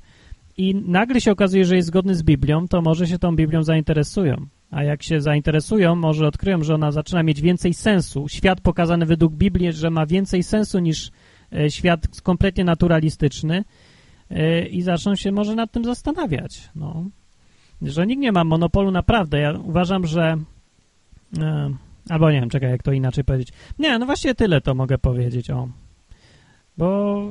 i nagle się okazuje, że jest zgodny z Biblią, to może się tą Biblią zainteresują. A jak się zainteresują, może odkryją, że ona zaczyna mieć więcej sensu. Świat pokazany według Biblii, że ma więcej sensu niż e, świat kompletnie naturalistyczny i zaczną się może nad tym zastanawiać. No. Że nikt nie ma monopolu naprawdę. Ja uważam, że e, albo nie wiem, czekaj, jak to inaczej powiedzieć. Nie, no właściwie tyle to mogę powiedzieć, o. Bo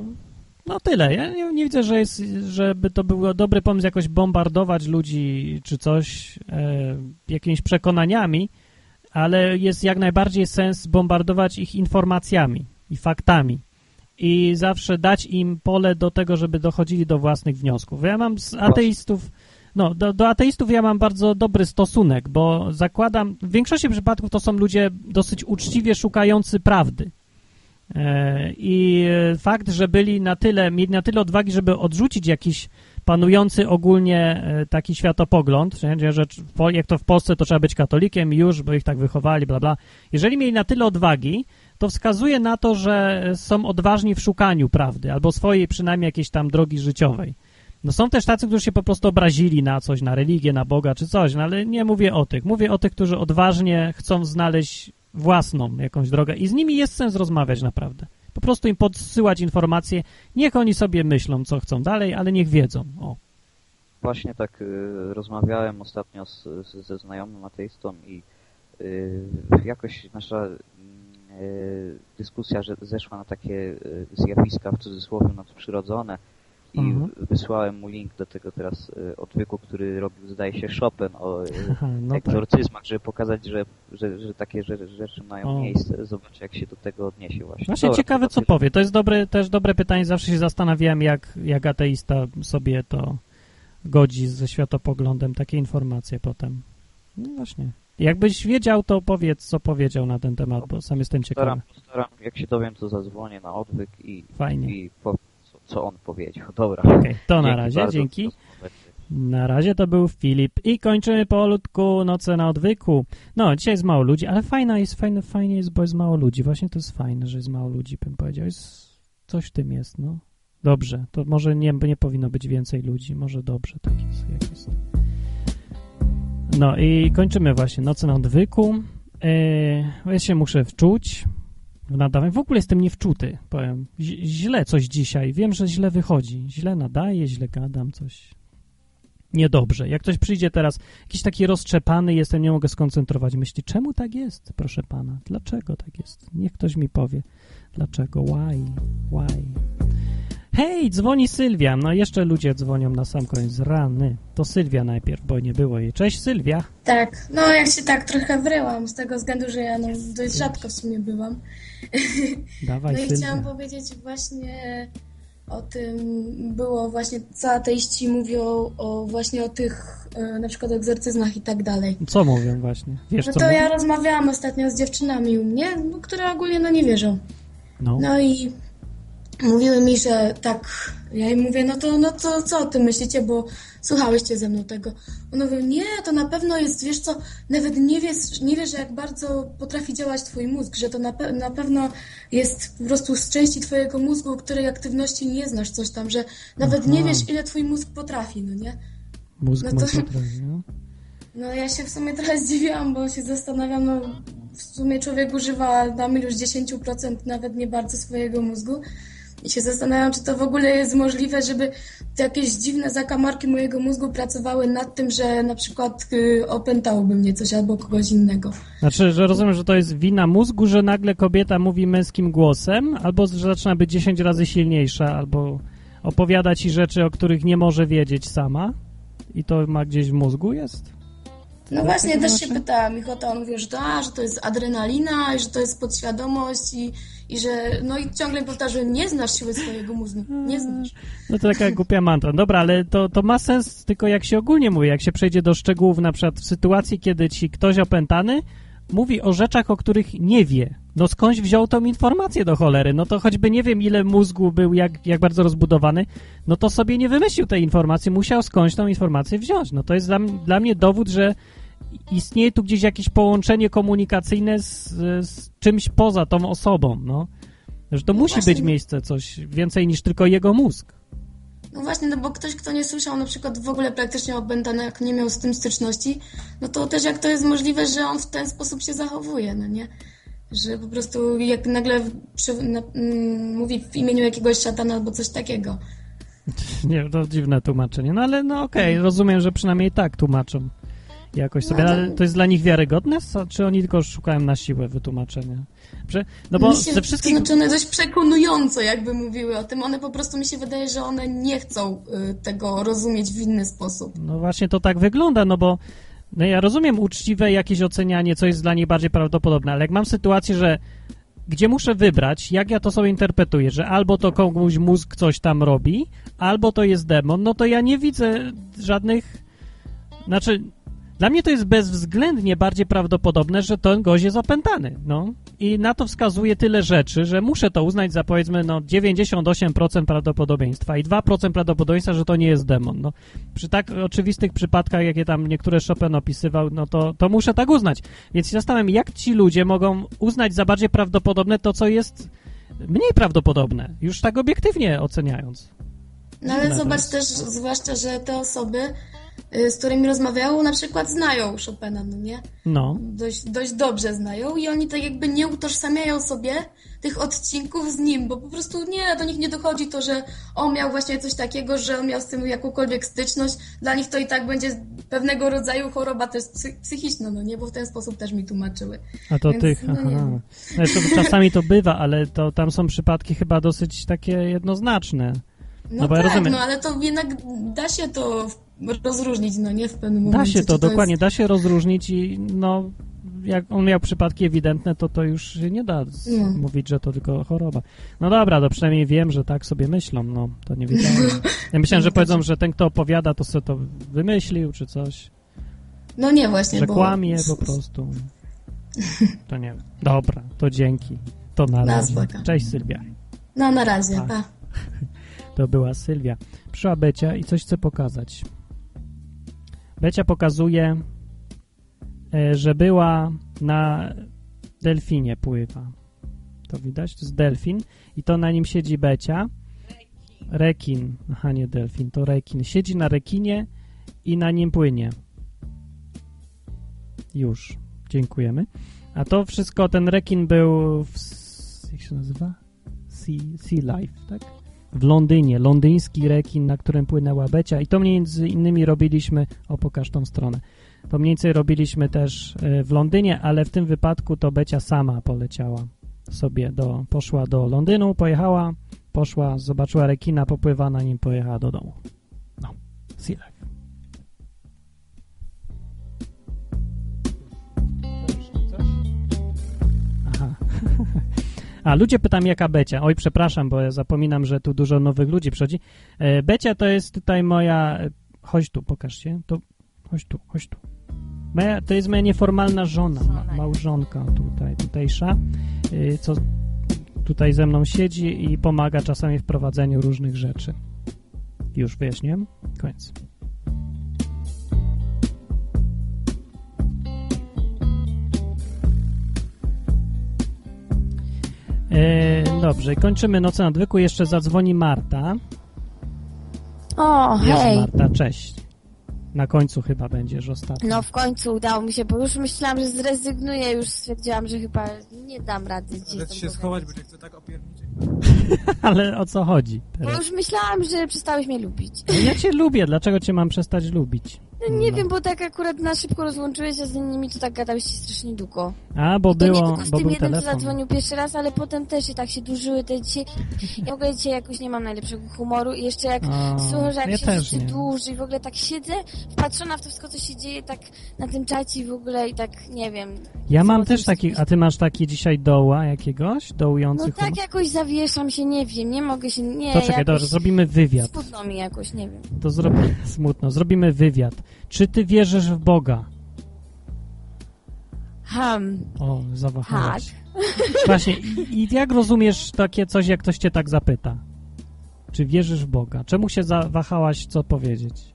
no tyle. Ja nie, nie widzę, że jest, żeby to był dobry pomysł jakoś bombardować ludzi czy coś e, jakimiś przekonaniami, ale jest jak najbardziej sens bombardować ich informacjami i faktami i zawsze dać im pole do tego, żeby dochodzili do własnych wniosków. Ja mam z ateistów, no do, do ateistów ja mam bardzo dobry stosunek, bo zakładam, w większości przypadków to są ludzie dosyć uczciwie szukający prawdy. E, I e, fakt, że byli na tyle, mieli na tyle odwagi, żeby odrzucić jakiś panujący ogólnie e, taki światopogląd, że jak to w Polsce, to trzeba być katolikiem już, bo ich tak wychowali, bla, bla. Jeżeli mieli na tyle odwagi, to wskazuje na to, że są odważni w szukaniu prawdy, albo swojej przynajmniej jakiejś tam drogi życiowej. No są też tacy, którzy się po prostu obrazili na coś, na religię, na Boga czy coś, no ale nie mówię o tych. Mówię o tych, którzy odważnie chcą znaleźć własną jakąś drogę i z nimi jest sens rozmawiać naprawdę. Po prostu im podsyłać informacje, niech oni sobie myślą, co chcą dalej, ale niech wiedzą. O. Właśnie tak y, rozmawiałem ostatnio z, z, ze znajomym ateistą i y, jakoś nasza dyskusja że zeszła na takie y, zjawiska w cudzysłowie nadprzyrodzone i Mhm. wysłałem mu link do tego teraz y, odwyku, który robił zdaje się Chopin o Aha, <laughs> no tak. egzorcyzmach, żeby pokazać, że, że, że takie rzeczy, mają O. miejsce. Zobacz jak się do tego odniesie właśnie. Właśnie Dobra, ciekawe, co powie. To jest dobre, też dobre pytanie. Zawsze się zastanawiałem, jak, jak ateista sobie to godzi ze światopoglądem, takie informacje potem. No właśnie. Jakbyś wiedział, to powiedz, co powiedział na ten temat, bo sam jestem ciekawy. Postaram, postaram, jak się dowiem, to zadzwonię na odwyk i, Fajnie. i powiem, co, co on powiedział. <laughs> Dobra. Okej, to na Dzięki razie, bardzo dzięki. Na razie to był Filip i kończymy powolutku noce na odwyku. No, dzisiaj jest mało ludzi, ale fajna jest, fajne, fajnie jest, bo jest mało ludzi. Właśnie to jest fajne, że jest mało ludzi, bym powiedział. Jest, coś w tym jest, no. Dobrze, to może nie, nie powinno być więcej ludzi. Może dobrze tak jest, jak jest. No i kończymy właśnie noce na odwyku. Yy, ja się muszę wczuć w nadawanie. W ogóle jestem niewczuty, powiem. Źle coś dzisiaj. Wiem, że źle wychodzi. Źle nadaję, źle gadam, coś niedobrze. Jak ktoś przyjdzie teraz, jakiś taki roztrzepany jestem, nie mogę skoncentrować. Myśli, czemu tak jest, proszę pana? Dlaczego tak jest? Niech ktoś mi powie. Dlaczego? Why? Why? Hej, dzwoni Sylwia. No jeszcze ludzie dzwonią na sam koniec. Rany. To Sylwia najpierw, bo nie było jej. Cześć Sylwia. Tak, no ja się tak trochę wryłam z tego względu, że ja no, dość rzadko w sumie bywam. <laughs> Dawaj no i Sylwia. chciałam powiedzieć właśnie o tym, było właśnie, co ateiści mówią o właśnie o tych e, na przykład egzorcyzmach i tak dalej. Co mówią właśnie? Wiesz No to mówią? ja rozmawiałam ostatnio z dziewczynami u mnie, no, które ogólnie no nie wierzą. No. No i mówiły mi, że tak, ja im mówię, no to, no to co o tym myślicie, bo słuchałyście ze mną tego. One mówią, nie, to na pewno jest, wiesz co, nawet nie wiesz, nie wiesz jak bardzo potrafi działać twój mózg, że to na, pe na pewno jest po prostu z części twojego mózgu, której aktywności nie znasz coś tam, że nawet Aha. nie wiesz ile twój mózg potrafi, no nie? Mózg No to- <laughs> potrafi, no. No ja się w sumie trochę zdziwiłam, bo się zastanawiam, no w sumie człowiek używa tam już 10% nawet nie bardzo swojego mózgu i się zastanawiam, czy to w ogóle jest możliwe, żeby te jakieś dziwne zakamarki mojego mózgu pracowały nad tym, że na przykład y, opętałoby mnie coś albo kogoś innego. Znaczy, że rozumiem, że to jest wina mózgu, że nagle kobieta mówi męskim głosem, albo że zaczyna być 10 razy silniejsza, albo opowiada ci rzeczy, o których nie może wiedzieć sama i to ma gdzieś w mózgu jest? No właśnie, takie też się rzeczy? pytałam ich o to, on mówił, że to, a, że to jest adrenalina, i że to jest podświadomość i, i że, no i ciągle powtarzałem, nie znasz siły swojego mózgu, nie znasz. No to taka głupia mantra. Dobra, ale to, to ma sens tylko jak się ogólnie mówi, jak się przejdzie do szczegółów, na przykład w sytuacji, kiedy ci ktoś opętany mówi o rzeczach, o których nie wie. No skądś wziął tą informację do cholery? No to choćby nie wiem, ile mózgu był, jak, jak bardzo rozbudowany, no to sobie nie wymyślił tej informacji, musiał skądś tą informację wziąć. No to jest dla, dla mnie dowód, że istnieje tu gdzieś jakieś połączenie komunikacyjne z, z czymś poza tą osobą, no. Że to No musi właśnie. być miejsce coś więcej niż tylko jego mózg. No właśnie, no bo ktoś, kto nie słyszał na przykład w ogóle praktycznie o jak nie miał z tym styczności, no to też jak to jest możliwe, że on w ten sposób się zachowuje, no nie? Że po prostu jak nagle przy, na, mm, mówi w imieniu jakiegoś szatana albo coś takiego. <laughs> Nie, to dziwne tłumaczenie. No ale no okej, rozumiem, że przynajmniej tak tłumaczą jakoś sobie. No to- Ale to jest dla nich wiarygodne? Czy oni tylko szukają na siłę wytłumaczenia? No bo się, ze wszystkich... To znaczy one dość przekonująco jakby mówiły o tym. One po prostu mi się wydaje, że one nie chcą y, tego rozumieć w inny sposób. No właśnie to tak wygląda, no bo no ja rozumiem uczciwe jakieś ocenianie, co jest dla nich bardziej prawdopodobne, ale jak mam sytuację, że gdzie muszę wybrać, jak ja to sobie interpretuję, że albo to komuś mózg coś tam robi, albo to jest demon, no to ja nie widzę żadnych... Znaczy, dla mnie to jest bezwzględnie bardziej prawdopodobne, że ten gość jest opętany, no. I na to wskazuje tyle rzeczy, że muszę to uznać za powiedzmy no 98% prawdopodobieństwa i 2% prawdopodobieństwa, że to nie jest demon, no. Przy tak oczywistych przypadkach, jakie tam niektóre Chopin opisywał, no to, to muszę tak uznać. Więc się zastanawiam, jak ci ludzie mogą uznać za bardziej prawdopodobne to, co jest mniej prawdopodobne, już tak obiektywnie oceniając. No ale zobacz też, zwłaszcza, że te osoby, z którymi rozmawiają, na przykład znają Chopina, no nie? No. Dość, dość dobrze znają i oni tak jakby nie utożsamiają sobie tych odcinków z nim, bo po prostu nie, do nich nie dochodzi to, że on miał właśnie coś takiego, że on miał z tym jakąkolwiek styczność. Dla nich to i tak będzie pewnego rodzaju choroba też psy- psychiczna, no nie? Bo w ten sposób też mi tłumaczyły. A to Więc, tych, no aha. Znaczy, czasami to bywa, ale to tam są przypadki chyba dosyć takie jednoznaczne. No, No bo ja tak, rozumiem. no ale to jednak da się to rozróżnić, no nie? W pewnym Da momencie. się czy to, jest- dokładnie, da się rozróżnić i no, jak on miał przypadki ewidentne, to to już się nie da No. mówić, że to tylko choroba. No dobra, to przynajmniej wiem, że tak sobie myślą, no, to nie wiedziałem. Ja myślałem, że <laughs> powiedzą, że ten, kto opowiada, to sobie to wymyślił, czy coś, No nie właśnie, że bo... kłamie po prostu. To nie wiem. Dobra, to dzięki. To na razie. Cześć Sylwia. No na razie, Tak. pa. <laughs> To była Sylwia. Przyszła Becia i coś chce pokazać. Becia pokazuje, e, że była na delfinie pływa. To widać? To jest delfin i to na nim siedzi Becia. Rekin. Aha, nie delfin, to rekin. Siedzi na rekinie i na nim płynie. Już. Dziękujemy. A to wszystko, ten rekin był w... jak się nazywa? Sea, sea Life, tak? W Londynie, londyński rekin, na którym płynęła Becia. I to między innymi robiliśmy, o pokaż tą stronę, to mniej więcej robiliśmy też e, w Londynie, ale w tym wypadku to Becia sama poleciała sobie do, poszła do Londynu, pojechała, poszła, zobaczyła rekina, popływa na nim, pojechała do domu. No, sea A, ludzie pytam, jaka Becia. Oj, przepraszam, bo ja zapominam, że tu dużo nowych ludzi przychodzi. E, Becia to jest tutaj moja... e, Chodź tu, pokaż się. To, chodź tu, chodź tu. Moja, to jest moja nieformalna żona, ma, małżonka tutaj, tutejsza, e, co tutaj ze mną siedzi i pomaga czasami w prowadzeniu różnych rzeczy. Już wyjaśniłem? Koniec. E, dobrze, kończymy Noce Nadwyku. Jeszcze zadzwoni Marta. O, Jest hej. Marta, cześć. Na końcu chyba będziesz ostatni. No w końcu udało mi się, bo już myślałam, że zrezygnuję, już stwierdziłam, że chyba nie dam rady tam się pogadać. schować, bo cię chce tak opierniczyć. <laughs> Ale o co chodzi Bo teraz? już myślałam, że przestałeś mnie lubić. Ja cię lubię, dlaczego cię mam przestać lubić? No, nie wiem, bo tak akurat na szybko rozłączyłeś, a z innymi to tak gadałyście strasznie długo. A, bo I to nie było, tylko z bo tym jednym, co telefon. zadzwonił pierwszy raz, ale potem też i tak się dłużyły te dzisiaj. Ja w ogóle dzisiaj jakoś nie mam najlepszego humoru i jeszcze jak słucham, że jak ja się wszyscy dłuży i w ogóle tak siedzę, wpatrzona w to wszystko, co się dzieje tak na tym czacie w ogóle i tak, nie wiem. Ja co mam też taki, a ty masz taki dzisiaj doła jakiegoś? Dołujący No humor? tak jakoś zawieszam się, nie wiem, nie mogę się, nie, To czekaj, dobrze, zrobimy wywiad. Smutno mi jakoś, nie wiem. To zrobimy, <laughs> smutno, zrobimy wywiad. Czy ty wierzysz w Boga? Ham. O, Tak. zawahałaś. Właśnie, i, i jak rozumiesz takie coś, jak ktoś cię tak zapyta? Czy wierzysz w Boga? Czemu się zawahałaś, co powiedzieć?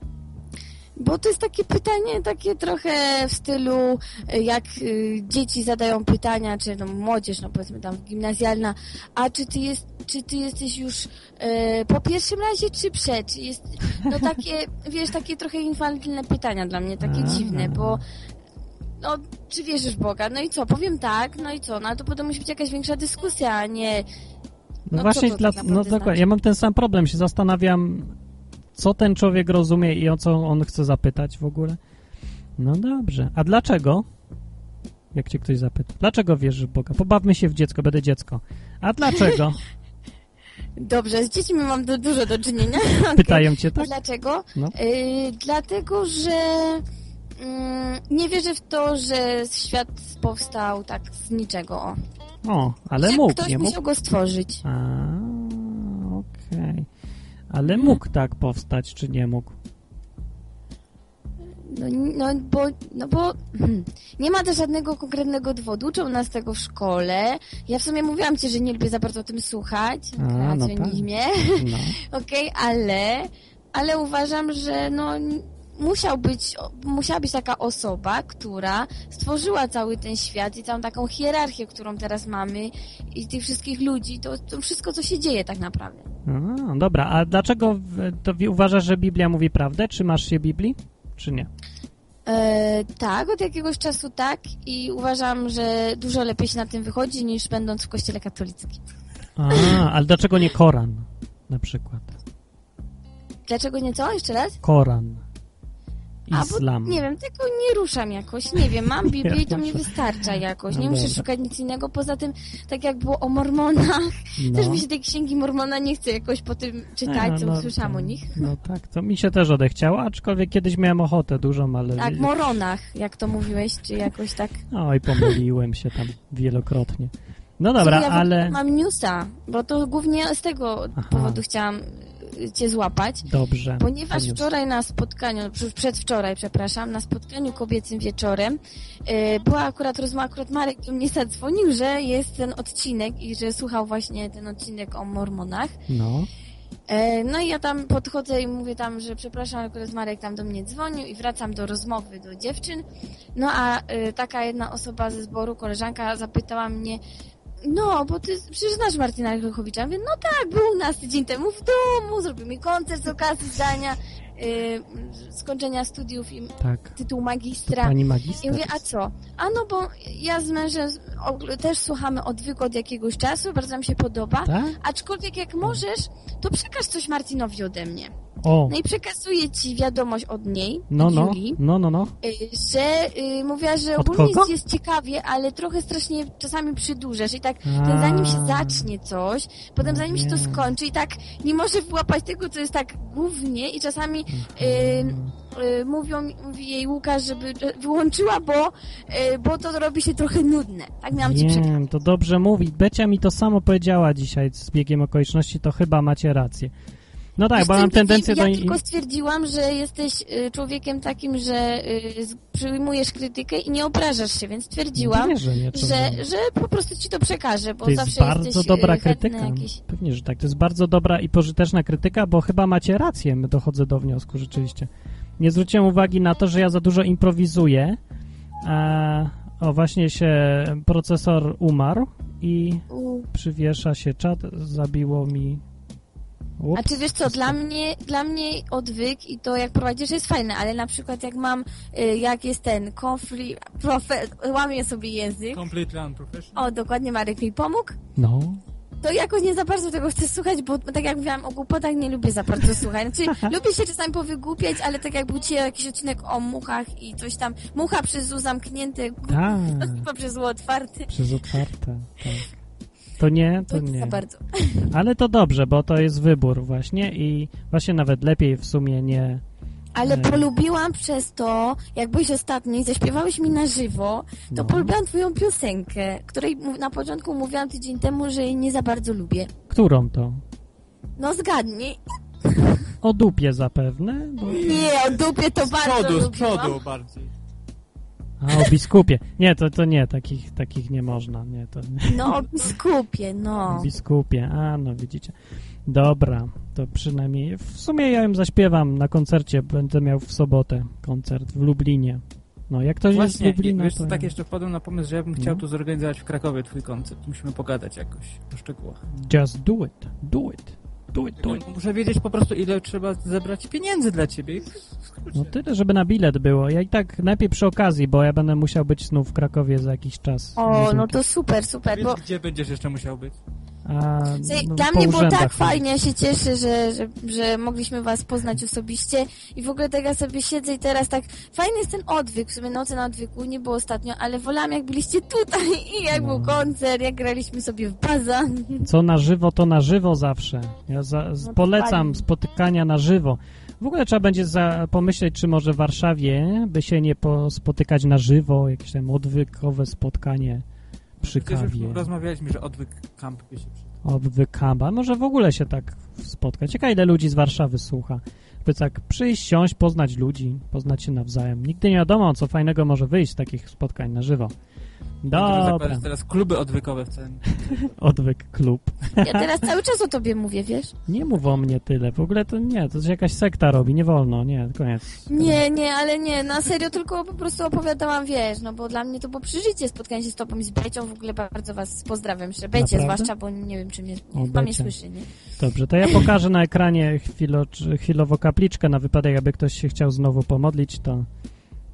Bo to jest takie pytanie, takie trochę w stylu, y, jak y, dzieci zadają pytania, czy no, młodzież, no powiedzmy tam gimnazjalna, a czy ty, jest, czy ty jesteś już y, po pierwszym razie, czy przed? Czy Jest, no takie, <laughs> wiesz, takie trochę infantylne pytania dla mnie, takie A. dziwne, bo no, czy wierzysz w Boga? No i co? Powiem tak, no i co? No ale to potem musi być jakaś większa dyskusja, a nie... No, No właśnie, dla, tak no dokładnie, znaczy? ja mam ten sam problem, się zastanawiam, co ten człowiek rozumie i o co on chce zapytać w ogóle. No dobrze, a dlaczego? Jak cię ktoś zapyta, dlaczego wierzysz w Boga? Pobawmy się w dziecko, będę dziecko. A dlaczego? <laughs> Dobrze, z dziećmi mam du- dużo do czynienia. <laughs> Pytają cię tak? Dlaczego? No. Y, dlatego, że mm, nie wierzę w to, że świat powstał tak z niczego. O. O, ale mógł, Ktoś nie mógł? musiał go stworzyć. A, okej. Ale mógł tak powstać, czy nie mógł? No, no bo, no bo <clears throat> nie ma też żadnego konkretnego dowodu. Uczą nas tego w szkole. Ja w sumie mówiłam ci, że nie lubię za bardzo o tym słuchać. A, no tak. kreacjonizmie. No. <laughs> Okej, ale, ale uważam, że no musiał być, musiała być taka osoba, która stworzyła cały ten świat i całą taką hierarchię, którą teraz mamy i tych wszystkich ludzi, to, to wszystko, co się dzieje tak naprawdę. A, dobra, a dlaczego to uważasz, że Biblia mówi prawdę? Trzymasz się Biblii, czy nie? E, tak, od jakiegoś czasu tak i uważam, że dużo lepiej się na tym wychodzi niż będąc w kościele katolickim. A, ale dlaczego nie Koran na przykład? Dlaczego nie co? Jeszcze raz? Koran. Islam. bo, nie wiem, tego nie ruszam jakoś, nie wiem, mam <laughs> Biblię i to mi wystarcza jakoś, No nie muszę dobra. szukać nic innego, poza tym, tak jak było o mormonach, <laughs> No. też mi się tej księgi mormona nie chce jakoś po tym czytać, co no, usłyszałam o nich. No tak, to mi się też odechciało, aczkolwiek kiedyś miałem ochotę dużą, ale... Tak, moronach, jak to mówiłeś, czy jakoś tak. Oj, pomyliłem się tam wielokrotnie. No dobra, ja ale... mam newsa, bo to głównie z tego Aha. powodu chciałam cię złapać. Dobrze. Ponieważ news. wczoraj na spotkaniu, przedwczoraj, przepraszam, na spotkaniu kobiecym wieczorem e, była akurat rozmowa, akurat Marek do mnie zadzwonił, że jest ten odcinek i że słuchał właśnie ten odcinek o mormonach. No, E, no i ja tam podchodzę i mówię tam, że przepraszam, akurat Marek tam do mnie dzwonił i wracam do rozmowy do dziewczyn. No a e, taka jedna osoba ze zboru, koleżanka, zapytała mnie, no, bo ty przecież znasz Martina Grochowicza. Ja mówię, no tak, był u nas tydzień temu w domu, zrobił mi koncert z okazji zdania y, skończenia studiów i tak. tytuł To magistra. pani magister? I mówię, a co? A no bo ja z mężem też słuchamy odwyku od jakiegoś czasu, bardzo nam się podoba. Tak? Aczkolwiek jak możesz, to przekaż coś Martinowi ode mnie. O, No i przekazuję ci wiadomość od niej, no, od no, Julii, no, no, no. y, że y, mówiła, że Od ogólnie kogo? jest, ciekawie, ale trochę strasznie czasami przydłużasz i tak A. ten zanim się zacznie coś, potem zanim się to skończy i tak nie może wyłapać tego, co jest tak głównie i czasami mówią, mówi jej Łukasz, żeby wyłączyła, bo, y, bo to robi się trochę nudne. Tak miałam ci przekazać. Wiem, to dobrze mówi. Becia mi to samo powiedziała dzisiaj z biegiem okoliczności, to chyba macie rację. No tak, Wiesz bo mam tendencję ja do... tylko stwierdziłam, że jesteś y, człowiekiem takim, że y, przyjmujesz krytykę i nie obrażasz się, więc stwierdziłam, Nie, że nie, że, że po prostu ci to przekażę, bo To jest zawsze bardzo jesteś dobra y, chętny krytyka. Jakiś... Pewnie, że tak. To jest bardzo dobra i pożyteczna krytyka, bo chyba macie rację, dochodzę do wniosku rzeczywiście. Nie zwróciłem uwagi na to, że ja za dużo improwizuję. A, o, właśnie się procesor umarł i przywiesza się czat, zabiło mi... Ups, A czy wiesz co, dla mnie, dla mnie odwyk i to jak prowadzisz jest fajne, ale na przykład jak mam, y, jak jest ten konflikt, profe, łamię sobie język, Completely unprofessional. o dokładnie Marek mi pomógł, No, to jakoś nie za bardzo tego chcę słuchać, bo tak jak mówiłam o głupotach, nie lubię za bardzo <laughs> słuchać. Znaczy, lubię się czasami powygłupiać, ale tak jak był dzisiaj jakiś odcinek o muchach i coś tam, mucha przez U zamknięte, tak, <laughs> chyba przez U otwarte, przez otwarte, tak. To nie, to to nie za bardzo. <laughs> Ale to dobrze, bo to jest wybór właśnie i właśnie nawet lepiej w sumie nie... Ale polubiłam przez to, jak byłeś ostatni, zaśpiewałeś mi na żywo, to No. polubiłam twoją piosenkę, której na początku mówiłam tydzień temu, że jej nie za bardzo lubię. Którą to? No zgadnij. O dupie zapewne? Bo... Nie, o dupie to Z bardzo przodu, z lubiłam. przodu bardziej. A, o biskupie. Nie, to, to nie, takich, takich nie można. Nie, to nie. No, o biskupie, no. Biskupie, a no widzicie. Dobra, to przynajmniej. W sumie ja ją zaśpiewam na koncercie. Będę miał w sobotę koncert w Lublinie. No, jak ktoś jest z Właśnie, Lublina, wiesz, to... co, ja- tak jeszcze wpadłem na pomysł, że ja bym chciał No. tu zorganizować w Krakowie twój koncert. Musimy pogadać jakoś o szczegółach. Just do it, do it, do it, do it. No, muszę wiedzieć po prostu, ile trzeba zebrać pieniędzy dla ciebie. No tyle, żeby na bilet było. Ja i tak najpierw przy okazji, bo ja będę musiał być znów w Krakowie za jakiś czas. O, no to super, super, Wiesz, bo gdzie będziesz jeszcze musiał być? A, no, Dla mnie było tak fajnie, ja się cieszę, że, że, że mogliśmy was poznać osobiście i w ogóle tak ja sobie siedzę i teraz tak fajny jest ten odwyk, w sumie noce na odwyku nie było ostatnio, ale wolałam jak byliście tutaj <laughs> i jak No. był koncert, jak graliśmy sobie w baza. Co na żywo, to na żywo zawsze. Ja za, z, No polecam dokładnie. spotykania na żywo. W ogóle trzeba będzie za, pomyśleć, czy może w Warszawie by się nie po, spotykać na żywo, jakieś tam odwykowe spotkanie przy Przecież kawie. rozmawialiśmy, że odwyk camp by się przydał. Odwykamba. Może w ogóle się tak spotkać. Ciekawe, ile ludzi z Warszawy słucha. By tak przyjść, siąść, poznać ludzi, poznać się nawzajem. Nigdy nie wiadomo, co fajnego może wyjść z takich spotkań na żywo. Dobra. teraz kluby odwykowe w całym... <laughs> Odwyk klub. Ja teraz cały czas o tobie mówię, wiesz? Nie mów o mnie tyle. W ogóle to nie, to się jakaś sekta robi. Nie wolno, nie, koniec. Nie, nie, ale nie, na serio, tylko po prostu opowiadałam, wiesz, no bo dla mnie to było przeżycie spotkanie się z tobą i z Becią, w ogóle bardzo was pozdrawiam, że Becie Naprawdę? zwłaszcza, bo nie wiem, czy mnie, O, chyba mnie słyszy, nie? Dobrze, to ja pokażę na ekranie chwilo, chwilowo kapliczkę na wypadek, aby ktoś się chciał znowu pomodlić, to...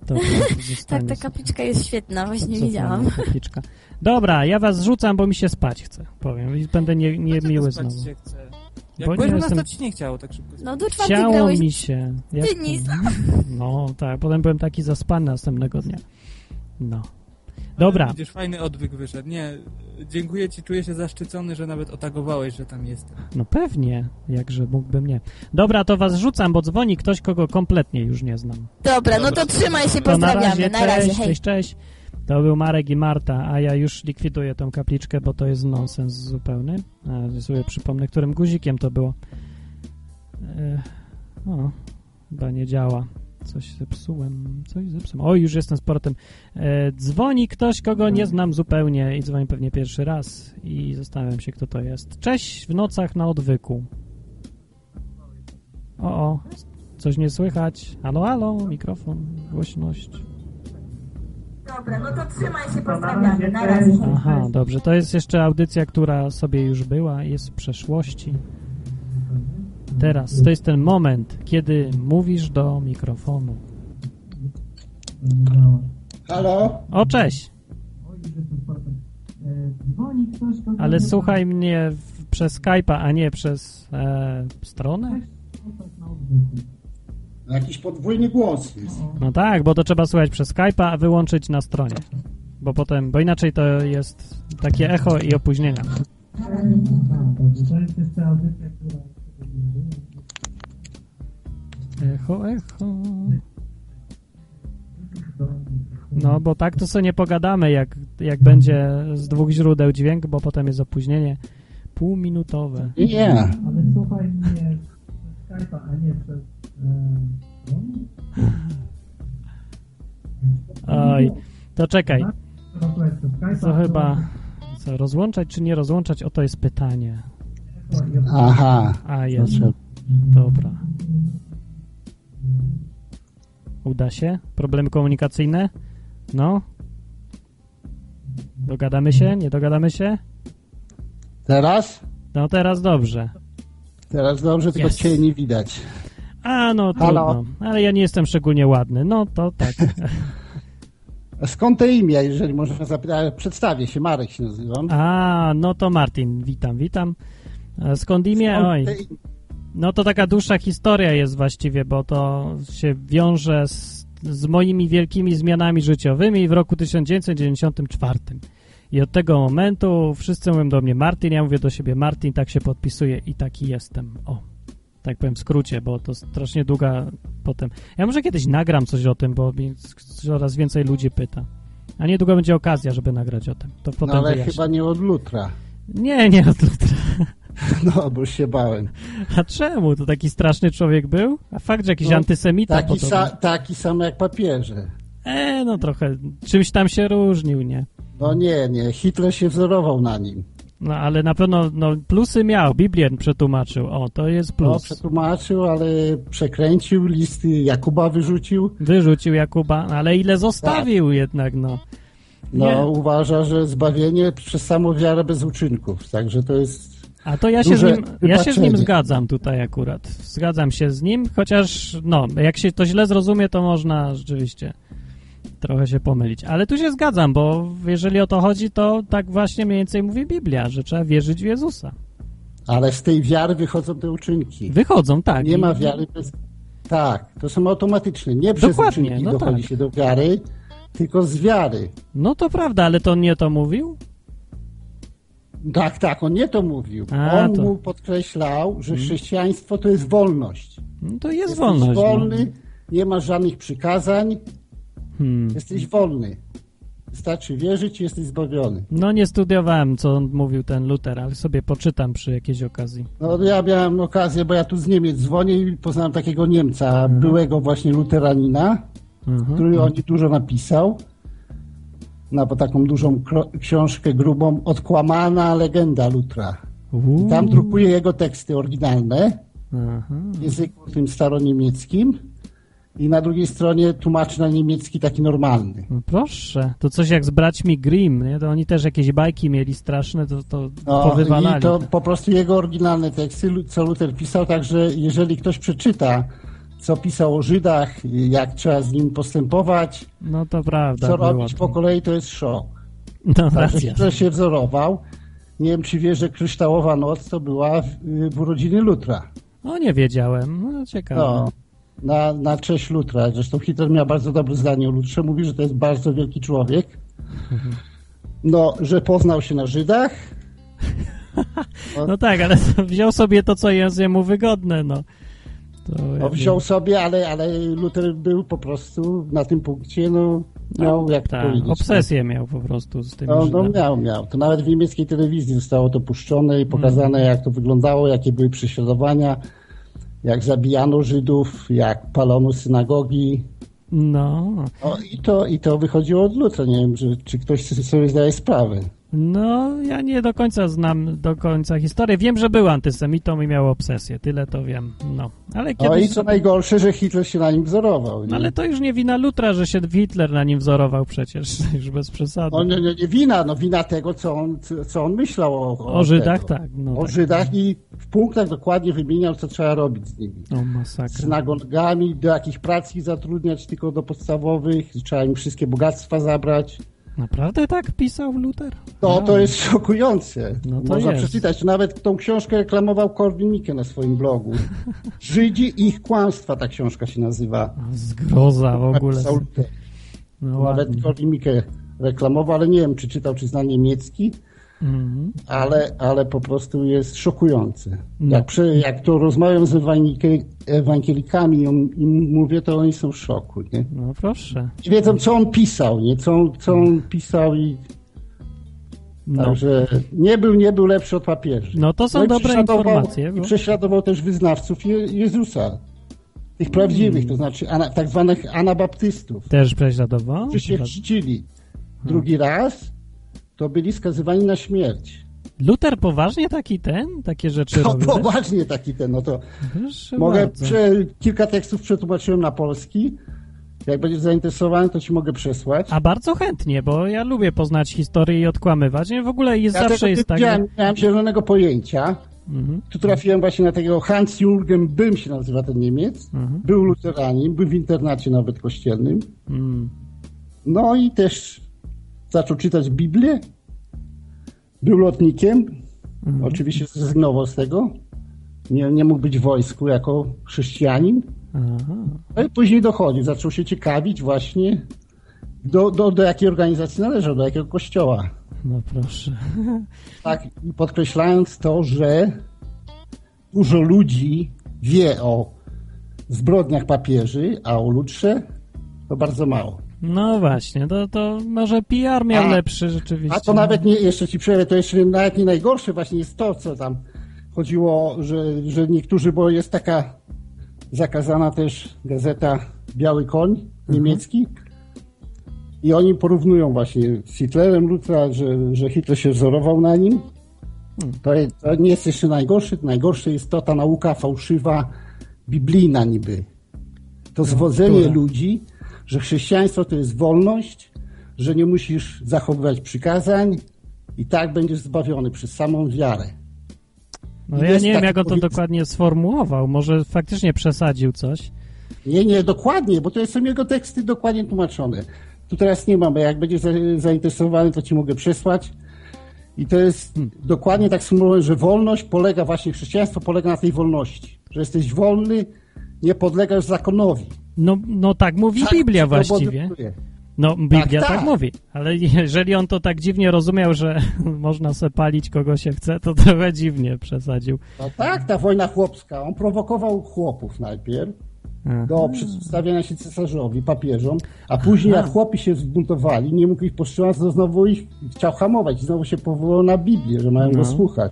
to, to <laughs> Tak, ta kapliczka jest świetna, właśnie widziałam. Kapliczka. Dobra, ja was rzucam, bo mi się spać chce, powiem. I będę nie, niemiły spać znowu. się chce? Jak Bo byłeś nie jestem- to ci nie chciało tak szybko. No do czwartej Chciało grałeś mi się. Jak. <laughs> No tak, potem byłem taki zaspany następnego dnia. No. Dobra, Widzisz, fajny odwyk wyszedł. Nie, dziękuję ci, czuję się zaszczycony, że nawet otagowałeś, że tam jestem. no pewnie, jakże mógłbym nie. Dobra, to was rzucam, bo dzwoni ktoś, kogo kompletnie już nie znam. Dobra, no to trzymaj się, To na pozdrawiamy, razie, na razie, cześć, hej. cześć, cześć. To był Marek i Marta, a ja już likwiduję tą kapliczkę, bo to jest nonsens zupełny. A, sobie przypomnę, którym guzikiem to było. E, o, chyba nie działa. Coś zepsułem, coś zepsułem. O, już jestem z portem. E, dzwoni ktoś, kogo nie znam zupełnie i dzwoni pewnie pierwszy raz i zastanawiam się, kto to jest. Cześć w nocach na odwyku. O, o, coś nie słychać. Halo, halo, mikrofon, głośność. Dobra, no to trzymaj się, pozdrawiamy, na razie. Aha, dobrze. To jest jeszcze audycja, która sobie już była, jest w przeszłości. Teraz to jest ten moment, kiedy mówisz do mikrofonu. Halo? O, cześć! Ale słuchaj mnie w, przez Skype'a, a nie przez e, stronę? Jakiś podwójny głos jest. No tak, bo to trzeba słuchać przez Skype'a, a wyłączyć na stronie. Bo potem, bo inaczej to jest takie echo i opóźnienia. Echo, echo. No, bo tak to sobie nie pogadamy, jak, jak będzie z dwóch źródeł dźwięk, bo potem jest opóźnienie półminutowe. Nie. Ale słuchaj mnie Skype'a, a nie przez... Oj, to czekaj. To chyba... Co, rozłączać czy nie rozłączać? Oto jest pytanie. Aha. A, jest. Dobra. Uda się? Problemy komunikacyjne? No? Dogadamy się? Nie dogadamy się? Teraz? No teraz dobrze. Teraz dobrze, tylko Jest. cię nie widać. A, no Halo? trudno. Ale ja nie jestem szczególnie ładny. No to tak. <laughs> A Skąd to imię, jeżeli można zapytać? Przedstawię się, Marek się nazywam. A, no to Martin. Witam, witam. Skąd imię? Oj. No to taka dłuższa historia jest właściwie, bo to się wiąże z, z moimi wielkimi zmianami życiowymi w roku 1994. I od tego momentu wszyscy mówią do mnie Martin, ja mówię do siebie Martin, tak się podpisuję i taki jestem. O, tak powiem w skrócie, bo to strasznie długa potem. Ja może kiedyś nagram coś o tym, bo coraz więcej ludzi pyta. A niedługo będzie okazja, żeby nagrać o tym. To No potem ale wyjaśnię. chyba nie od Lutra. Nie, nie od Lutra. <laughs> No, bo już się bałem. A czemu? To taki straszny człowiek był? A fakt, że jakiś No, antysemita Taki, sa, taki sam jak papieże. E, no trochę. Czymś tam się różnił, nie? No nie, nie. Hitler się wzorował na nim. No ale na pewno no, plusy miał. Biblię przetłumaczył. O, to jest No, plus. przetłumaczył, ale przekręcił, listy Jakuba wyrzucił. Wyrzucił Jakuba, ale ile zostawił jednak, no. No, Nie. uważa, że zbawienie przez samą wiarę bez uczynków. Także to jest A to ja się, z nim, ja się z nim zgadzam tutaj akurat. Zgadzam się z nim, chociaż no, jak się to źle zrozumie, to można rzeczywiście trochę się pomylić. Ale tu się zgadzam, bo jeżeli o to chodzi, to tak właśnie mniej więcej mówi Biblia, że trzeba wierzyć w Jezusa. Ale z tej wiary wychodzą te uczynki. Wychodzą, tak. Nie ma wiary bez... Tak, to są automatyczne. Nie przez Dokładnie, uczynki no dochodzi tak. się do wiary, tylko z wiary. No to prawda, ale to on nie to mówił? Tak, tak, on nie to mówił. A, on to- mu podkreślał, że chrześcijaństwo to jest wolność. No to jest Jesteś wolność. wolny, nie masz żadnych przykazań, No. Hmm. jesteś wolny. Wystarczy wierzyć i jesteś zbawiony. no nie studiowałem, co on mówił ten Luter, ale sobie poczytam przy jakiejś okazji. No ja miałem okazję, bo ja tu z Niemiec dzwonię i poznałem takiego Niemca, byłego właśnie luteranina, Mhm. który o nim dużo napisał. Bo taką dużą książkę grubą, Odkłamana legenda Lutra. I tam drukuje jego teksty oryginalne Aha. w języku tym staroniemieckim i na drugiej stronie tłumaczy na niemiecki taki normalny. No proszę, to coś jak z braćmi Grimm, nie? To oni też jakieś bajki mieli straszne, to, to No, powywalali. I to po prostu jego oryginalne teksty, co Luther pisał, także jeżeli ktoś przeczyta, co pisał o Żydach, jak trzeba z nim postępować, No to prawda. co robić po kolei, to jest szok. No Także. Hitler się wzorował. Nie wiem, czy wie, że kryształowa noc to była w, w urodziny Lutra. No nie wiedziałem, no ciekawe. No, na, na cześć Lutra. Zresztą Hitler miał bardzo dobre zdanie o Lutrze. Mówi, że to jest bardzo wielki człowiek. No, że poznał się na Żydach. <laughs> No tak, ale <laughs> wziął sobie to, co jest jemu wygodne, no. To No, jakby- wziął sobie, ale, ale Luther był po prostu na tym punkcie, no, miał, jak to tak, powiedzieć. obsesję miał po prostu z tym. No, no miał, miał. To nawet w niemieckiej telewizji zostało to puszczone i pokazane, Mm. jak to wyglądało, jakie były prześladowania, jak zabijano Żydów, jak palono synagogi. No, No, i, to, I to wychodziło od Lutra. Nie wiem, czy, czy ktoś sobie zdaje sprawę. No, ja nie do końca znam do końca historię. Wiem, że był antysemitą i miał obsesję, tyle to wiem, no. Ale No i kiedyś... co najgorsze, że Hitler się na nim wzorował. Nie? No, ale to już nie wina Lutra, że się Hitler na nim wzorował przecież, <laughs> już bez przesady. No, nie, nie, nie wina, no wina tego, co on, co on myślał o, O Żydach, tego. tak. No o tak. Żydach i w punktach dokładnie wymieniał, co trzeba robić z nimi. O, masakra. Z synagogami, do jakich prac ich zatrudniać, tylko do podstawowych, trzeba im wszystkie bogactwa zabrać. Naprawdę tak pisał Luter? No, to jest szokujące. No to Można jest. przeczytać. Nawet tą książkę reklamował Korwin Mikke na swoim blogu. <laughs> Żydzi i ich kłamstwa, ta książka się nazywa. Zgroza w ogóle. Luther. No. Nawet Korwin Mikke reklamował, ale nie wiem, czy czytał, czy zna niemiecki. Mhm. ale, ale po prostu jest szokujące. No. Jak, przy, jak to rozmawiam z ewangelikami i mówię, to oni są w szoku. Nie? No proszę. I wiedzą, co on pisał, nie? Co, on- co on pisał i No. Także nie był, nie był lepszy od papieży. No to są i dobre informacje, I bo- prześladował też wyznawców Je Jezusa. Tych prawdziwych, Mm. to znaczy ana, tak zwanych anabaptystów, Też prześladował? którzy się chrzcili. Drugi raz to byli skazywani na śmierć. Luter poważnie taki ten? Takie rzeczy No robił? poważnie taki ten, no to Proszę mogę, prze, kilka tekstów przetłumaczyłem na polski. Jak będziesz zainteresowany, to ci mogę przesłać. A bardzo chętnie, bo ja lubię poznać historię i odkłamywać. Nie, w ogóle jest Ja zawsze tego jest tak. nie miałem zielonego pojęcia. Mhm. Tu trafiłem właśnie na takiego Hans-Jürgen Böhm się nazywa ten Niemiec. Mhm. Był luteranin, był w internacie nawet kościelnym. Mm. No i też zaczął czytać Biblię. Był lotnikiem. Mhm. Oczywiście zrezygnował z tego. Nie, nie mógł być w wojsku jako chrześcijanin. Aha. No i później dochodził, zaczął się ciekawić właśnie do, do, do jakiej organizacji należał, do jakiego kościoła. No proszę. <laughs> Tak, podkreślając to, że dużo ludzi wie o zbrodniach papieży, a o Lutrze to bardzo mało. No właśnie, to, to może PR miał A- lepszy rzeczywiście. A to nawet nie, jeszcze ci przerwę, to jeszcze nawet nie najgorsze właśnie jest to, co tam chodziło, że, że niektórzy, bo jest taka zakazana też gazeta Biały Koń niemiecki i oni porównują właśnie z Hitlerem Lutra, że, że Hitler się wzorował na nim. To, jest, to nie jest jeszcze najgorsze, najgorsze jest to ta nauka fałszywa, biblijna niby. To zwodzenie która? ludzi, że chrześcijaństwo to jest wolność, że nie musisz zachowywać przykazań i tak będziesz zbawiony przez samą wiarę. No I ja nie wiem, jak on to dokładnie sformułował. Może faktycznie przesadził coś. Nie, nie, dokładnie, bo to są jego teksty dokładnie tłumaczone. Tu teraz nie mam, jak będziesz za- zainteresowany, to ci mogę przesłać. I to jest dokładnie tak sformułowane, że wolność polega, właśnie chrześcijaństwo polega na tej wolności. Że jesteś wolny, nie podlegasz zakonowi. No, no tak mówi Tak Biblia właściwie. No, Biblia Tak, tak, tak. mówi. Ale jeżeli on to tak dziwnie rozumiał, że <laughs> można se palić kogo się chce, to trochę dziwnie przesadził. No tak, ta wojna chłopska. On prowokował chłopów najpierw do przeciwstawiania się cesarzowi, papieżom, a później jak chłopi się zbuntowali, nie mógł ich powstrzymać, to znowu ich chciał hamować i znowu się powołał na Biblię, że mają No. go słuchać.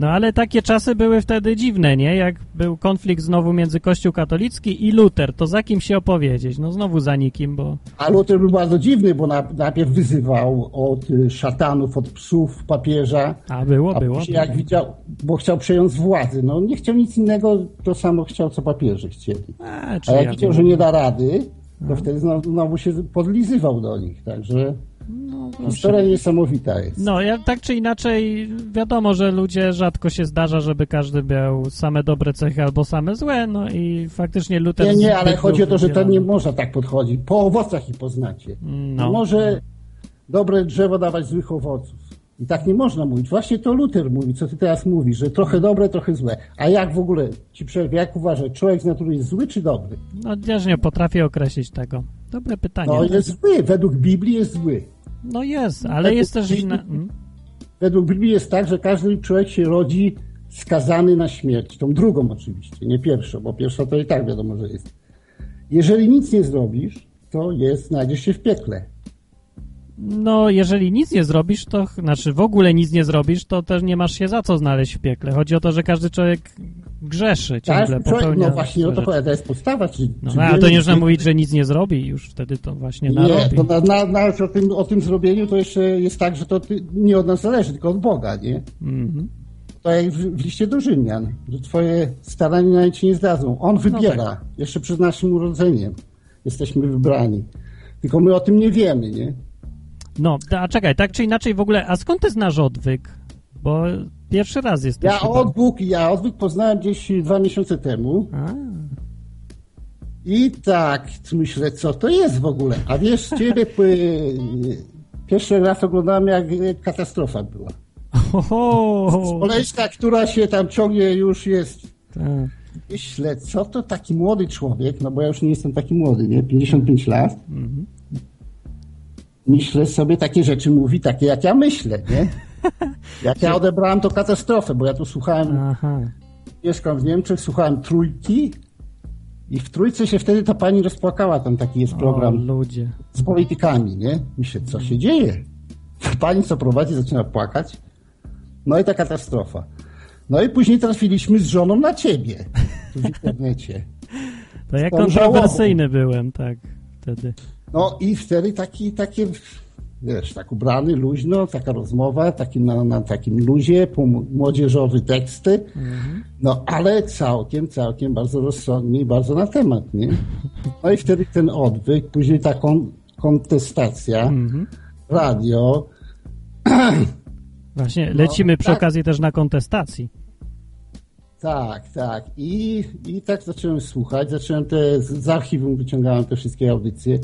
No ale takie czasy były wtedy dziwne, nie? Jak był konflikt znowu między Kościół katolicki i Luter, to za kim się opowiedzieć? No znowu za nikim, bo... A Luther był bardzo dziwny, bo na, najpierw wyzywał od y, szatanów, od psów papieża. A było, a było. jak widział, bo chciał przejąć władzę. No nie chciał nic innego, to samo chciał, co papieże chcieli. A, A jak ja widział, że nie da rady, to wtedy znowu, znowu się podlizywał do nich. Także No, historia niesamowita jest. No, ja, tak czy inaczej, wiadomo, że ludzie rzadko się zdarza, żeby każdy miał same dobre cechy albo same złe, no i faktycznie Luther... Nie, nie, ale chodzi o to, że to nie można tak podchodzić. Po owocach ich poznacie. No. Nie może dobre drzewo dawać złych owoców. I tak nie można mówić. Właśnie to Luther mówi, co ty teraz mówisz, że trochę dobre, trochę złe. A jak w ogóle, ci przerwę, jak uważasz, człowiek z natury jest zły czy dobry? No, też nie potrafię określić tego. Dobre pytanie. No jest zły, według Biblii jest zły. No jest, ale Według jest też inna... Mm? Według Biblii jest tak, że każdy człowiek się rodzi skazany na śmierć. Tą drugą oczywiście, nie pierwszą, bo pierwsza to i tak wiadomo, że jest. Jeżeli nic nie zrobisz, to jest, znajdziesz się w piekle. No, jeżeli nic nie zrobisz, to znaczy w ogóle nic nie zrobisz, to też nie masz się za co znaleźć w piekle. Chodzi o to, że każdy człowiek grzeszy ciągle, Każdy człowiek, popełnia no właśnie o to rzeczy. chodzi, to jest podstawa. Czy, No, czy ale to nie można mówić, że nic nie zrobi już wtedy to właśnie Nie, narobi. to na, na, nawet o tym, o tym zrobieniu to jeszcze jest tak, że to nie od nas zależy, tylko od Boga, nie? Mhm. To jak w, w liście do Rzymian, że twoje starania na się nie zdadzą. On wybiera, tak. jeszcze przed naszym urodzeniem jesteśmy wybrani. Tylko my o tym nie wiemy, nie? No, a czekaj, tak czy inaczej w ogóle, a skąd ty znasz odwyk? Bo pierwszy raz jesteś Ja chyba. odwyk, ja odwyk poznałem gdzieś dwa miesiące temu. A, I tak myślę, co to jest w ogóle. A wiesz, ciebie <laughs> pierwszy raz oglądałem, jak katastrofa była. Smoleńska, która się tam ciągnie, już jest. Tak. Myślę, co to taki młody człowiek, no bo ja już nie jestem taki młody, nie? 55 lat. Mhm. Myślę sobie takie rzeczy, mówi takie jak ja myślę, nie? <laughs> Jak ja odebrałem to katastrofę, bo ja tu słuchałem, Aha. mieszkam w Niemczech, słuchałem trójki i w trójce się wtedy ta pani rozpłakała, tam taki jest O, program ludzie. z politykami, nie? Myślę, co się dzieje? pani, co prowadzi, zaczyna płakać. No i ta katastrofa. No i później trafiliśmy z żoną na ciebie w internecie. To ja kontrowersyjny byłem, tak, wtedy. No i wtedy taki, takie, wiesz, tak ubrany, luźno, taka rozmowa, taki na, na takim luzie, młodzieżowy teksty, no ale całkiem, całkiem bardzo rozsądnie i bardzo na temat, nie? No i wtedy ten odwyk, później ta kon, kontestacja, radio, <clears throat> Właśnie, No, lecimy przy tak. okazji też na kontestacji. Tak, tak. I, I tak zacząłem słuchać. Zacząłem te, z archiwum wyciągałem te wszystkie audycje.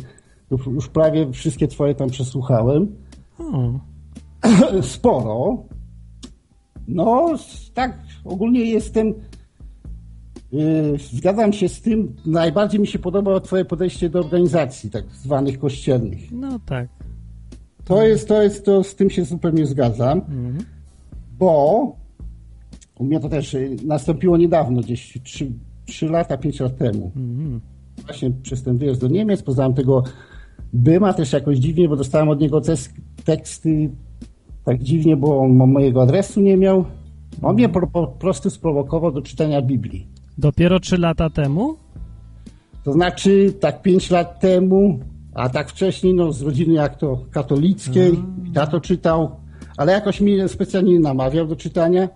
Już, już prawie wszystkie twoje tam przesłuchałem. O, <clears throat> Sporo. No, tak, ogólnie jestem. Yy, zgadzam się z tym. Najbardziej mi się podoba twoje podejście do organizacji, tak zwanych kościelnych. no tak. To jest, to jest, to z tym się zupełnie zgadzam, bo u mnie to też y, nastąpiło niedawno, gdzieś 3, 3 lata, 5 lat temu. Właśnie przez ten wyjazd do Niemiec, poznałem tego Byma też jakoś dziwnie, bo dostałem od niego teksty tak dziwnie, bo on mo- mojego adresu nie miał. On mnie po, po prostu sprowokował do czytania Biblii. Dopiero trzy lata temu? To znaczy, tak 5 lat temu, a tak wcześniej, no z rodziny jak to katolickiej, i tato czytał, ale jakoś mnie specjalnie nie namawiał do czytania.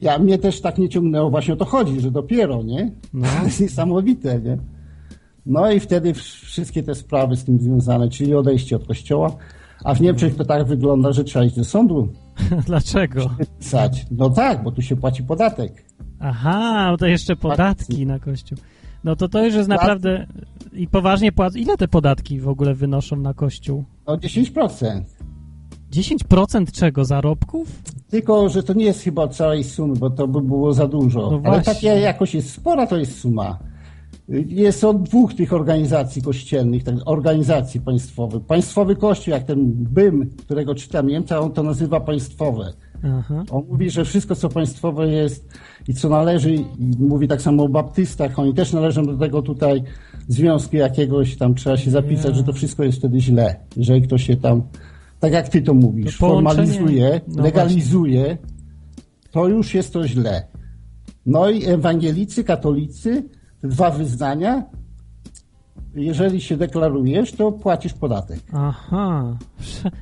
Ja, mnie też tak nie ciągnęło, właśnie o to chodzi, że dopiero, nie? No. To <laughs> jest niesamowite, nie? No i wtedy wszystkie te sprawy z tym związane, czyli odejście od kościoła, a w Niemczech to tak wygląda, że trzeba iść do sądu <laughs> Dlaczego? pisać. No tak, bo tu się płaci podatek. Aha, bo to jeszcze podatki na kościół. No to to już jest naprawdę... I poważnie płacą... Ile te podatki w ogóle wynoszą na kościół? No 10%. 10% czego? Zarobków? Tylko, że to nie jest chyba całej sumy, bo to by było za dużo. No Ale tak jakoś jest spora, to jest suma. Jest od dwóch tych organizacji kościelnych, tak, organizacji państwowych. Państwowy kościół, jak ten BYM, którego czytam Niemca, on to nazywa państwowe. Aha. On mówi, że wszystko, co państwowe jest i co należy, i mówi tak samo o baptystach, oni też należą do tego tutaj związku jakiegoś, tam trzeba się zapisać, że to wszystko jest wtedy źle. Jeżeli ktoś się tam, tak jak ty to mówisz, To formalizuje, no legalizuje, to już jest to źle. No i ewangelicy, katolicy, dwa wyznania, jeżeli się deklarujesz, to płacisz podatek. Aha.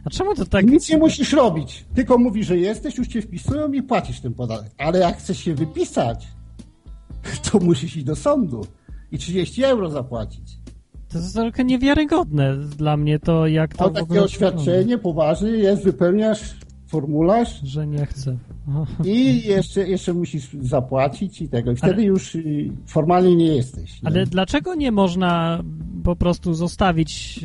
A czemu to tak... Nic nie musisz robić. Tylko mówisz, że jesteś, już cię wpisują i płacisz ten podatek. Ale jak chcesz się wypisać, <laughs> to musisz iść do sądu i 30 euro zapłacić. To jest trochę niewiarygodne dla mnie to, jak to w takie oświadczenie poważne jest, wypełniasz formularz Że nie chcę. i jeszcze, jeszcze musisz zapłacić i tego. I wtedy już y, formalnie nie jesteś. nie? Ale dlaczego nie można po prostu zostawić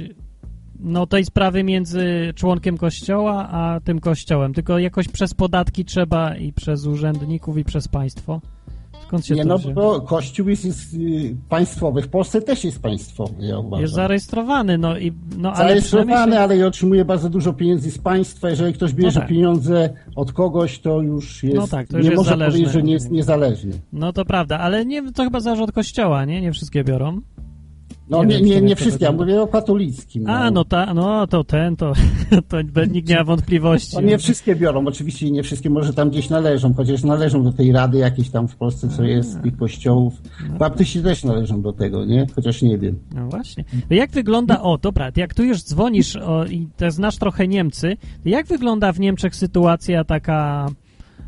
no, tej sprawy między członkiem kościoła a tym kościołem? Tylko jakoś przez podatki trzeba i przez urzędników i przez państwo? Skąd się Nie, no bo kościół jest, jest y, państwowy. W Polsce też jest państwowy, ja uważam. Jest zarejestrowany, no i no, ale Zarejestrowany, się- ale i otrzymuje bardzo dużo pieniędzy z państwa. Jeżeli ktoś bierze No tak. pieniądze od kogoś, to już jest, No tak, to już nie jest może zależne powiedzieć, że nie jest niezależny. No to prawda, ale nie, to chyba zależy od kościoła, nie? Nie wszystkie biorą. No nie, nie, nie wszystkie, ja mówię o katolickim. A, no, ta, no to ten, to, <laughs> to nikt nie ma wątpliwości. To nie wszystkie biorą, oczywiście nie wszystkie może tam gdzieś należą, chociaż należą do tej rady jakiejś tam w Polsce, co jest, tych kościołów. Baptyści też należą do tego, nie? Chociaż nie wiem. No właśnie. To jak wygląda, o dobra, jak tu już dzwonisz o, i znasz trochę Niemcy, to jak wygląda w Niemczech sytuacja taka,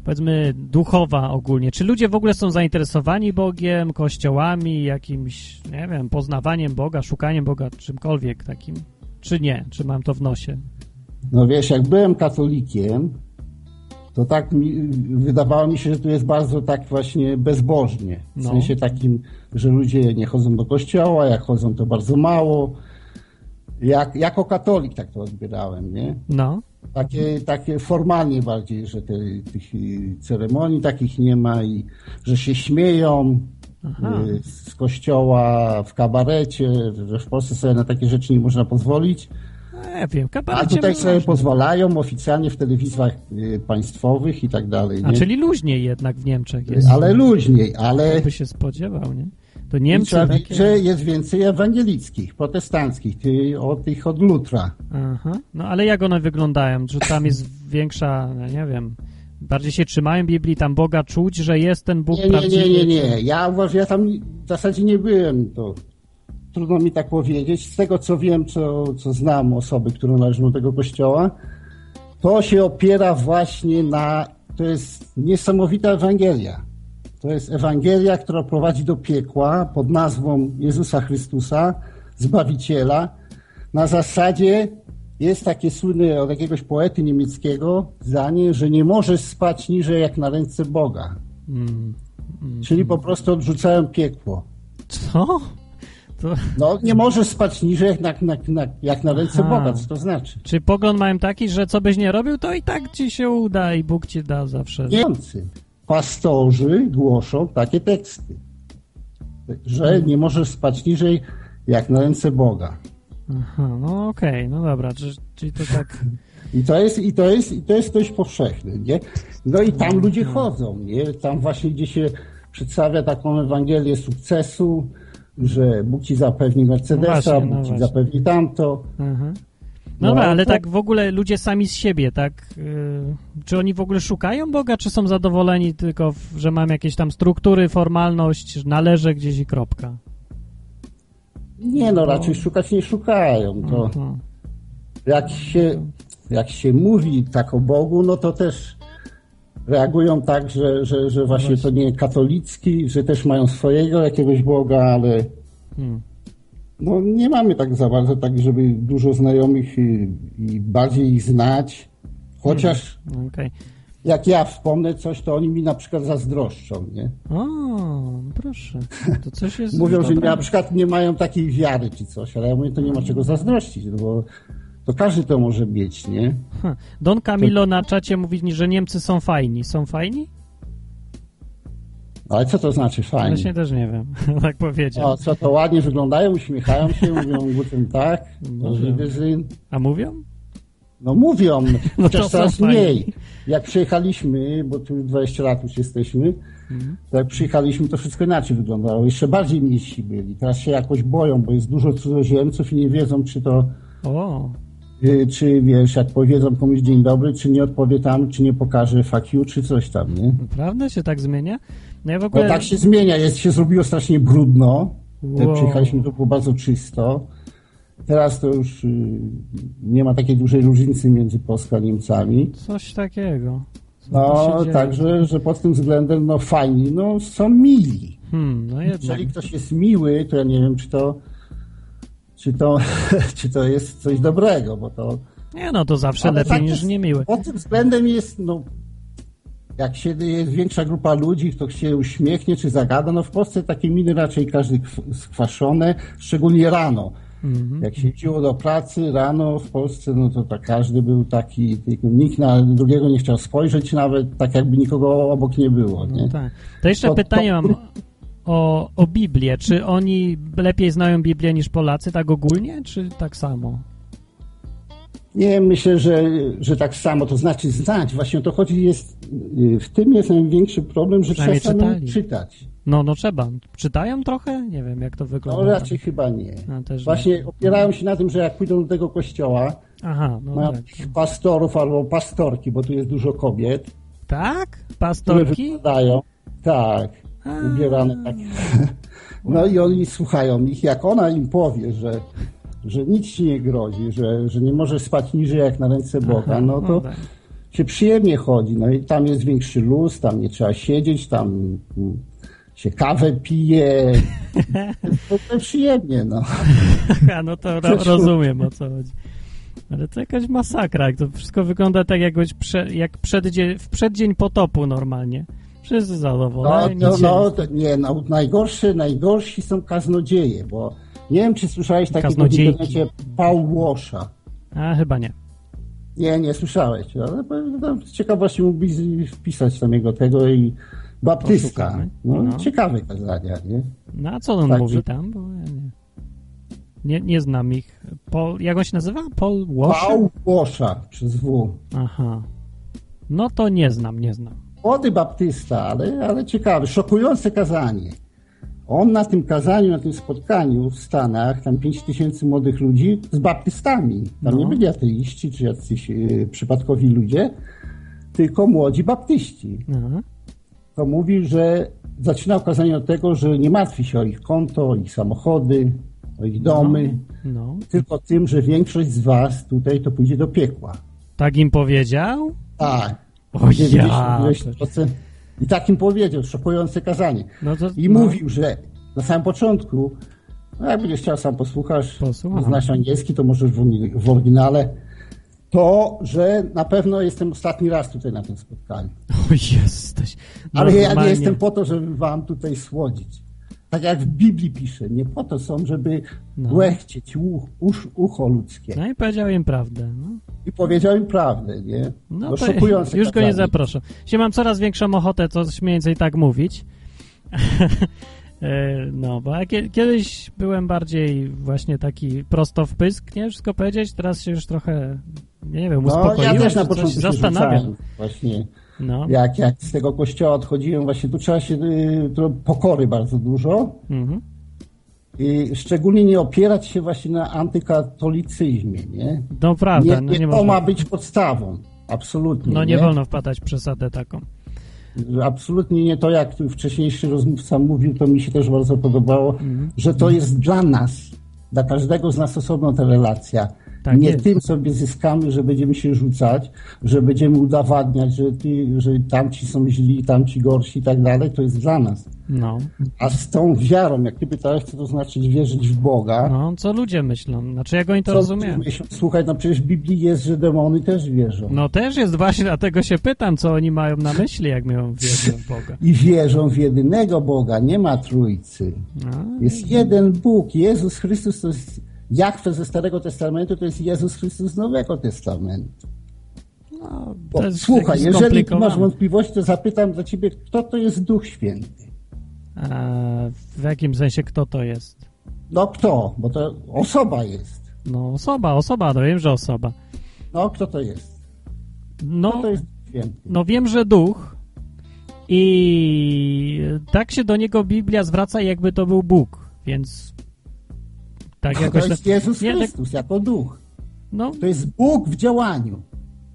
powiedzmy, duchowa ogólnie? Czy ludzie w ogóle są zainteresowani Bogiem, kościołami, jakimś, nie wiem, poznawaniem Boga, szukaniem Boga, czymkolwiek takim? Czy nie? Czy mam to w nosie? No wiesz, jak byłem katolikiem, to tak mi, wydawało mi się, że tu jest bardzo tak właśnie bezbożnie. W No. sensie takim, że ludzie nie chodzą do kościoła, jak chodzą to bardzo mało. Jak, jako katolik tak to odbierałem, nie? No. Takie, takie formalnie bardziej, że te, tych y, ceremonii takich nie ma i że się śmieją Aha. y, z kościoła w kabarecie, że w Polsce sobie na takie rzeczy nie można pozwolić. Nie wiem, A tutaj sobie można. pozwalają oficjalnie w telewizjach y, państwowych i tak dalej. A nie? czyli luźniej jednak w Niemczech jest. Ale luźniej, ale By się spodziewał, nie? To I Niemcy trzeba takie... jest więcej ewangelickich, protestanckich, ty, od tych od Lutra. Aha. No ale jak one wyglądają? Czy tam jest większa, no nie wiem, bardziej się trzymają Biblii, tam Boga czuć, że jest ten Bóg Nie, nie, prawdziwy? nie, nie, czy- nie. Ja uważam, ja tam w zasadzie nie byłem, to trudno mi tak powiedzieć. Z tego co wiem, co, co znam osoby, które należą do tego kościoła, to się opiera właśnie na, to jest niesamowita Ewangelia. To jest Ewangelia, która prowadzi do piekła pod nazwą Jezusa Chrystusa, Zbawiciela. Na zasadzie jest takie słynne od jakiegoś poety niemieckiego zdanie, że nie możesz spać niżej jak na ręce Boga. Mm. Czyli po prostu odrzucają piekło. Co? To... No, nie możesz spać niżej jak na, na, na, jak na ręce Aha. Boga. Co to znaczy? Czy pogląd mają taki, że co byś nie robił, to i tak ci się uda i Bóg ci da zawsze. Niemcy, pastorzy głoszą takie teksty, że nie możesz spać niżej jak na ręce Boga. Aha, no okej, no dobra, czy- czyli to tak... I to jest, i to jest, i to jest dość powszechne, nie? No i tam ludzie chodzą, nie? Tam właśnie, gdzie się przedstawia taką Ewangelię sukcesu, że Bóg ci zapewni Mercedesa, No właśnie, Bóg no ci właśnie. zapewni tamto. Aha. No, Dobra, ale to- tak w ogóle ludzie sami z siebie, tak? Yy, czy oni w ogóle szukają Boga, czy są zadowoleni tylko, że mam jakieś tam struktury, formalność, że należę gdzieś i kropka? Nie no, raczej szukać nie szukają. To Aha. jak się, jak się mówi tak o Bogu, no to też reagują tak, że, że, że właśnie to nie katolicki, że też mają swojego jakiegoś Boga, ale Hmm. No nie mamy tak za bardzo, tak żeby dużo znajomych i, i bardziej ich znać. Chociaż Okej. jak ja wspomnę coś, to oni mi na przykład zazdroszczą, nie? O, proszę. To coś jest <laughs> Mówią, że na przykład nie mają takiej wiary czy coś, ale ja mówię, to nie ma czego zazdrościć, no bo to każdy to może mieć, nie? Ha. Don Camilo na czacie mówi, że Niemcy są fajni. Są fajni? Ale co to znaczy fajnie? Właśnie też nie wiem, <laughs> tak powiedział. O, co to ładnie wyglądają, uśmiechają się, mówią <laughs> guten tak. A mówią? No mówią, <laughs> No chociaż coraz mniej. Jak przyjechaliśmy, bo tu 20 lat już jesteśmy, Mhm. to jak przyjechaliśmy, to wszystko inaczej wyglądało. Jeszcze bardziej mniejsi byli. Teraz się jakoś boją, bo jest dużo cudzoziemców i nie wiedzą, czy to, O, czy wiesz, jak powiedzą komuś dzień dobry, czy nie odpowie tam, czy nie pokaże fuck you, czy coś tam, nie? naprawdę się tak zmienia? No ja w No ogóle... tak się zmienia, jest, się zrobiło strasznie brudno. Wow. przyjechaliśmy, to było bardzo czysto. Teraz to już y, nie ma takiej dużej różnicy między Polską a Niemcami. Coś takiego. Co No, także, że pod tym względem, no fajni, no są mili. Hmm, no. Jeżeli ktoś jest miły, to ja nie wiem, czy to, czy to, <laughs> czy to jest coś dobrego, bo to... Nie no, to zawsze lepiej tak niż niemiły. Pod tym względem jest, no, jak się jest większa grupa ludzi, kto się uśmiechnie czy zagada, no w Polsce takie miny raczej każdy kw- skwaszone, szczególnie rano. Mhm. Jak się idziło do pracy rano w Polsce, no to tak każdy był taki, nikt na drugiego nie chciał spojrzeć nawet, tak jakby nikogo obok nie było, nie? No tak. To jeszcze To- to- pytanie mam o, o Biblię. Czy oni lepiej znają Biblię niż Polacy, tak ogólnie, czy tak samo? Nie, myślę, że, że tak samo, to znaczy znać, właśnie o to chodzi, jest, y, w tym jest największy problem, że trzeba czytali. czytać. No, no trzeba. Czytają trochę? Nie wiem, jak to No wygląda. raczej chyba nie. No, Właśnie nie. opierają się na tym, że jak pójdą do tego kościoła, Aha, no mają tak. pastorów albo pastorki, bo tu jest dużo kobiet, Tak? które Pastorki? wyglądają, tak. Ubierane tak. <laughs> No i oni słuchają ich, jak ona im powie, że, że nic ci nie grozi, że, że nie możesz spać niżej jak na ręce Boga, no to no tak. się przyjemnie chodzi. No i tam jest większy luz, tam nie trzeba siedzieć, tam się kawę pije. <laughs> To, to przyjemnie, no. <laughs> A no to ro rozumiem o co chodzi. Ale to jakaś masakra, jak to wszystko wygląda tak jakbyś prze, jak przeddzień, w przeddzień potopu normalnie. Wszyscy No, zadowoleni. no, się- to, nie, no, najgorszy, najgorsi są kaznodzieje, bo nie wiem, czy słyszałeś takiego w internecie Paul Łosza. A chyba nie. Nie, nie słyszałeś, ale no, z ciekawości mógłbyś wpisać tam jego tego i baptysta. No, No. Ciekawe kazania, nie? No a co on Także- mówi tam? Bo ja nie, nie, nie znam ich. Paul, jak on się nazywa? Paul Walsh? Paul Łosza przez W. Aha. No to nie znam, nie znam. Młody baptysta, ale, ale ciekawy, szokujące kazanie. On na tym kazaniu, na tym spotkaniu w Stanach, tam 5 tysięcy młodych ludzi z baptystami. Tam No. nie byli ateiści czy jacyś e, przypadkowi ludzie, tylko młodzi baptyści. Aha. To mówi, że zaczynał kazanie od tego, że nie martwi się o ich konto, o ich samochody, o ich domy, No. tylko tym, że większość z was tutaj to pójdzie do piekła. Tak im powiedział? Tak. O ja. 90%. I tak im powiedział, szokujące kazanie. No to, I no. mówił, że na samym początku, no jak będziesz chciał, sam posłuchasz, Posłucham. znasz angielski, to możesz w, oryginale, to, że na pewno jestem ostatni raz tutaj na tym spotkaniu. O jesteś. Ale ja nie Normalnie. jestem po to, żeby wam tutaj słodzić. Tak jak w Biblii pisze, nie po to są, żeby No. łechcieć uch, usz, ucho ludzkie. No i powiedział im prawdę. No, I powiedział im prawdę, nie? no No to już go nie zaproszę. Się mam coraz większą ochotę coś mniej więcej tak mówić. <laughs> E, no, bo kiedyś byłem bardziej właśnie taki prosto w pysk, nie? Wszystko powiedzieć, teraz się już trochę, nie wiem, No, uspokoiłem, ja też na początku się zastanawiam. Właśnie No, jak, jak z tego kościoła odchodziłem, właśnie tu trzeba się y, pokory bardzo dużo. mhm. I szczególnie nie opierać się właśnie na antykatolicyzmie, nie? no prawda, nie, no nie nie to można. ma być podstawą. Absolutnie. No nie wolno wpadać w przesadę taką. Absolutnie nie to, jak tu wcześniejszy rozmówca mówił, to mi się też bardzo podobało, Mhm. że to jest dla nas, dla każdego z nas osobno ta relacja. Tak nie jest. tym sobie zyskamy, że będziemy się rzucać, że będziemy udowadniać, że, ty, że tamci są źli, tamci gorsi i tak dalej, to jest dla nas. No, A z tą wiarą, jak ty pytałeś, co to znaczy wierzyć w Boga, no, co ludzie myślą? Znaczy, jak oni to rozumieją? Słuchaj, no przecież w Biblii jest, że demony też wierzą. No też jest właśnie, dlatego się pytam, co oni mają na myśli, jak miał wierzę w Boga. I wierzą w jedynego Boga, nie ma trójcy. Jest jeden Bóg. Jezus Chrystus to jest Jachwę ze Starego Testamentu, to jest Jezus Chrystus z Nowego Testamentu. no, Bo, słuchaj, jeżeli masz wątpliwości, to zapytam dla ciebie, kto to jest Duch Święty? A w jakim sensie kto to jest? No kto? Bo to osoba jest. No osoba, osoba, no wiem, że osoba. No kto to jest? No, Kto to jest Duch Święty? no wiem, że duch i tak się do niego Biblia zwraca, jakby to był Bóg, więc tak jakoś... To jest Jezus Nie, tak- Chrystus jako Duch. No, To jest Bóg w działaniu.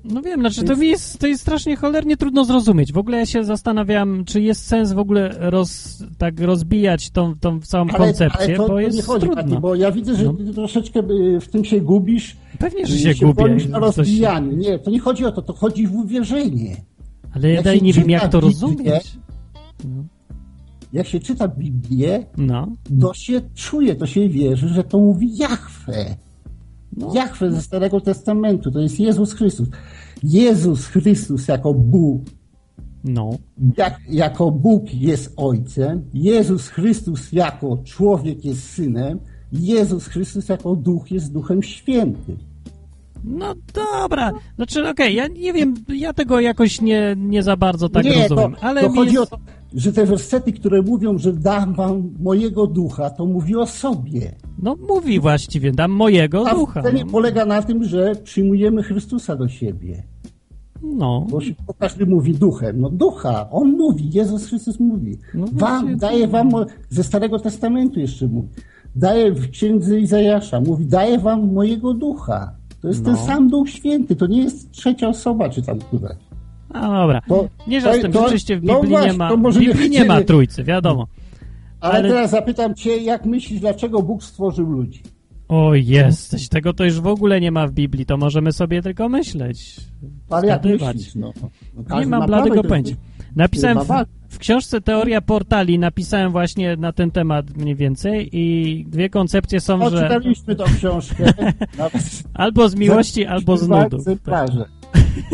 No wiem, znaczy to jest, to jest strasznie cholernie trudno zrozumieć. W ogóle ja się zastanawiam, czy jest sens w ogóle roz, tak rozbijać tą, tą całą koncepcję, ale to, bo jest nie chodzi, trudno. Bo ja widzę, że No. ty troszeczkę y, w tym się gubisz. Pewnie, że y, się gubię. gonisz na Coś- rozbijaniu. Nie, to nie chodzi o to, to chodzi w uwierzenie. Ale ja się nie wiem, jak to rozumieć. No. Jak się czyta Biblię, no. to się czuje, to się wierzy, że to mówi Jachwę. No. Jachwę ze Starego Testamentu, to jest Jezus Chrystus. Jezus Chrystus jako Bóg, No. jak, jako Bóg jest Ojcem, Jezus Chrystus jako człowiek jest Synem, Jezus Chrystus jako Duch jest Duchem Świętym. No dobra, znaczy okej, ja nie wiem, ja tego jakoś nie, nie za bardzo tak nie, rozumiem, to, ale to chodzi jest... o to, że te wersety, które mówią, że dam wam mojego ducha, to mówi o sobie. No mówi właściwie, dam mojego A ducha. No. polega na tym, że przyjmujemy Chrystusa do siebie. no. Bo, bo każdy mówi duchem. No ducha, on mówi, Jezus Chrystus mówi. No wam, daje wam, ze Starego Testamentu jeszcze mówi. Daje w księdze Izajasza, mówi, daje wam mojego ducha. To jest No. ten sam Duch Święty, to nie jest trzecia osoba, czy tam któraś. A dobra, To- nie żartem, rzeczywiście w no Biblii nie właśnie, ma, to może w nie Biblii nie ma trójcy, wiadomo. Ale, Ale- teraz zapytam cię, jak myślisz, dlaczego Bóg stworzył ludzi? O, jesteś, tego to już w ogóle nie ma w Biblii, to możemy sobie tylko myśleć. Ale jak myślisz? No, no, Nie mam ma bladego pojęcia. Napisałem w, w książce Teoria Portali, napisałem właśnie na ten temat mniej więcej i dwie koncepcje są, że czytaliśmy tą książkę. <laughs> Albo z miłości, albo z nudów. egzemplarze.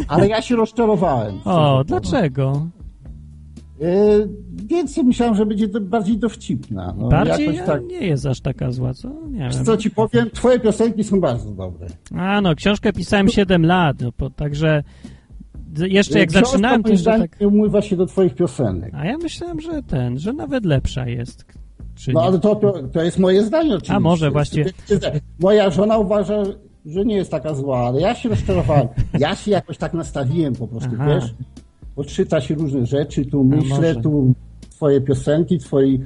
Ale ja się rozczarowałem. O, dlaczego? Yy, więcej myślałem, że będzie to bardziej dowcipna. No, Bardziej tak. nie jest aż taka zła, co? Nie wiem. Co ci powiem, twoje piosenki są bardzo dobre. A no, książkę pisałem 7 lat, no, po, także jeszcze jak Książka, zaczynałem, to moim zdaniem, tak... nie umywa się do twoich piosenek. A ja myślałem, że ten, że nawet lepsza jest. No nie? ale to, to, jest moje zdanie oczywiście. A może właściwie- Moja żona uważa, że nie jest taka zła, ale ja się rozczarowałem. Ja się jakoś tak nastawiłem po prostu, Aha. wiesz? Bo czyta się różne rzeczy, tu myślę, tu twoje piosenki, twoi,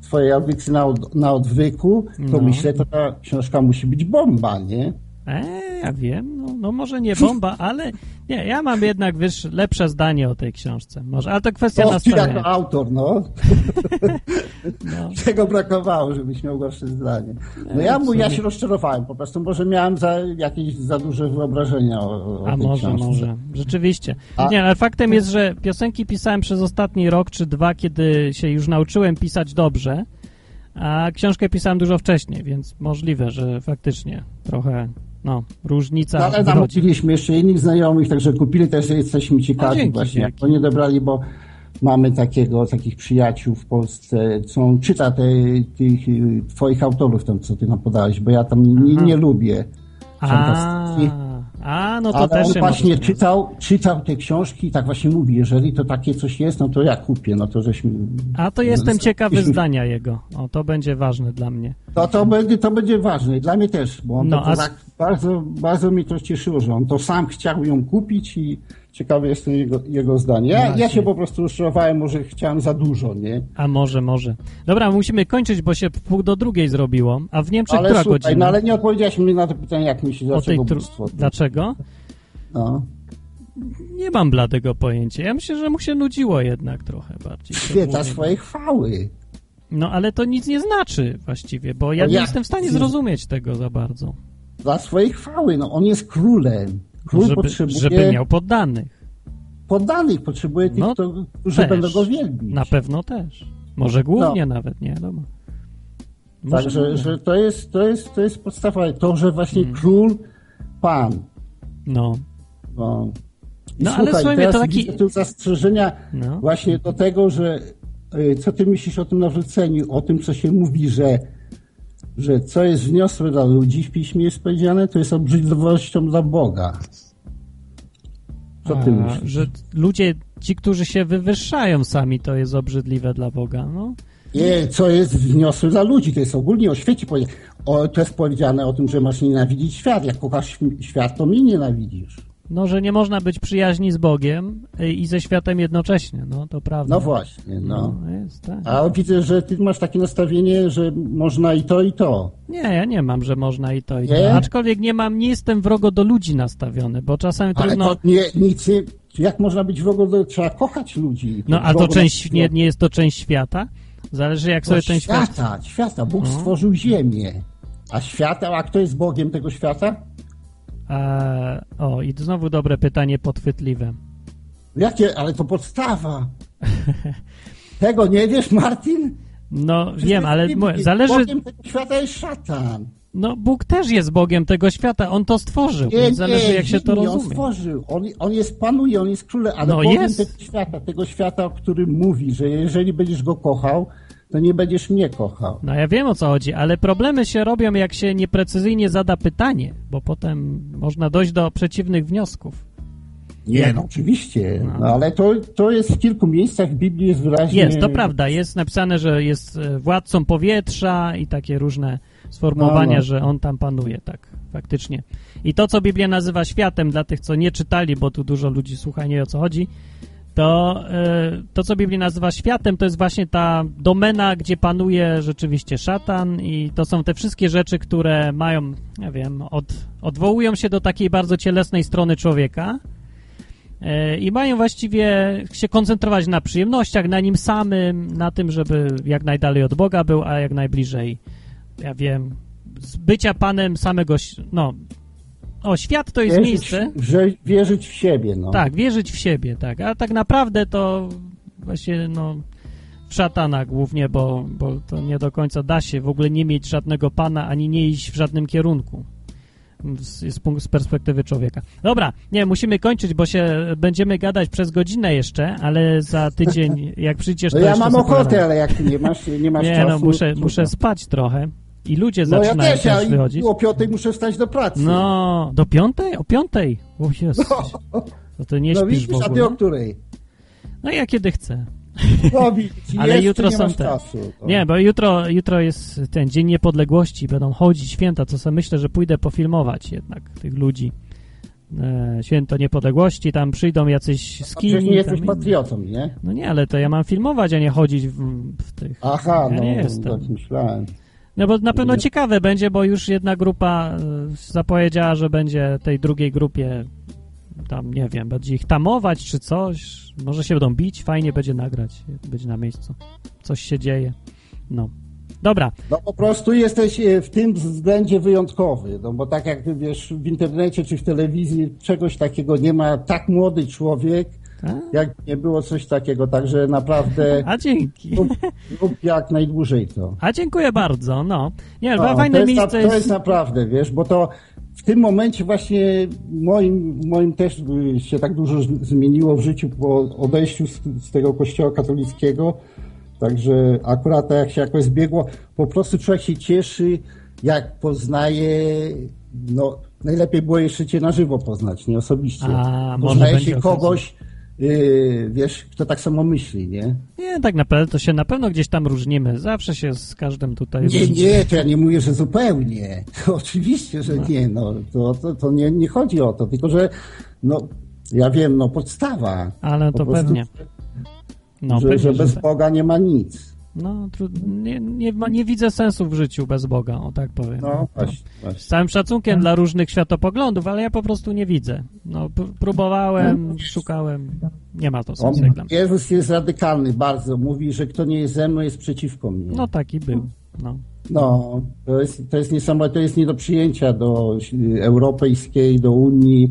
swojej audycji na, od, na odwyku, to No. myślę, to ta książka musi być bomba, nie? Eee, ja wiem, no, no może nie bomba, <laughs> ale nie, ja mam jednak wiesz, lepsze zdanie o tej książce. Może, ale to kwestia To nastawienia. jako autor, no. <laughs> No. Tego brakowało, żebyś miał gorsze zdanie. No ja, mu, ja się rozczarowałem po prostu, może miałem za, jakieś za duże wyobrażenia o, o A tej może, książce. może. Rzeczywiście. A- Nie, ale faktem jest, że piosenki pisałem przez ostatni rok czy dwa, kiedy się już nauczyłem pisać dobrze, a książkę pisałem dużo wcześniej, więc możliwe, że faktycznie trochę, no, różnica No, ale namówiliśmy jeszcze innych znajomych, także kupili też jesteśmy ciekawi dzięki właśnie, to nie dobrali, bo mamy takiego, takich przyjaciół w Polsce, co on czyta te, tych y, twoich autorów, tam, co ty nam podałeś, bo ja tam nie, nie lubię fantastyki. A, no to Ale też on właśnie czytał, czytał te książki i tak właśnie mówi, jeżeli to takie coś jest, no to ja kupię, no to żeśmy... A to jestem ciekawy zdania jego. O, to będzie ważne dla mnie. No to będzie, to będzie ważne i dla mnie też, bo on No, to, a tak bardzo, bardzo mi to cieszyło, że on to sam chciał ją kupić i ciekawy jestem jego, jego zdanie. Ja, ja się po prostu rozczarowałem, może chciałem za dużo, nie? A może, może. Dobra, musimy kończyć, bo się pół do drugiej zrobiło. A w Niemczech Ale która słuchaj, godzina? no ale nie odpowiedziałeś mi na to pytanie, jak myślisz, tej dlaczego tru... bóstwo? Dlaczego? No. Nie mam bladego pojęcia. Ja myślę, że mu się nudziło jednak trochę bardziej. Świeta swojej chwały. No ale to nic nie znaczy właściwie, bo ja No nie jak? jestem w stanie zrozumieć tego za bardzo. Dla swojej chwały, no on jest królem. Król No, żeby, potrzebuje żeby miał poddanych. poddanych, potrzebuje tych, No, kto, którzy też. będą go wielbić. Na pewno też. Może głównie nawet, nie wiadomo. Może Także głównie. że to, jest, to, jest, to jest podstawa. To, że właśnie Hmm. król, pan. No. No, I No, ale słuchaj, słuchaj, teraz to taki- tu zastrzeżenia No. właśnie do tego, że y, co ty myślisz o tym nawróceniu, o tym, co się mówi, że, że co jest wniosłe dla ludzi w piśmie jest powiedziane, to jest obrzydliwością dla Boga. Co ty A, myślisz? Że ludzie, ci, którzy się wywyższają sami, to jest obrzydliwe dla Boga. No. Nie, co jest wniosłe dla ludzi, to jest ogólnie o świecie powiedziane. O, to jest powiedziane o tym, że masz nienawidzić świat. Jak kochasz świat, to mnie nienawidzisz. No, że nie można być przyjaźni z Bogiem y, i ze światem jednocześnie. No, to prawda. No właśnie, no. No, jest, tak. A widzę, że ty masz takie nastawienie, że można i to, i to. Nie, ja nie mam, że można i to, i Nie? to. Aczkolwiek nie mam, nie jestem wrogo do ludzi nastawiony, bo czasami Ale trudno... to nie, nic jak można być wrogo, do, trzeba kochać ludzi. No, a to część, nie, nie jest to część świata? Zależy jak sobie No, ten świat... świata, świata. Bóg No. stworzył ziemię. A świata, a kto jest Bogiem tego świata? A, o, i znowu dobre pytanie podchwytliwe. Jakie, ale to podstawa. <laughs> Tego nie wiesz, Martin? No, Przecież wiem, ale zależy... Bogiem tego świata jest szatan. No, Bóg też jest Bogiem tego świata, On to stworzył, Nie, więc zależy nie, jak się to On rozumie. stworzył. On, on jest panuje, on jest królem, ale No Bogiem jest. tego świata, tego świata, o którym mówi, że jeżeli będziesz go kochał, to nie będziesz mnie kochał. No ja wiem o co chodzi, ale problemy się robią jak się nieprecyzyjnie zada pytanie, bo potem można dojść do przeciwnych wniosków. Nie, no oczywiście, no, ale to, to jest w kilku miejscach w Biblii jest wyraźnie... Jest, to prawda, jest napisane, że jest e, władcą powietrza i takie różne sformułowania, No, no. że on tam panuje, tak, faktycznie. I to, co Biblia nazywa światem, dla tych, co nie czytali, bo tu dużo ludzi słucha, nie o co chodzi, to e, to, co Biblia nazywa światem, to jest właśnie ta domena, gdzie panuje rzeczywiście szatan i to są te wszystkie rzeczy, które mają, nie wiem, od, odwołują się do takiej bardzo cielesnej strony człowieka, E, i mają właściwie się koncentrować na przyjemnościach, na nim samym, na tym, żeby jak najdalej od Boga był, a jak najbliżej, ja wiem, bycia Panem samego, no, o, świat to jest wierzyć, miejsce, Że wierzyć w siebie, no. tak, wierzyć w siebie, tak, a tak naprawdę to właśnie, no, w szatana głównie, bo, bo to nie do końca da się w ogóle nie mieć żadnego Pana, ani nie iść w żadnym kierunku. Z, z, perspektywy człowieka. Dobra, nie, musimy kończyć, bo się będziemy gadać przez godzinę jeszcze, ale za tydzień, jak przyjdziesz, No ja mam ochotę, ale jak ty nie masz, nie masz Nie, czasu... no, muszę, muszę spać trochę i ludzie No ja zaczynają też, ja też wychodzić. o piątej muszę wstać do pracy. No, do piątej? O piątej? O Jezus. No to nie no śpisz widzisz, w a ty o ogóle. której? No ja kiedy chcę. No widzisz, <laughs> Ale jest, jutro nie są te. czasu, to. Nie, bo jutro, jutro jest ten Dzień Niepodległości, będą chodzić święta, co sobie myślę, że pójdę pofilmować jednak tych ludzi. e, święto niepodległości, tam przyjdą jacyś skini. przecież nie jesteś tam- patriotą, nie? No nie, ale to ja mam filmować, a nie chodzić w, w tych... Aha, ja no, nie jestem. tak myślałem. No bo na pewno ciekawe będzie, bo już jedna grupa e, zapowiedziała, że będzie tej drugiej grupie tam, nie wiem, będzie ich tamować czy coś. Może się będą bić, fajnie będzie nagrać, być na miejscu. Coś się dzieje. No. Dobra. No po prostu jesteś e, w tym względzie wyjątkowy, no bo tak jak wiesz, w internecie czy w telewizji czegoś takiego nie ma tak młody człowiek, jak nie było coś takiego, także naprawdę A dzięki. Rób jak najdłużej to. A dziękuję bardzo, no. Nie, No, fajne to, jest, miejsce na, to jest naprawdę, wiesz, bo to w tym momencie właśnie moim, moim też się tak dużo zmieniło w życiu po odejściu z, z tego kościoła katolickiego, także akurat tak jak się jakoś zbiegło, po prostu człowiek się cieszy, jak poznaje, no najlepiej było jeszcze cię na żywo poznać, nie osobiście. A, Poznaje się kogoś, y, wiesz, kto tak samo myśli, nie? Nie, tak naprawdę to się na pewno gdzieś tam różnimy. Zawsze się z każdym tutaj Nie, nie, to ja nie mówię, że zupełnie. To <laughs> oczywiście, że nie, no, to, to, to nie, nie chodzi o to, tylko że, no, ja wiem, no, podstawa. Ale to Po prostu, pewnie. No, że, pewnie, że że bez tak. Boga nie ma nic. No, nie, nie, ma- nie widzę sensu w życiu bez Boga, o tak powiem. No, właśnie, właśnie. Z całym szacunkiem dla różnych światopoglądów, ale ja po prostu nie widzę. No, pr- próbowałem, szukałem, nie ma to On, sensu mnie. Jezus jest radykalny bardzo. Mówi, że kto nie jest ze mną, jest przeciwko mnie. No taki był, no. No, to jest, to jest niesamowite, to jest nie do przyjęcia do y, europejskiej, do Unii,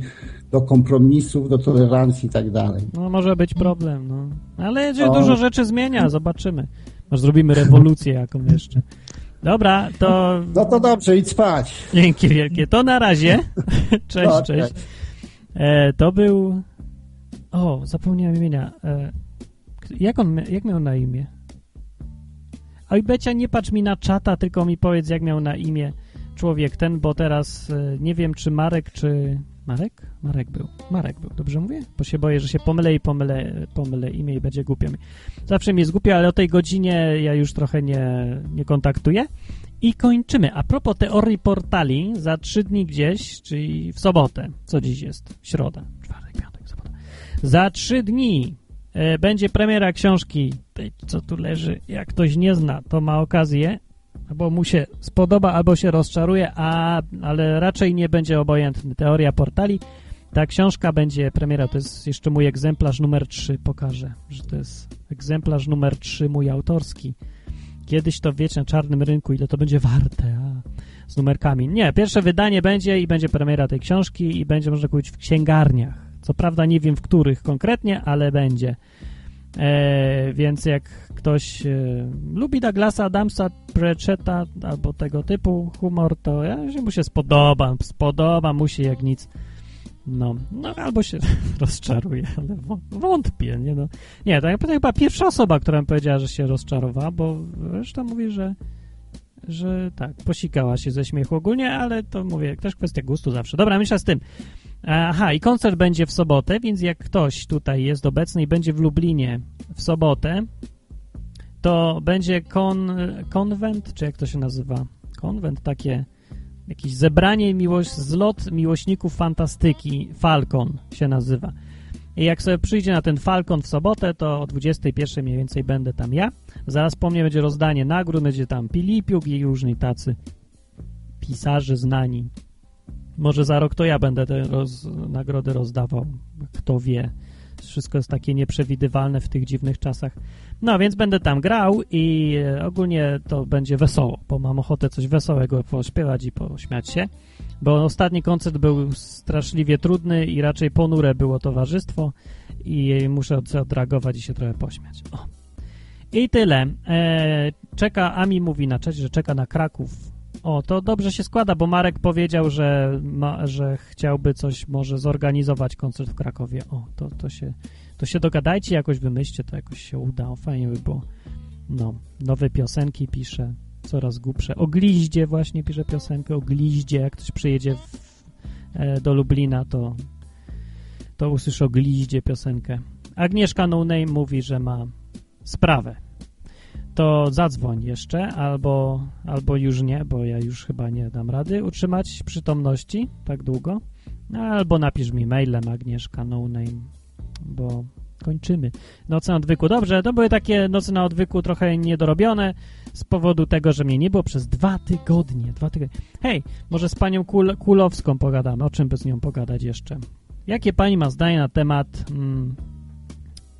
do kompromisów, do tolerancji i tak dalej. No może być problem, no. Ale że O. dużo rzeczy zmienia, zobaczymy. Może zrobimy rewolucję jaką jeszcze. Dobra, to... No to dobrze, idź spać. Dzięki wielkie. To na razie. <laughs> Cześć, No, cześć. E, to był... O, zapomniałem imienia. E, jak on, jak miał na imię? Oj, Becia, nie patrz mi na czata, tylko mi powiedz, jak miał na imię człowiek ten, bo teraz e, nie wiem, czy Marek, czy... Marek? Marek był. Marek był, dobrze mówię? Bo się boję, że się pomylę i pomylę, pomylę imię i będzie głupio mi. Zawsze mi jest głupio, ale o tej godzinie ja już trochę nie, nie kontaktuję. I kończymy. A propos teorii portali, za trzy dni gdzieś, czyli w sobotę, co dziś jest? Środa, czwartek, piątek, sobota. Za trzy dni e, będzie premiera książki tej, co tu leży. Jak ktoś nie zna, to ma okazję, albo mu się spodoba, albo się rozczaruje, a, ale raczej nie będzie obojętny. Teoria portali. Ta książka będzie premiera, to jest jeszcze mój egzemplarz numer 3, pokażę, że to jest egzemplarz numer 3, mój autorski. Kiedyś to wiecie na czarnym rynku, ile to będzie warte, a, z numerkami. Nie, pierwsze wydanie będzie i będzie premiera tej książki i będzie można kupić w księgarniach. Co prawda nie wiem w których konkretnie, ale będzie. E, więc jak ktoś e, lubi Douglasa Adamsa, Pratchetta albo tego typu humor, to ja, mu się spodoba, spodoba mu się jak nic. No, no albo się <laughs> rozczaruje, ale wą- wątpię, nie no. Nie, to chyba pierwsza osoba, która mi powiedziała, że się rozczarowała, bo reszta mówi, że że tak, posikała się ze śmiechu ogólnie, ale to mówię, też kwestia gustu zawsze. Dobra, myślę z tym. Aha, i koncert będzie w sobotę, więc jak ktoś tutaj jest obecny i będzie w Lublinie w sobotę, to będzie kon, konwent, czy jak to się nazywa? Konwent, takie jakieś zebranie, miłość, zlot miłośników fantastyki, Falcon się nazywa. I jak sobie przyjdzie na ten Falcon w sobotę, to o 21 mniej więcej będę tam ja. Zaraz po mnie będzie rozdanie nagród, będzie tam Pilipiuk i różni tacy pisarze znani. Może za rok to ja będę te roz, nagrody rozdawał. Kto wie. Wszystko jest takie nieprzewidywalne w tych dziwnych czasach. No, więc będę tam grał i ogólnie to będzie wesoło, bo mam ochotę coś wesołego pośpiewać i pośmiać się, bo ostatni koncert był straszliwie trudny i raczej ponure było towarzystwo i muszę od- odreagować i się trochę pośmiać. O. I tyle. E, czeka, Ami mówi na czacie, że czeka na Kraków. O, to dobrze się składa, bo Marek powiedział, że, ma, że chciałby coś może zorganizować koncert w Krakowie. O, to, to, się, to się dogadajcie, jakoś wymyślcie, to jakoś się uda. O, fajnie by było. No, nowe piosenki pisze, coraz głupsze. O Gliździe właśnie pisze piosenkę, o Gliździe, jak ktoś przyjedzie w, e, do Lublina, to, to usłyszy o Gliździe piosenkę. Agnieszka No Name mówi, że ma sprawę. To zadzwoń jeszcze, albo, albo już nie, bo ja już chyba nie dam rady utrzymać przytomności tak długo, albo napisz mi mailem Agnieszka no name, bo kończymy. Noce na odwyku. Dobrze, to były takie noce na odwyku trochę niedorobione z powodu tego, że mnie nie było przez dwa tygodnie. Dwa tygodnie. Hej, może z panią Kul Kulowską pogadamy. O czym by z nią pogadać jeszcze? Jakie pani ma zdanie na temat... Mm,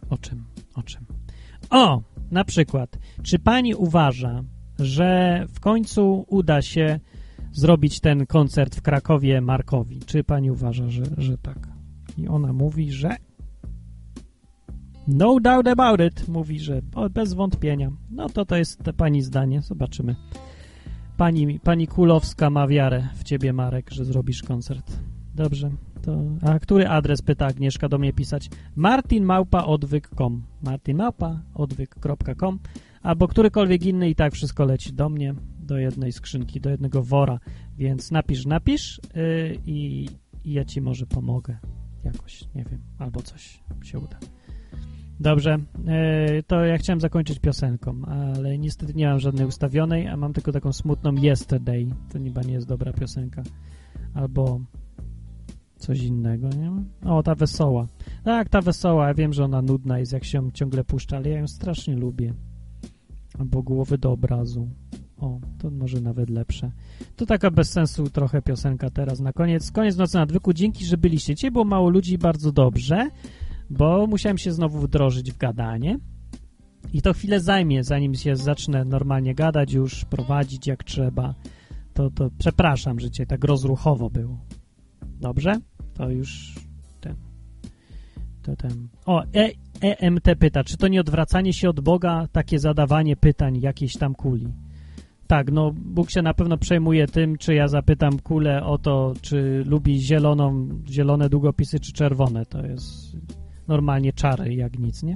o czym? O czym? O! Na przykład, czy pani uważa, że w końcu uda się zrobić ten koncert w Krakowie Markowi? Czy pani uważa, że, że tak? I ona mówi, że no doubt about it. Mówi, że bez wątpienia. No to to jest pani zdanie. Zobaczymy. Pani, pani Kulowska ma wiarę w ciebie, Marek, że zrobisz koncert. Dobrze. To, a który adres pyta Agnieszka do mnie pisać? martinmałpaodwyk.com martinmałpaodwyk.com albo którykolwiek inny i tak wszystko leci do mnie, do jednej skrzynki, do jednego wora, więc napisz, napisz yy, i, ja ci może pomogę jakoś, nie wiem, albo coś się uda. Dobrze, yy, to ja chciałem zakończyć piosenką, ale niestety nie mam żadnej ustawionej, a mam tylko taką smutną Yesterday, to chyba nie jest dobra piosenka, albo coś innego, nie? O, ta wesoła. Tak, ta wesoła, ja wiem, że ona nudna jest, jak się ciągle puszcza, ale ja ją strasznie lubię. Albo głowy do obrazu. O, to może nawet lepsze. To taka bez sensu trochę piosenka teraz na koniec. Koniec nocy na odwyku. Dzięki, że byliście. Dzisiaj było mało ludzi bardzo dobrze, bo musiałem się znowu wdrożyć w gadanie. I to chwilę zajmie, zanim się zacznę normalnie gadać, już prowadzić jak trzeba. To, to przepraszam, że cię tak rozruchowo było. Dobrze? To już ten. To ten. O, e, EMT pyta, czy to nie odwracanie się od Boga, takie zadawanie pytań jakiejś tam kuli? Tak, no Bóg się na pewno przejmuje tym, czy ja zapytam kulę o to, czy lubi zieloną, zielone długopisy, czy czerwone. To jest normalnie czary jak nic, nie?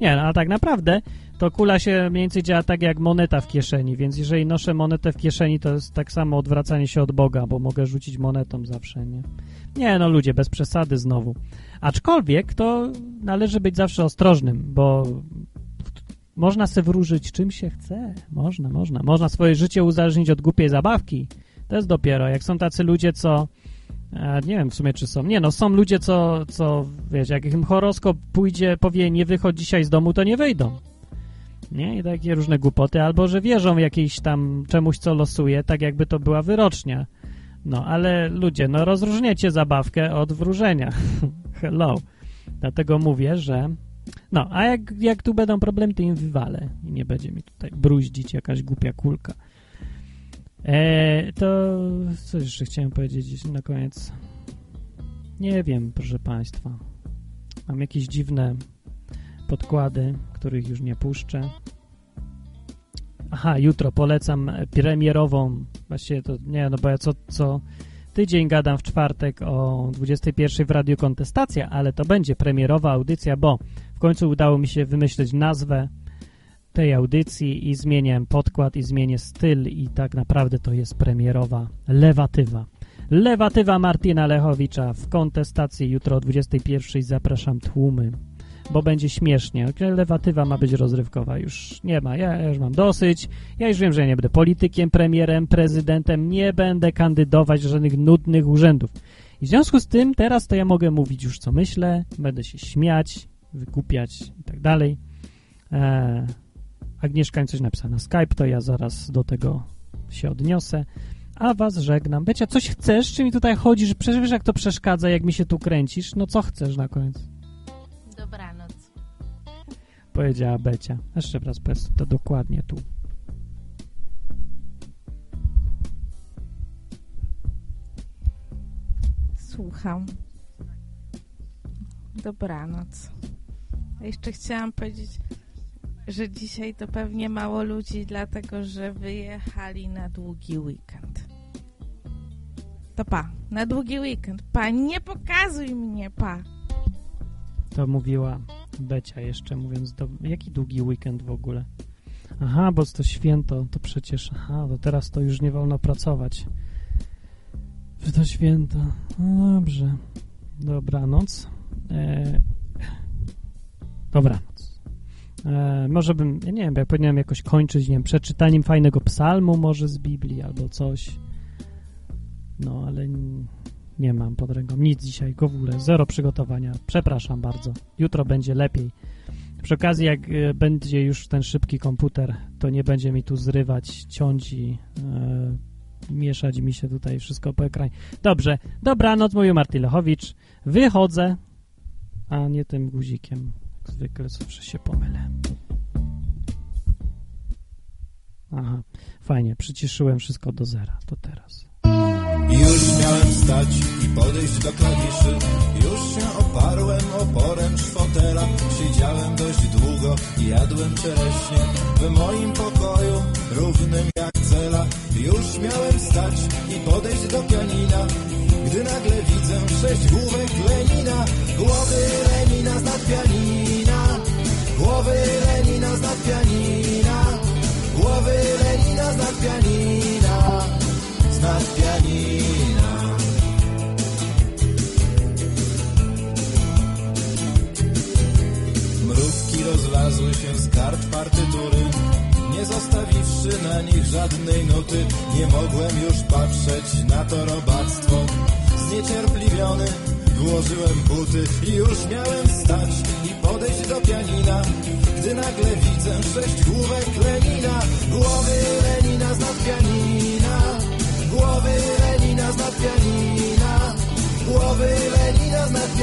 Nie, no, a tak naprawdę to kula się mniej więcej działa tak jak moneta w kieszeni, więc jeżeli noszę monetę w kieszeni, to jest tak samo odwracanie się od Boga, bo mogę rzucić monetą zawsze, nie? Nie, no ludzie, bez przesady znowu. Aczkolwiek to należy być zawsze ostrożnym, bo można sobie wróżyć czym się chce. Można, można. Można swoje życie uzależnić od głupiej zabawki. To jest dopiero. Jak są tacy ludzie, co nie wiem w sumie, czy są. Nie, no są ludzie, co, co wiesz, jak im horoskop pójdzie, powie nie wychodź dzisiaj z domu, to nie wyjdą. Nie? I takie różne głupoty. Albo, że wierzą jakiejś tam czemuś, co losuje, tak jakby to była wyrocznia. No, ale ludzie, no rozróżniecie zabawkę od wróżenia. <laughs> Hello. Dlatego mówię, że... No, a jak, jak tu będą problemy, to im wywalę i nie będzie mi tutaj bruździć jakaś głupia kulka. E, to co jeszcze chciałem powiedzieć na koniec? Nie wiem, proszę Państwa. Mam jakieś dziwne podkłady, których już nie puszczę. Aha, jutro polecam premierową, właściwie to nie, no bo ja co, co tydzień gadam w czwartek o 21 w Radiu Kontestacja, ale to będzie premierowa audycja, bo w końcu udało mi się wymyślić nazwę tej audycji i zmienię podkład i zmienię styl i tak naprawdę to jest premierowa lewatywa. Lewatywa Martina Lechowicza w kontestacji jutro o 21 zapraszam tłumy bo będzie śmiesznie. Lewatywa ma być rozrywkowa. Już nie ma. Ja, już mam dosyć. Ja już wiem, że nie będę politykiem, premierem, prezydentem. Nie będę kandydować do żadnych nudnych urzędów. I w związku z tym teraz to ja mogę mówić już co myślę, będę się śmiać, wykupiać i tak dalej. Eee, Agnieszka coś napisała na Skype, to ja zaraz do tego się odniosę. A was żegnam. Becia, coś chcesz? Czy mi tutaj chodzisz? Przecież wiesz, jak to przeszkadza, jak mi się tu kręcisz? No co chcesz na koniec? Dobranoc. Powiedziała Becia. Jeszcze raz powiedz to dokładnie tu. Słucham. Dobranoc. Jeszcze chciałam powiedzieć, że dzisiaj to pewnie mało ludzi, dlatego że wyjechali na długi weekend. To pa, na długi weekend. Pa, nie pokazuj mnie, pa. To mówiła Becia jeszcze, mówiąc, do... jaki długi weekend w ogóle? Aha, bo to święto, to przecież, aha, to teraz to już nie wolno pracować. W to święto. No dobrze. Dobranoc. Eee... Dobranoc. E, może bym, ja nie wiem, jak powinienem jakoś kończyć, nie wiem, przeczytaniem fajnego psalmu może z Biblii albo coś. No, ale nie mam pod ręką nic dzisiaj, w ogóle, zero przygotowania. Przepraszam bardzo. Jutro będzie lepiej. Przy okazji, jak e, będzie już ten szybki komputer, to nie będzie mi tu zrywać, ciąć i e, mieszać mi się tutaj wszystko po ekranie. Dobrze, dobranoc, mówił Marty Lechowicz. Wychodzę, a nie tym guzikiem. Jak zwykle zawsze się pomylę. Aha, fajnie, przyciszyłem wszystko do zera. To teraz. Już miałem wstać i podejść do klawiszy Już się oparłem oporem fotela Siedziałem dość długo i jadłem czereśnie W moim pokoju, równym jak cela Już miałem wstać i podejść do pianina Gdy nagle widzę sześć główek Lenina Głowy Lenina z nad pianina Głowy Lenina z nad pianina. Głowy Lenina z nad pianina. Z nad pianina. Mrówki rozlazły się z kart partytury. Nie zostawiwszy na nich żadnej nuty Nie mogłem już patrzeć na to robactwo. Zniecierpliwiony Włożyłem buty i już miałem stać i podejść do pianina, gdy nagle widzę sześć główek Lenina. Głowy Lenina z pianina, głowy Lenina z pianina, głowy Lenina z pianina.